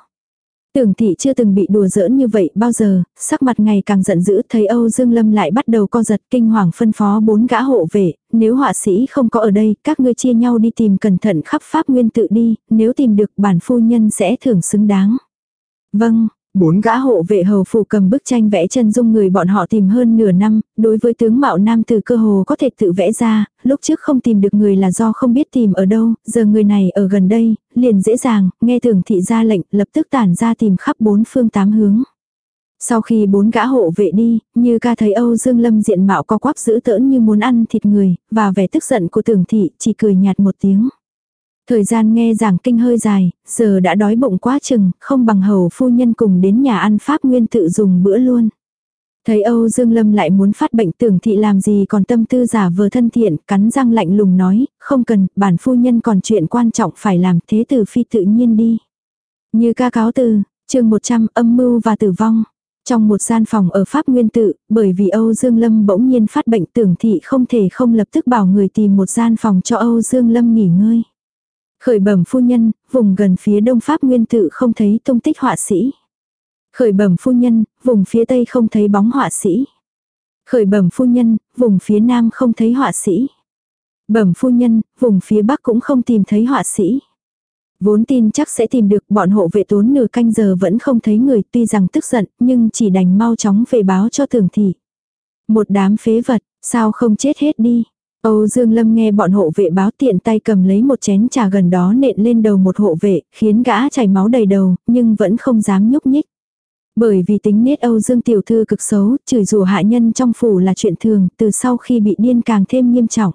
Tưởng thị chưa từng bị đùa giỡn như vậy bao giờ, sắc mặt ngày càng giận dữ thấy Âu Dương Lâm lại bắt đầu co giật kinh hoàng phân phó bốn gã hộ vệ, nếu họa sĩ không có ở đây, các ngươi chia nhau đi tìm cẩn thận khắp pháp nguyên tự đi, nếu tìm được bản phu nhân sẽ thưởng xứng đáng. Vâng, Bốn gã hộ vệ hầu phủ cầm bức tranh vẽ chân dung người bọn họ tìm hơn nửa năm, đối với tướng mạo nam từ cơ hồ có thể tự vẽ ra, lúc trước không tìm được người là do không biết tìm ở đâu, giờ người này ở gần đây, liền dễ dàng, nghe thường thị ra lệnh, lập tức tản ra tìm khắp bốn phương tám hướng. Sau khi bốn gã hộ vệ đi, như ca thấy Âu Dương Lâm diện mạo co quắp dữ tỡn như muốn ăn thịt người, và vẻ tức giận của tưởng thị chỉ cười nhạt một tiếng. Thời gian nghe giảng kinh hơi dài, giờ đã đói bụng quá chừng, không bằng hầu phu nhân cùng đến nhà ăn Pháp Nguyên tự dùng bữa luôn. Thấy Âu Dương Lâm lại muốn phát bệnh tưởng thị làm gì còn tâm tư giả vờ thân thiện, cắn răng lạnh lùng nói, không cần, bản phu nhân còn chuyện quan trọng phải làm thế tử phi tự nhiên đi. Như ca cáo từ, chương 100 âm mưu và tử vong. Trong một gian phòng ở Pháp Nguyên Tự, bởi vì Âu Dương Lâm bỗng nhiên phát bệnh tưởng thị không thể không lập tức bảo người tìm một gian phòng cho Âu Dương Lâm nghỉ ngơi. Khởi bẩm phu nhân, vùng gần phía đông pháp nguyên tự không thấy tung tích họa sĩ. Khởi bẩm phu nhân, vùng phía tây không thấy bóng họa sĩ. Khởi bẩm phu nhân, vùng phía nam không thấy họa sĩ. Bẩm phu nhân, vùng phía bắc cũng không tìm thấy họa sĩ. Vốn tin chắc sẽ tìm được bọn hộ vệ tốn nửa canh giờ vẫn không thấy người tuy rằng tức giận nhưng chỉ đành mau chóng về báo cho tưởng thị. Một đám phế vật, sao không chết hết đi. Âu Dương Lâm nghe bọn hộ vệ báo tiện tay cầm lấy một chén trà gần đó nện lên đầu một hộ vệ, khiến gã chảy máu đầy đầu, nhưng vẫn không dám nhúc nhích. Bởi vì tính nết Âu Dương tiểu thư cực xấu, chửi rủa hạ nhân trong phủ là chuyện thường, từ sau khi bị điên càng thêm nghiêm trọng.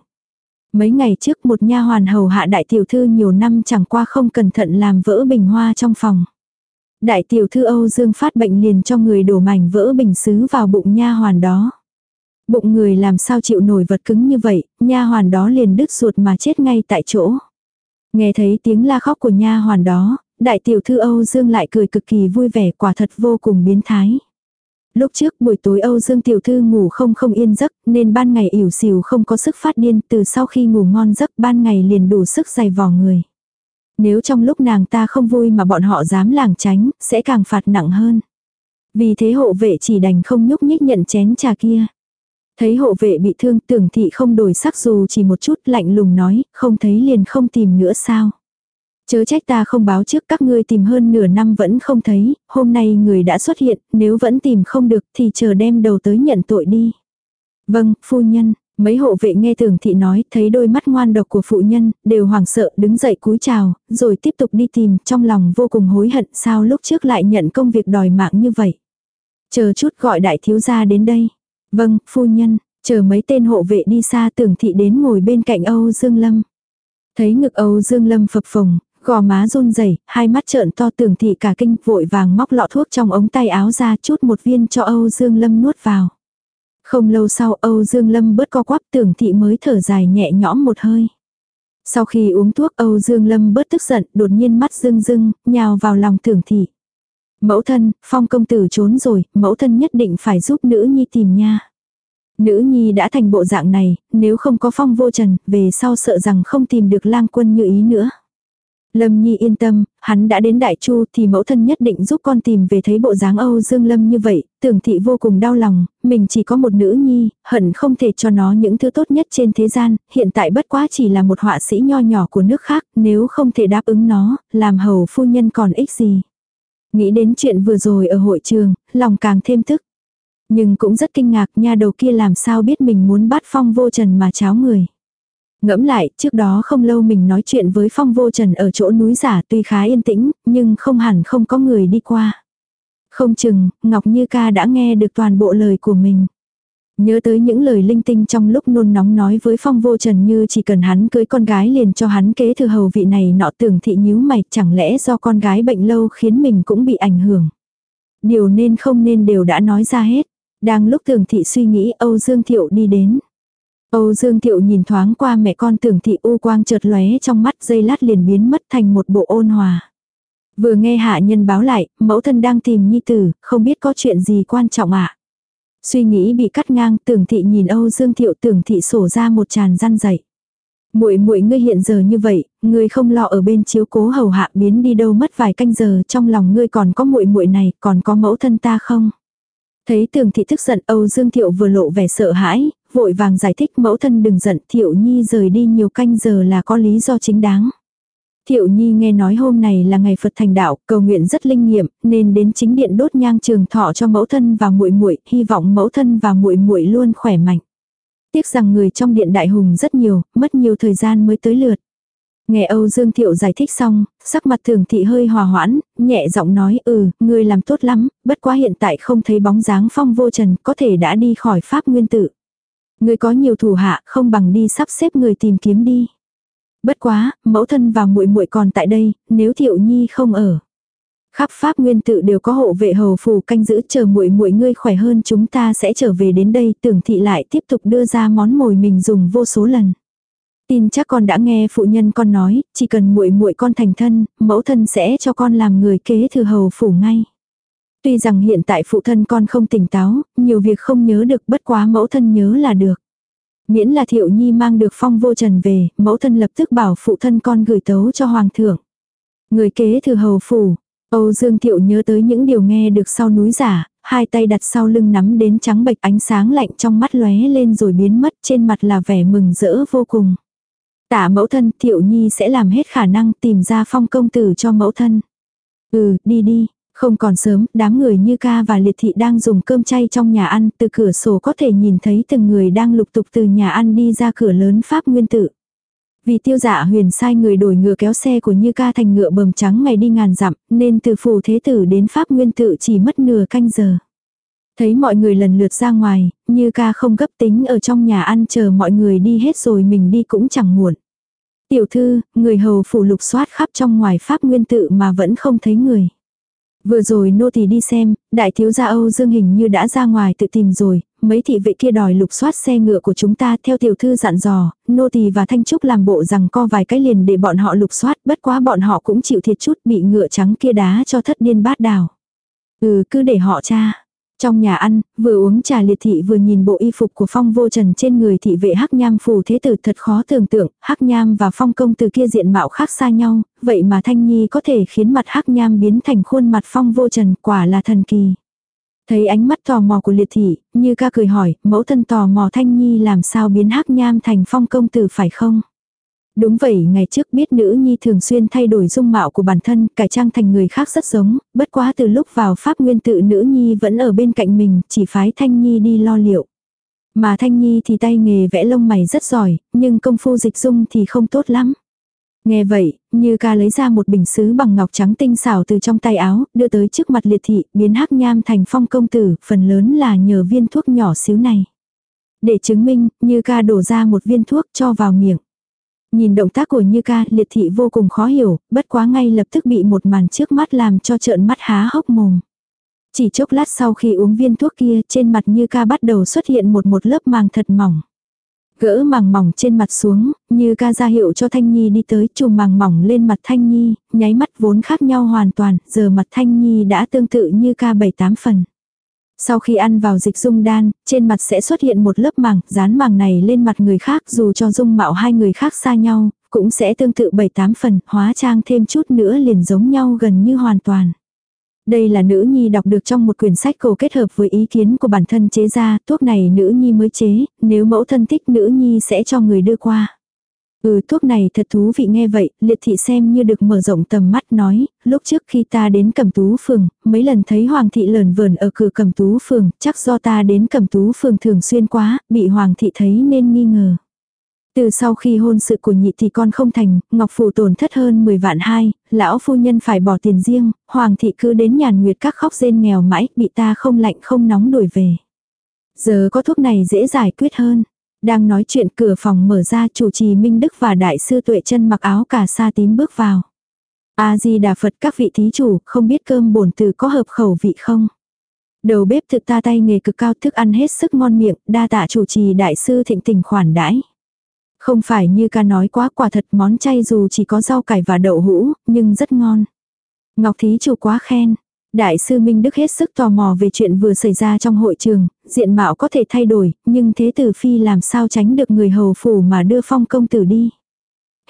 Mấy ngày trước một nha hoàn hầu hạ đại tiểu thư nhiều năm chẳng qua không cẩn thận làm vỡ bình hoa trong phòng. Đại tiểu thư Âu Dương phát bệnh liền cho người đổ mảnh vỡ bình xứ vào bụng nha hoàn đó. Bụng người làm sao chịu nổi vật cứng như vậy, nha hoàn đó liền đứt ruột mà chết ngay tại chỗ. Nghe thấy tiếng la khóc của nha hoàn đó, đại tiểu thư Âu Dương lại cười cực kỳ vui vẻ quả thật vô cùng biến thái. Lúc trước buổi tối Âu Dương tiểu thư ngủ không không yên giấc nên ban ngày ỉu xìu không có sức phát điên từ sau khi ngủ ngon giấc ban ngày liền đủ sức dày vò người. Nếu trong lúc nàng ta không vui mà bọn họ dám làng tránh, sẽ càng phạt nặng hơn. Vì thế hộ vệ chỉ đành không nhúc nhích nhận chén trà kia. Thấy hộ vệ bị thương tưởng thị không đổi sắc dù chỉ một chút lạnh lùng nói, không thấy liền không tìm nữa sao. Chớ trách ta không báo trước các ngươi tìm hơn nửa năm vẫn không thấy, hôm nay người đã xuất hiện, nếu vẫn tìm không được thì chờ đem đầu tới nhận tội đi. Vâng, phu nhân, mấy hộ vệ nghe tưởng thị nói, thấy đôi mắt ngoan độc của phụ nhân, đều hoảng sợ đứng dậy cúi chào, rồi tiếp tục đi tìm, trong lòng vô cùng hối hận sao lúc trước lại nhận công việc đòi mạng như vậy. Chờ chút gọi đại thiếu gia đến đây. Vâng, phu nhân, chờ mấy tên hộ vệ đi xa tưởng thị đến ngồi bên cạnh Âu Dương Lâm. Thấy ngực Âu Dương Lâm phập phồng, gò má run rẩy, hai mắt trợn to tưởng thị cả kinh vội vàng móc lọ thuốc trong ống tay áo ra chút một viên cho Âu Dương Lâm nuốt vào. Không lâu sau Âu Dương Lâm bớt co quắp tưởng thị mới thở dài nhẹ nhõm một hơi. Sau khi uống thuốc Âu Dương Lâm bớt tức giận, đột nhiên mắt rưng rưng, nhào vào lòng tưởng thị. Mẫu thân, phong công tử trốn rồi, mẫu thân nhất định phải giúp nữ nhi tìm nha. Nữ nhi đã thành bộ dạng này, nếu không có phong vô trần, về sau sợ rằng không tìm được lang quân như ý nữa. Lâm Nhi yên tâm, hắn đã đến Đại Chu thì mẫu thân nhất định giúp con tìm về thấy bộ dáng Âu Dương Lâm như vậy, tưởng thị vô cùng đau lòng, mình chỉ có một nữ nhi, hận không thể cho nó những thứ tốt nhất trên thế gian, hiện tại bất quá chỉ là một họa sĩ nho nhỏ của nước khác, nếu không thể đáp ứng nó, làm hầu phu nhân còn ích gì. Nghĩ đến chuyện vừa rồi ở hội trường, lòng càng thêm tức. Nhưng cũng rất kinh ngạc nha đầu kia làm sao biết mình muốn bắt phong vô trần mà cháo người. Ngẫm lại, trước đó không lâu mình nói chuyện với phong vô trần ở chỗ núi giả tuy khá yên tĩnh, nhưng không hẳn không có người đi qua. Không chừng, Ngọc Như ca đã nghe được toàn bộ lời của mình. Nhớ tới những lời linh tinh trong lúc nôn nóng nói với phong vô trần như chỉ cần hắn cưới con gái liền cho hắn kế thừa hầu vị này nọ tưởng thị nhíu mày chẳng lẽ do con gái bệnh lâu khiến mình cũng bị ảnh hưởng. Điều nên không nên đều đã nói ra hết. Đang lúc tưởng thị suy nghĩ Âu Dương Thiệu đi đến. Âu Dương Thiệu nhìn thoáng qua mẹ con tưởng thị u quang chợt lóe trong mắt dây lát liền biến mất thành một bộ ôn hòa. Vừa nghe hạ nhân báo lại, mẫu thân đang tìm nhi tử, không biết có chuyện gì quan trọng ạ. Suy nghĩ bị cắt ngang, tưởng thị nhìn Âu Dương Thiệu tưởng thị sổ ra một tràn răn dậy. Muội muội ngươi hiện giờ như vậy, ngươi không lo ở bên chiếu cố hầu hạ biến đi đâu mất vài canh giờ, trong lòng ngươi còn có muội muội này, còn có mẫu thân ta không? Thấy Tưởng thị tức giận, Âu Dương Thiệu vừa lộ vẻ sợ hãi, vội vàng giải thích mẫu thân đừng giận, Thiệu Nhi rời đi nhiều canh giờ là có lý do chính đáng. Thiệu Nhi nghe nói hôm này là ngày Phật thành đạo, cầu nguyện rất linh nghiệm, nên đến chính điện đốt nhang trường thọ cho mẫu thân và muội muội, hy vọng mẫu thân và muội muội luôn khỏe mạnh. Tiếc rằng người trong điện đại hùng rất nhiều, mất nhiều thời gian mới tới lượt. Nghe Âu Dương Thiệu giải thích xong, sắc mặt thường thị hơi hòa hoãn, nhẹ giọng nói ừ, người làm tốt lắm, bất quá hiện tại không thấy bóng dáng phong vô trần, có thể đã đi khỏi pháp nguyên tử. Người có nhiều thủ hạ, không bằng đi sắp xếp người tìm kiếm đi. Bất quá, mẫu thân và muội muội còn tại đây, nếu Thiệu Nhi không ở. Khắp pháp nguyên tự đều có hộ vệ hầu phù canh giữ chờ muội muội ngươi khỏe hơn chúng ta sẽ trở về đến đây, tưởng thị lại tiếp tục đưa ra món mồi mình dùng vô số lần. Tin chắc con đã nghe phụ nhân con nói, chỉ cần muội muội con thành thân, mẫu thân sẽ cho con làm người kế thừa hầu phủ ngay. Tuy rằng hiện tại phụ thân con không tỉnh táo, nhiều việc không nhớ được bất quá mẫu thân nhớ là được. Miễn là thiệu nhi mang được phong vô trần về, mẫu thân lập tức bảo phụ thân con gửi tấu cho hoàng thượng. Người kế thừa hầu phủ, Âu Dương Thiệu nhớ tới những điều nghe được sau núi giả, hai tay đặt sau lưng nắm đến trắng bệch ánh sáng lạnh trong mắt lóe lên rồi biến mất trên mặt là vẻ mừng rỡ vô cùng. Tả mẫu thân Thiệu Nhi sẽ làm hết khả năng tìm ra phong công tử cho mẫu thân. Ừ, đi đi. Không còn sớm, đám người như ca và liệt thị đang dùng cơm chay trong nhà ăn, từ cửa sổ có thể nhìn thấy từng người đang lục tục từ nhà ăn đi ra cửa lớn Pháp Nguyên Tự. Vì tiêu dạ huyền sai người đổi ngựa kéo xe của Như ca thành ngựa bầm trắng ngày đi ngàn dặm, nên từ phù thế tử đến Pháp Nguyên Tự chỉ mất nửa canh giờ. Thấy mọi người lần lượt ra ngoài, Như ca không gấp tính ở trong nhà ăn chờ mọi người đi hết rồi mình đi cũng chẳng muộn. Tiểu thư, người hầu phủ lục soát khắp trong ngoài Pháp Nguyên Tự mà vẫn không thấy người. Vừa rồi nô tỳ đi xem, đại thiếu gia Âu Dương hình như đã ra ngoài tự tìm rồi, mấy thị vệ kia đòi lục soát xe ngựa của chúng ta theo tiểu thư dặn dò, nô tỳ và Thanh Trúc làm bộ rằng co vài cái liền để bọn họ lục soát, bất quá bọn họ cũng chịu thiệt chút bị ngựa trắng kia đá cho thất điên bát đào. Ừ cứ để họ cha. Trong nhà ăn, vừa uống trà liệt thị vừa nhìn bộ y phục của phong vô trần trên người thị vệ hắc nham phù thế tử thật khó tưởng tượng, hắc nham và phong công từ kia diện mạo khác xa nhau, vậy mà thanh nhi có thể khiến mặt hắc nham biến thành khuôn mặt phong vô trần quả là thần kỳ. Thấy ánh mắt tò mò của liệt thị, như ca cười hỏi, mẫu thân tò mò thanh nhi làm sao biến hắc nham thành phong công tử phải không? Đúng vậy, ngày trước biết nữ nhi thường xuyên thay đổi dung mạo của bản thân, cải trang thành người khác rất giống, bất quá từ lúc vào pháp nguyên tự nữ nhi vẫn ở bên cạnh mình, chỉ phái thanh nhi đi lo liệu. Mà thanh nhi thì tay nghề vẽ lông mày rất giỏi, nhưng công phu dịch dung thì không tốt lắm. Nghe vậy, như ca lấy ra một bình sứ bằng ngọc trắng tinh xảo từ trong tay áo, đưa tới trước mặt liệt thị, biến hắc nham thành phong công tử, phần lớn là nhờ viên thuốc nhỏ xíu này. Để chứng minh, như ca đổ ra một viên thuốc cho vào miệng. Nhìn động tác của Như ca, liệt thị vô cùng khó hiểu, bất quá ngay lập tức bị một màn trước mắt làm cho trợn mắt há hốc mồm. Chỉ chốc lát sau khi uống viên thuốc kia, trên mặt Như ca bắt đầu xuất hiện một một lớp màng thật mỏng. Gỡ màng mỏng trên mặt xuống, Như ca ra hiệu cho Thanh Nhi đi tới chùm màng mỏng lên mặt Thanh Nhi, nháy mắt vốn khác nhau hoàn toàn, giờ mặt Thanh Nhi đã tương tự Như ca bảy tám phần. Sau khi ăn vào dịch dung đan, trên mặt sẽ xuất hiện một lớp màng, dán màng này lên mặt người khác dù cho dung mạo hai người khác xa nhau, cũng sẽ tương tự 7-8 phần, hóa trang thêm chút nữa liền giống nhau gần như hoàn toàn. Đây là nữ nhi đọc được trong một quyển sách cổ kết hợp với ý kiến của bản thân chế ra, thuốc này nữ nhi mới chế, nếu mẫu thân thích nữ nhi sẽ cho người đưa qua. Ừ thuốc này thật thú vị nghe vậy, liệt thị xem như được mở rộng tầm mắt nói, lúc trước khi ta đến cầm tú phường, mấy lần thấy hoàng thị lờn vờn ở cửa cầm tú phường, chắc do ta đến cầm tú phường thường xuyên quá, bị hoàng thị thấy nên nghi ngờ. Từ sau khi hôn sự của nhị thì con không thành, Ngọc Phủ tổn thất hơn 10 vạn hai, lão phu nhân phải bỏ tiền riêng, Hoàng thị cứ đến nhàn nguyệt các khóc rên nghèo mãi, bị ta không lạnh không nóng đuổi về. Giờ có thuốc này dễ giải quyết hơn. Đang nói chuyện cửa phòng mở ra chủ trì Minh Đức và Đại sư Tuệ chân mặc áo cà sa tím bước vào. A-di-đà Phật các vị thí chủ, không biết cơm bổn từ có hợp khẩu vị không? Đầu bếp thực ta tay nghề cực cao thức ăn hết sức ngon miệng, đa tạ chủ trì đại sư thịnh tình khoản đãi. Không phải như ca nói quá quả thật món chay dù chỉ có rau cải và đậu hũ, nhưng rất ngon. Ngọc thí chủ quá khen. Đại sư Minh Đức hết sức tò mò về chuyện vừa xảy ra trong hội trường, diện mạo có thể thay đổi, nhưng thế tử phi làm sao tránh được người hầu phủ mà đưa phong công tử đi.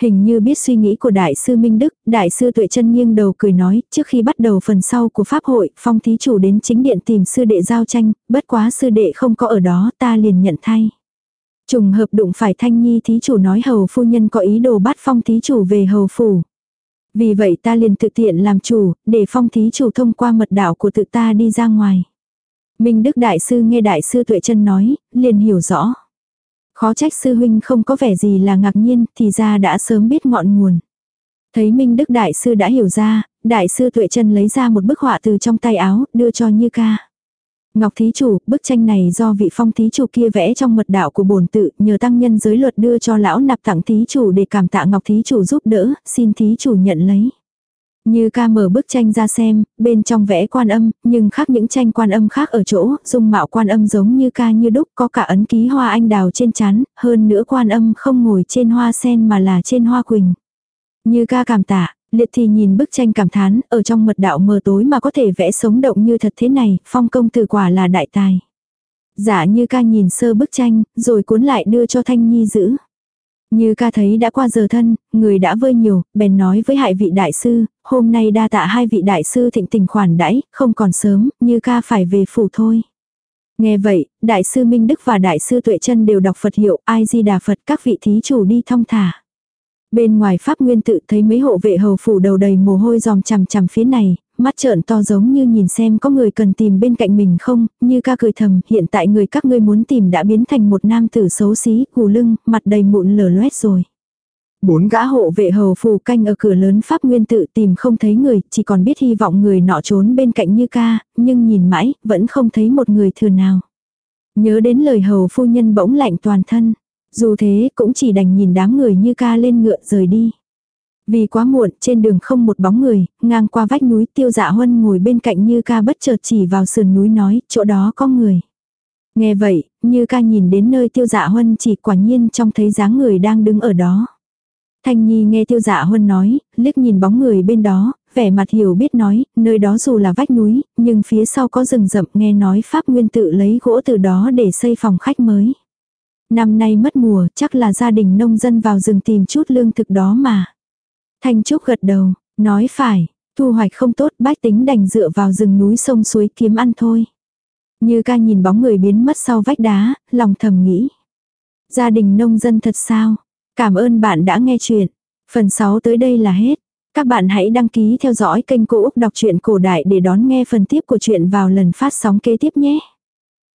Hình như biết suy nghĩ của đại sư Minh Đức, đại sư Tuệ chân nghiêng đầu cười nói, trước khi bắt đầu phần sau của pháp hội, phong thí chủ đến chính điện tìm sư đệ giao tranh, bất quá sư đệ không có ở đó, ta liền nhận thay. Trùng hợp đụng phải thanh nhi thí chủ nói hầu phu nhân có ý đồ bắt phong thí chủ về hầu phủ. Vì vậy ta liền tự tiện làm chủ, để phong thí chủ thông qua mật đạo của tự ta đi ra ngoài. Minh Đức Đại Sư nghe Đại Sư Tuệ chân nói, liền hiểu rõ. Khó trách sư huynh không có vẻ gì là ngạc nhiên, thì ra đã sớm biết ngọn nguồn. Thấy Minh Đức Đại Sư đã hiểu ra, Đại Sư Tuệ chân lấy ra một bức họa từ trong tay áo, đưa cho Như ca. Ngọc Thí Chủ, bức tranh này do vị phong Thí Chủ kia vẽ trong mật đạo của bổn tự, nhờ tăng nhân giới luật đưa cho lão nạp tặng Thí Chủ để cảm tạ Ngọc Thí Chủ giúp đỡ, xin Thí Chủ nhận lấy. Như ca mở bức tranh ra xem, bên trong vẽ quan âm, nhưng khác những tranh quan âm khác ở chỗ, dung mạo quan âm giống như ca như đúc, có cả ấn ký hoa anh đào trên chán, hơn nữa quan âm không ngồi trên hoa sen mà là trên hoa quỳnh. Như ca cảm tạ, Liệt thì nhìn bức tranh cảm thán, ở trong mật đạo mờ tối mà có thể vẽ sống động như thật thế này, phong công tử quả là đại tài. Giả dạ như ca nhìn sơ bức tranh, rồi cuốn lại đưa cho Thanh Nhi giữ. Như ca thấy đã qua giờ thân, người đã vơi nhiều, bèn nói với hại vị đại sư, hôm nay đa tạ hai vị đại sư thịnh tình khoản đãi, không còn sớm, như ca phải về phủ thôi. Nghe vậy, đại sư Minh Đức và đại sư Tuệ chân đều đọc Phật hiệu, ai di đà Phật các vị thí chủ đi thong thả. Bên ngoài pháp nguyên tự thấy mấy hộ vệ hầu phủ đầu đầy mồ hôi giòm chằm chằm phía này, mắt trợn to giống như nhìn xem có người cần tìm bên cạnh mình không, như ca cười thầm, hiện tại người các ngươi muốn tìm đã biến thành một nam tử xấu xí, cù lưng, mặt đầy mụn lở loét rồi. Bốn gã hộ vệ hầu phù canh ở cửa lớn pháp nguyên tự tìm không thấy người, chỉ còn biết hy vọng người nọ trốn bên cạnh như ca, nhưng nhìn mãi, vẫn không thấy một người thừa nào. Nhớ đến lời hầu phu nhân bỗng lạnh toàn thân. Dù thế cũng chỉ đành nhìn đám người như ca lên ngựa rời đi. Vì quá muộn, trên đường không một bóng người, ngang qua vách núi tiêu dạ huân ngồi bên cạnh như ca bất chợt chỉ vào sườn núi nói, chỗ đó có người. Nghe vậy, như ca nhìn đến nơi tiêu dạ huân chỉ quả nhiên trong thấy dáng người đang đứng ở đó. Thanh Nhi nghe tiêu dạ huân nói, liếc nhìn bóng người bên đó, vẻ mặt hiểu biết nói, nơi đó dù là vách núi, nhưng phía sau có rừng rậm nghe nói Pháp Nguyên tự lấy gỗ từ đó để xây phòng khách mới. Năm nay mất mùa, chắc là gia đình nông dân vào rừng tìm chút lương thực đó mà. Thanh Trúc gật đầu, nói phải, thu hoạch không tốt bách tính đành dựa vào rừng núi sông suối kiếm ăn thôi. Như ca nhìn bóng người biến mất sau vách đá, lòng thầm nghĩ. Gia đình nông dân thật sao? Cảm ơn bạn đã nghe chuyện. Phần 6 tới đây là hết. Các bạn hãy đăng ký theo dõi kênh Cô Úc Đọc truyện Cổ Đại để đón nghe phần tiếp của chuyện vào lần phát sóng kế tiếp nhé.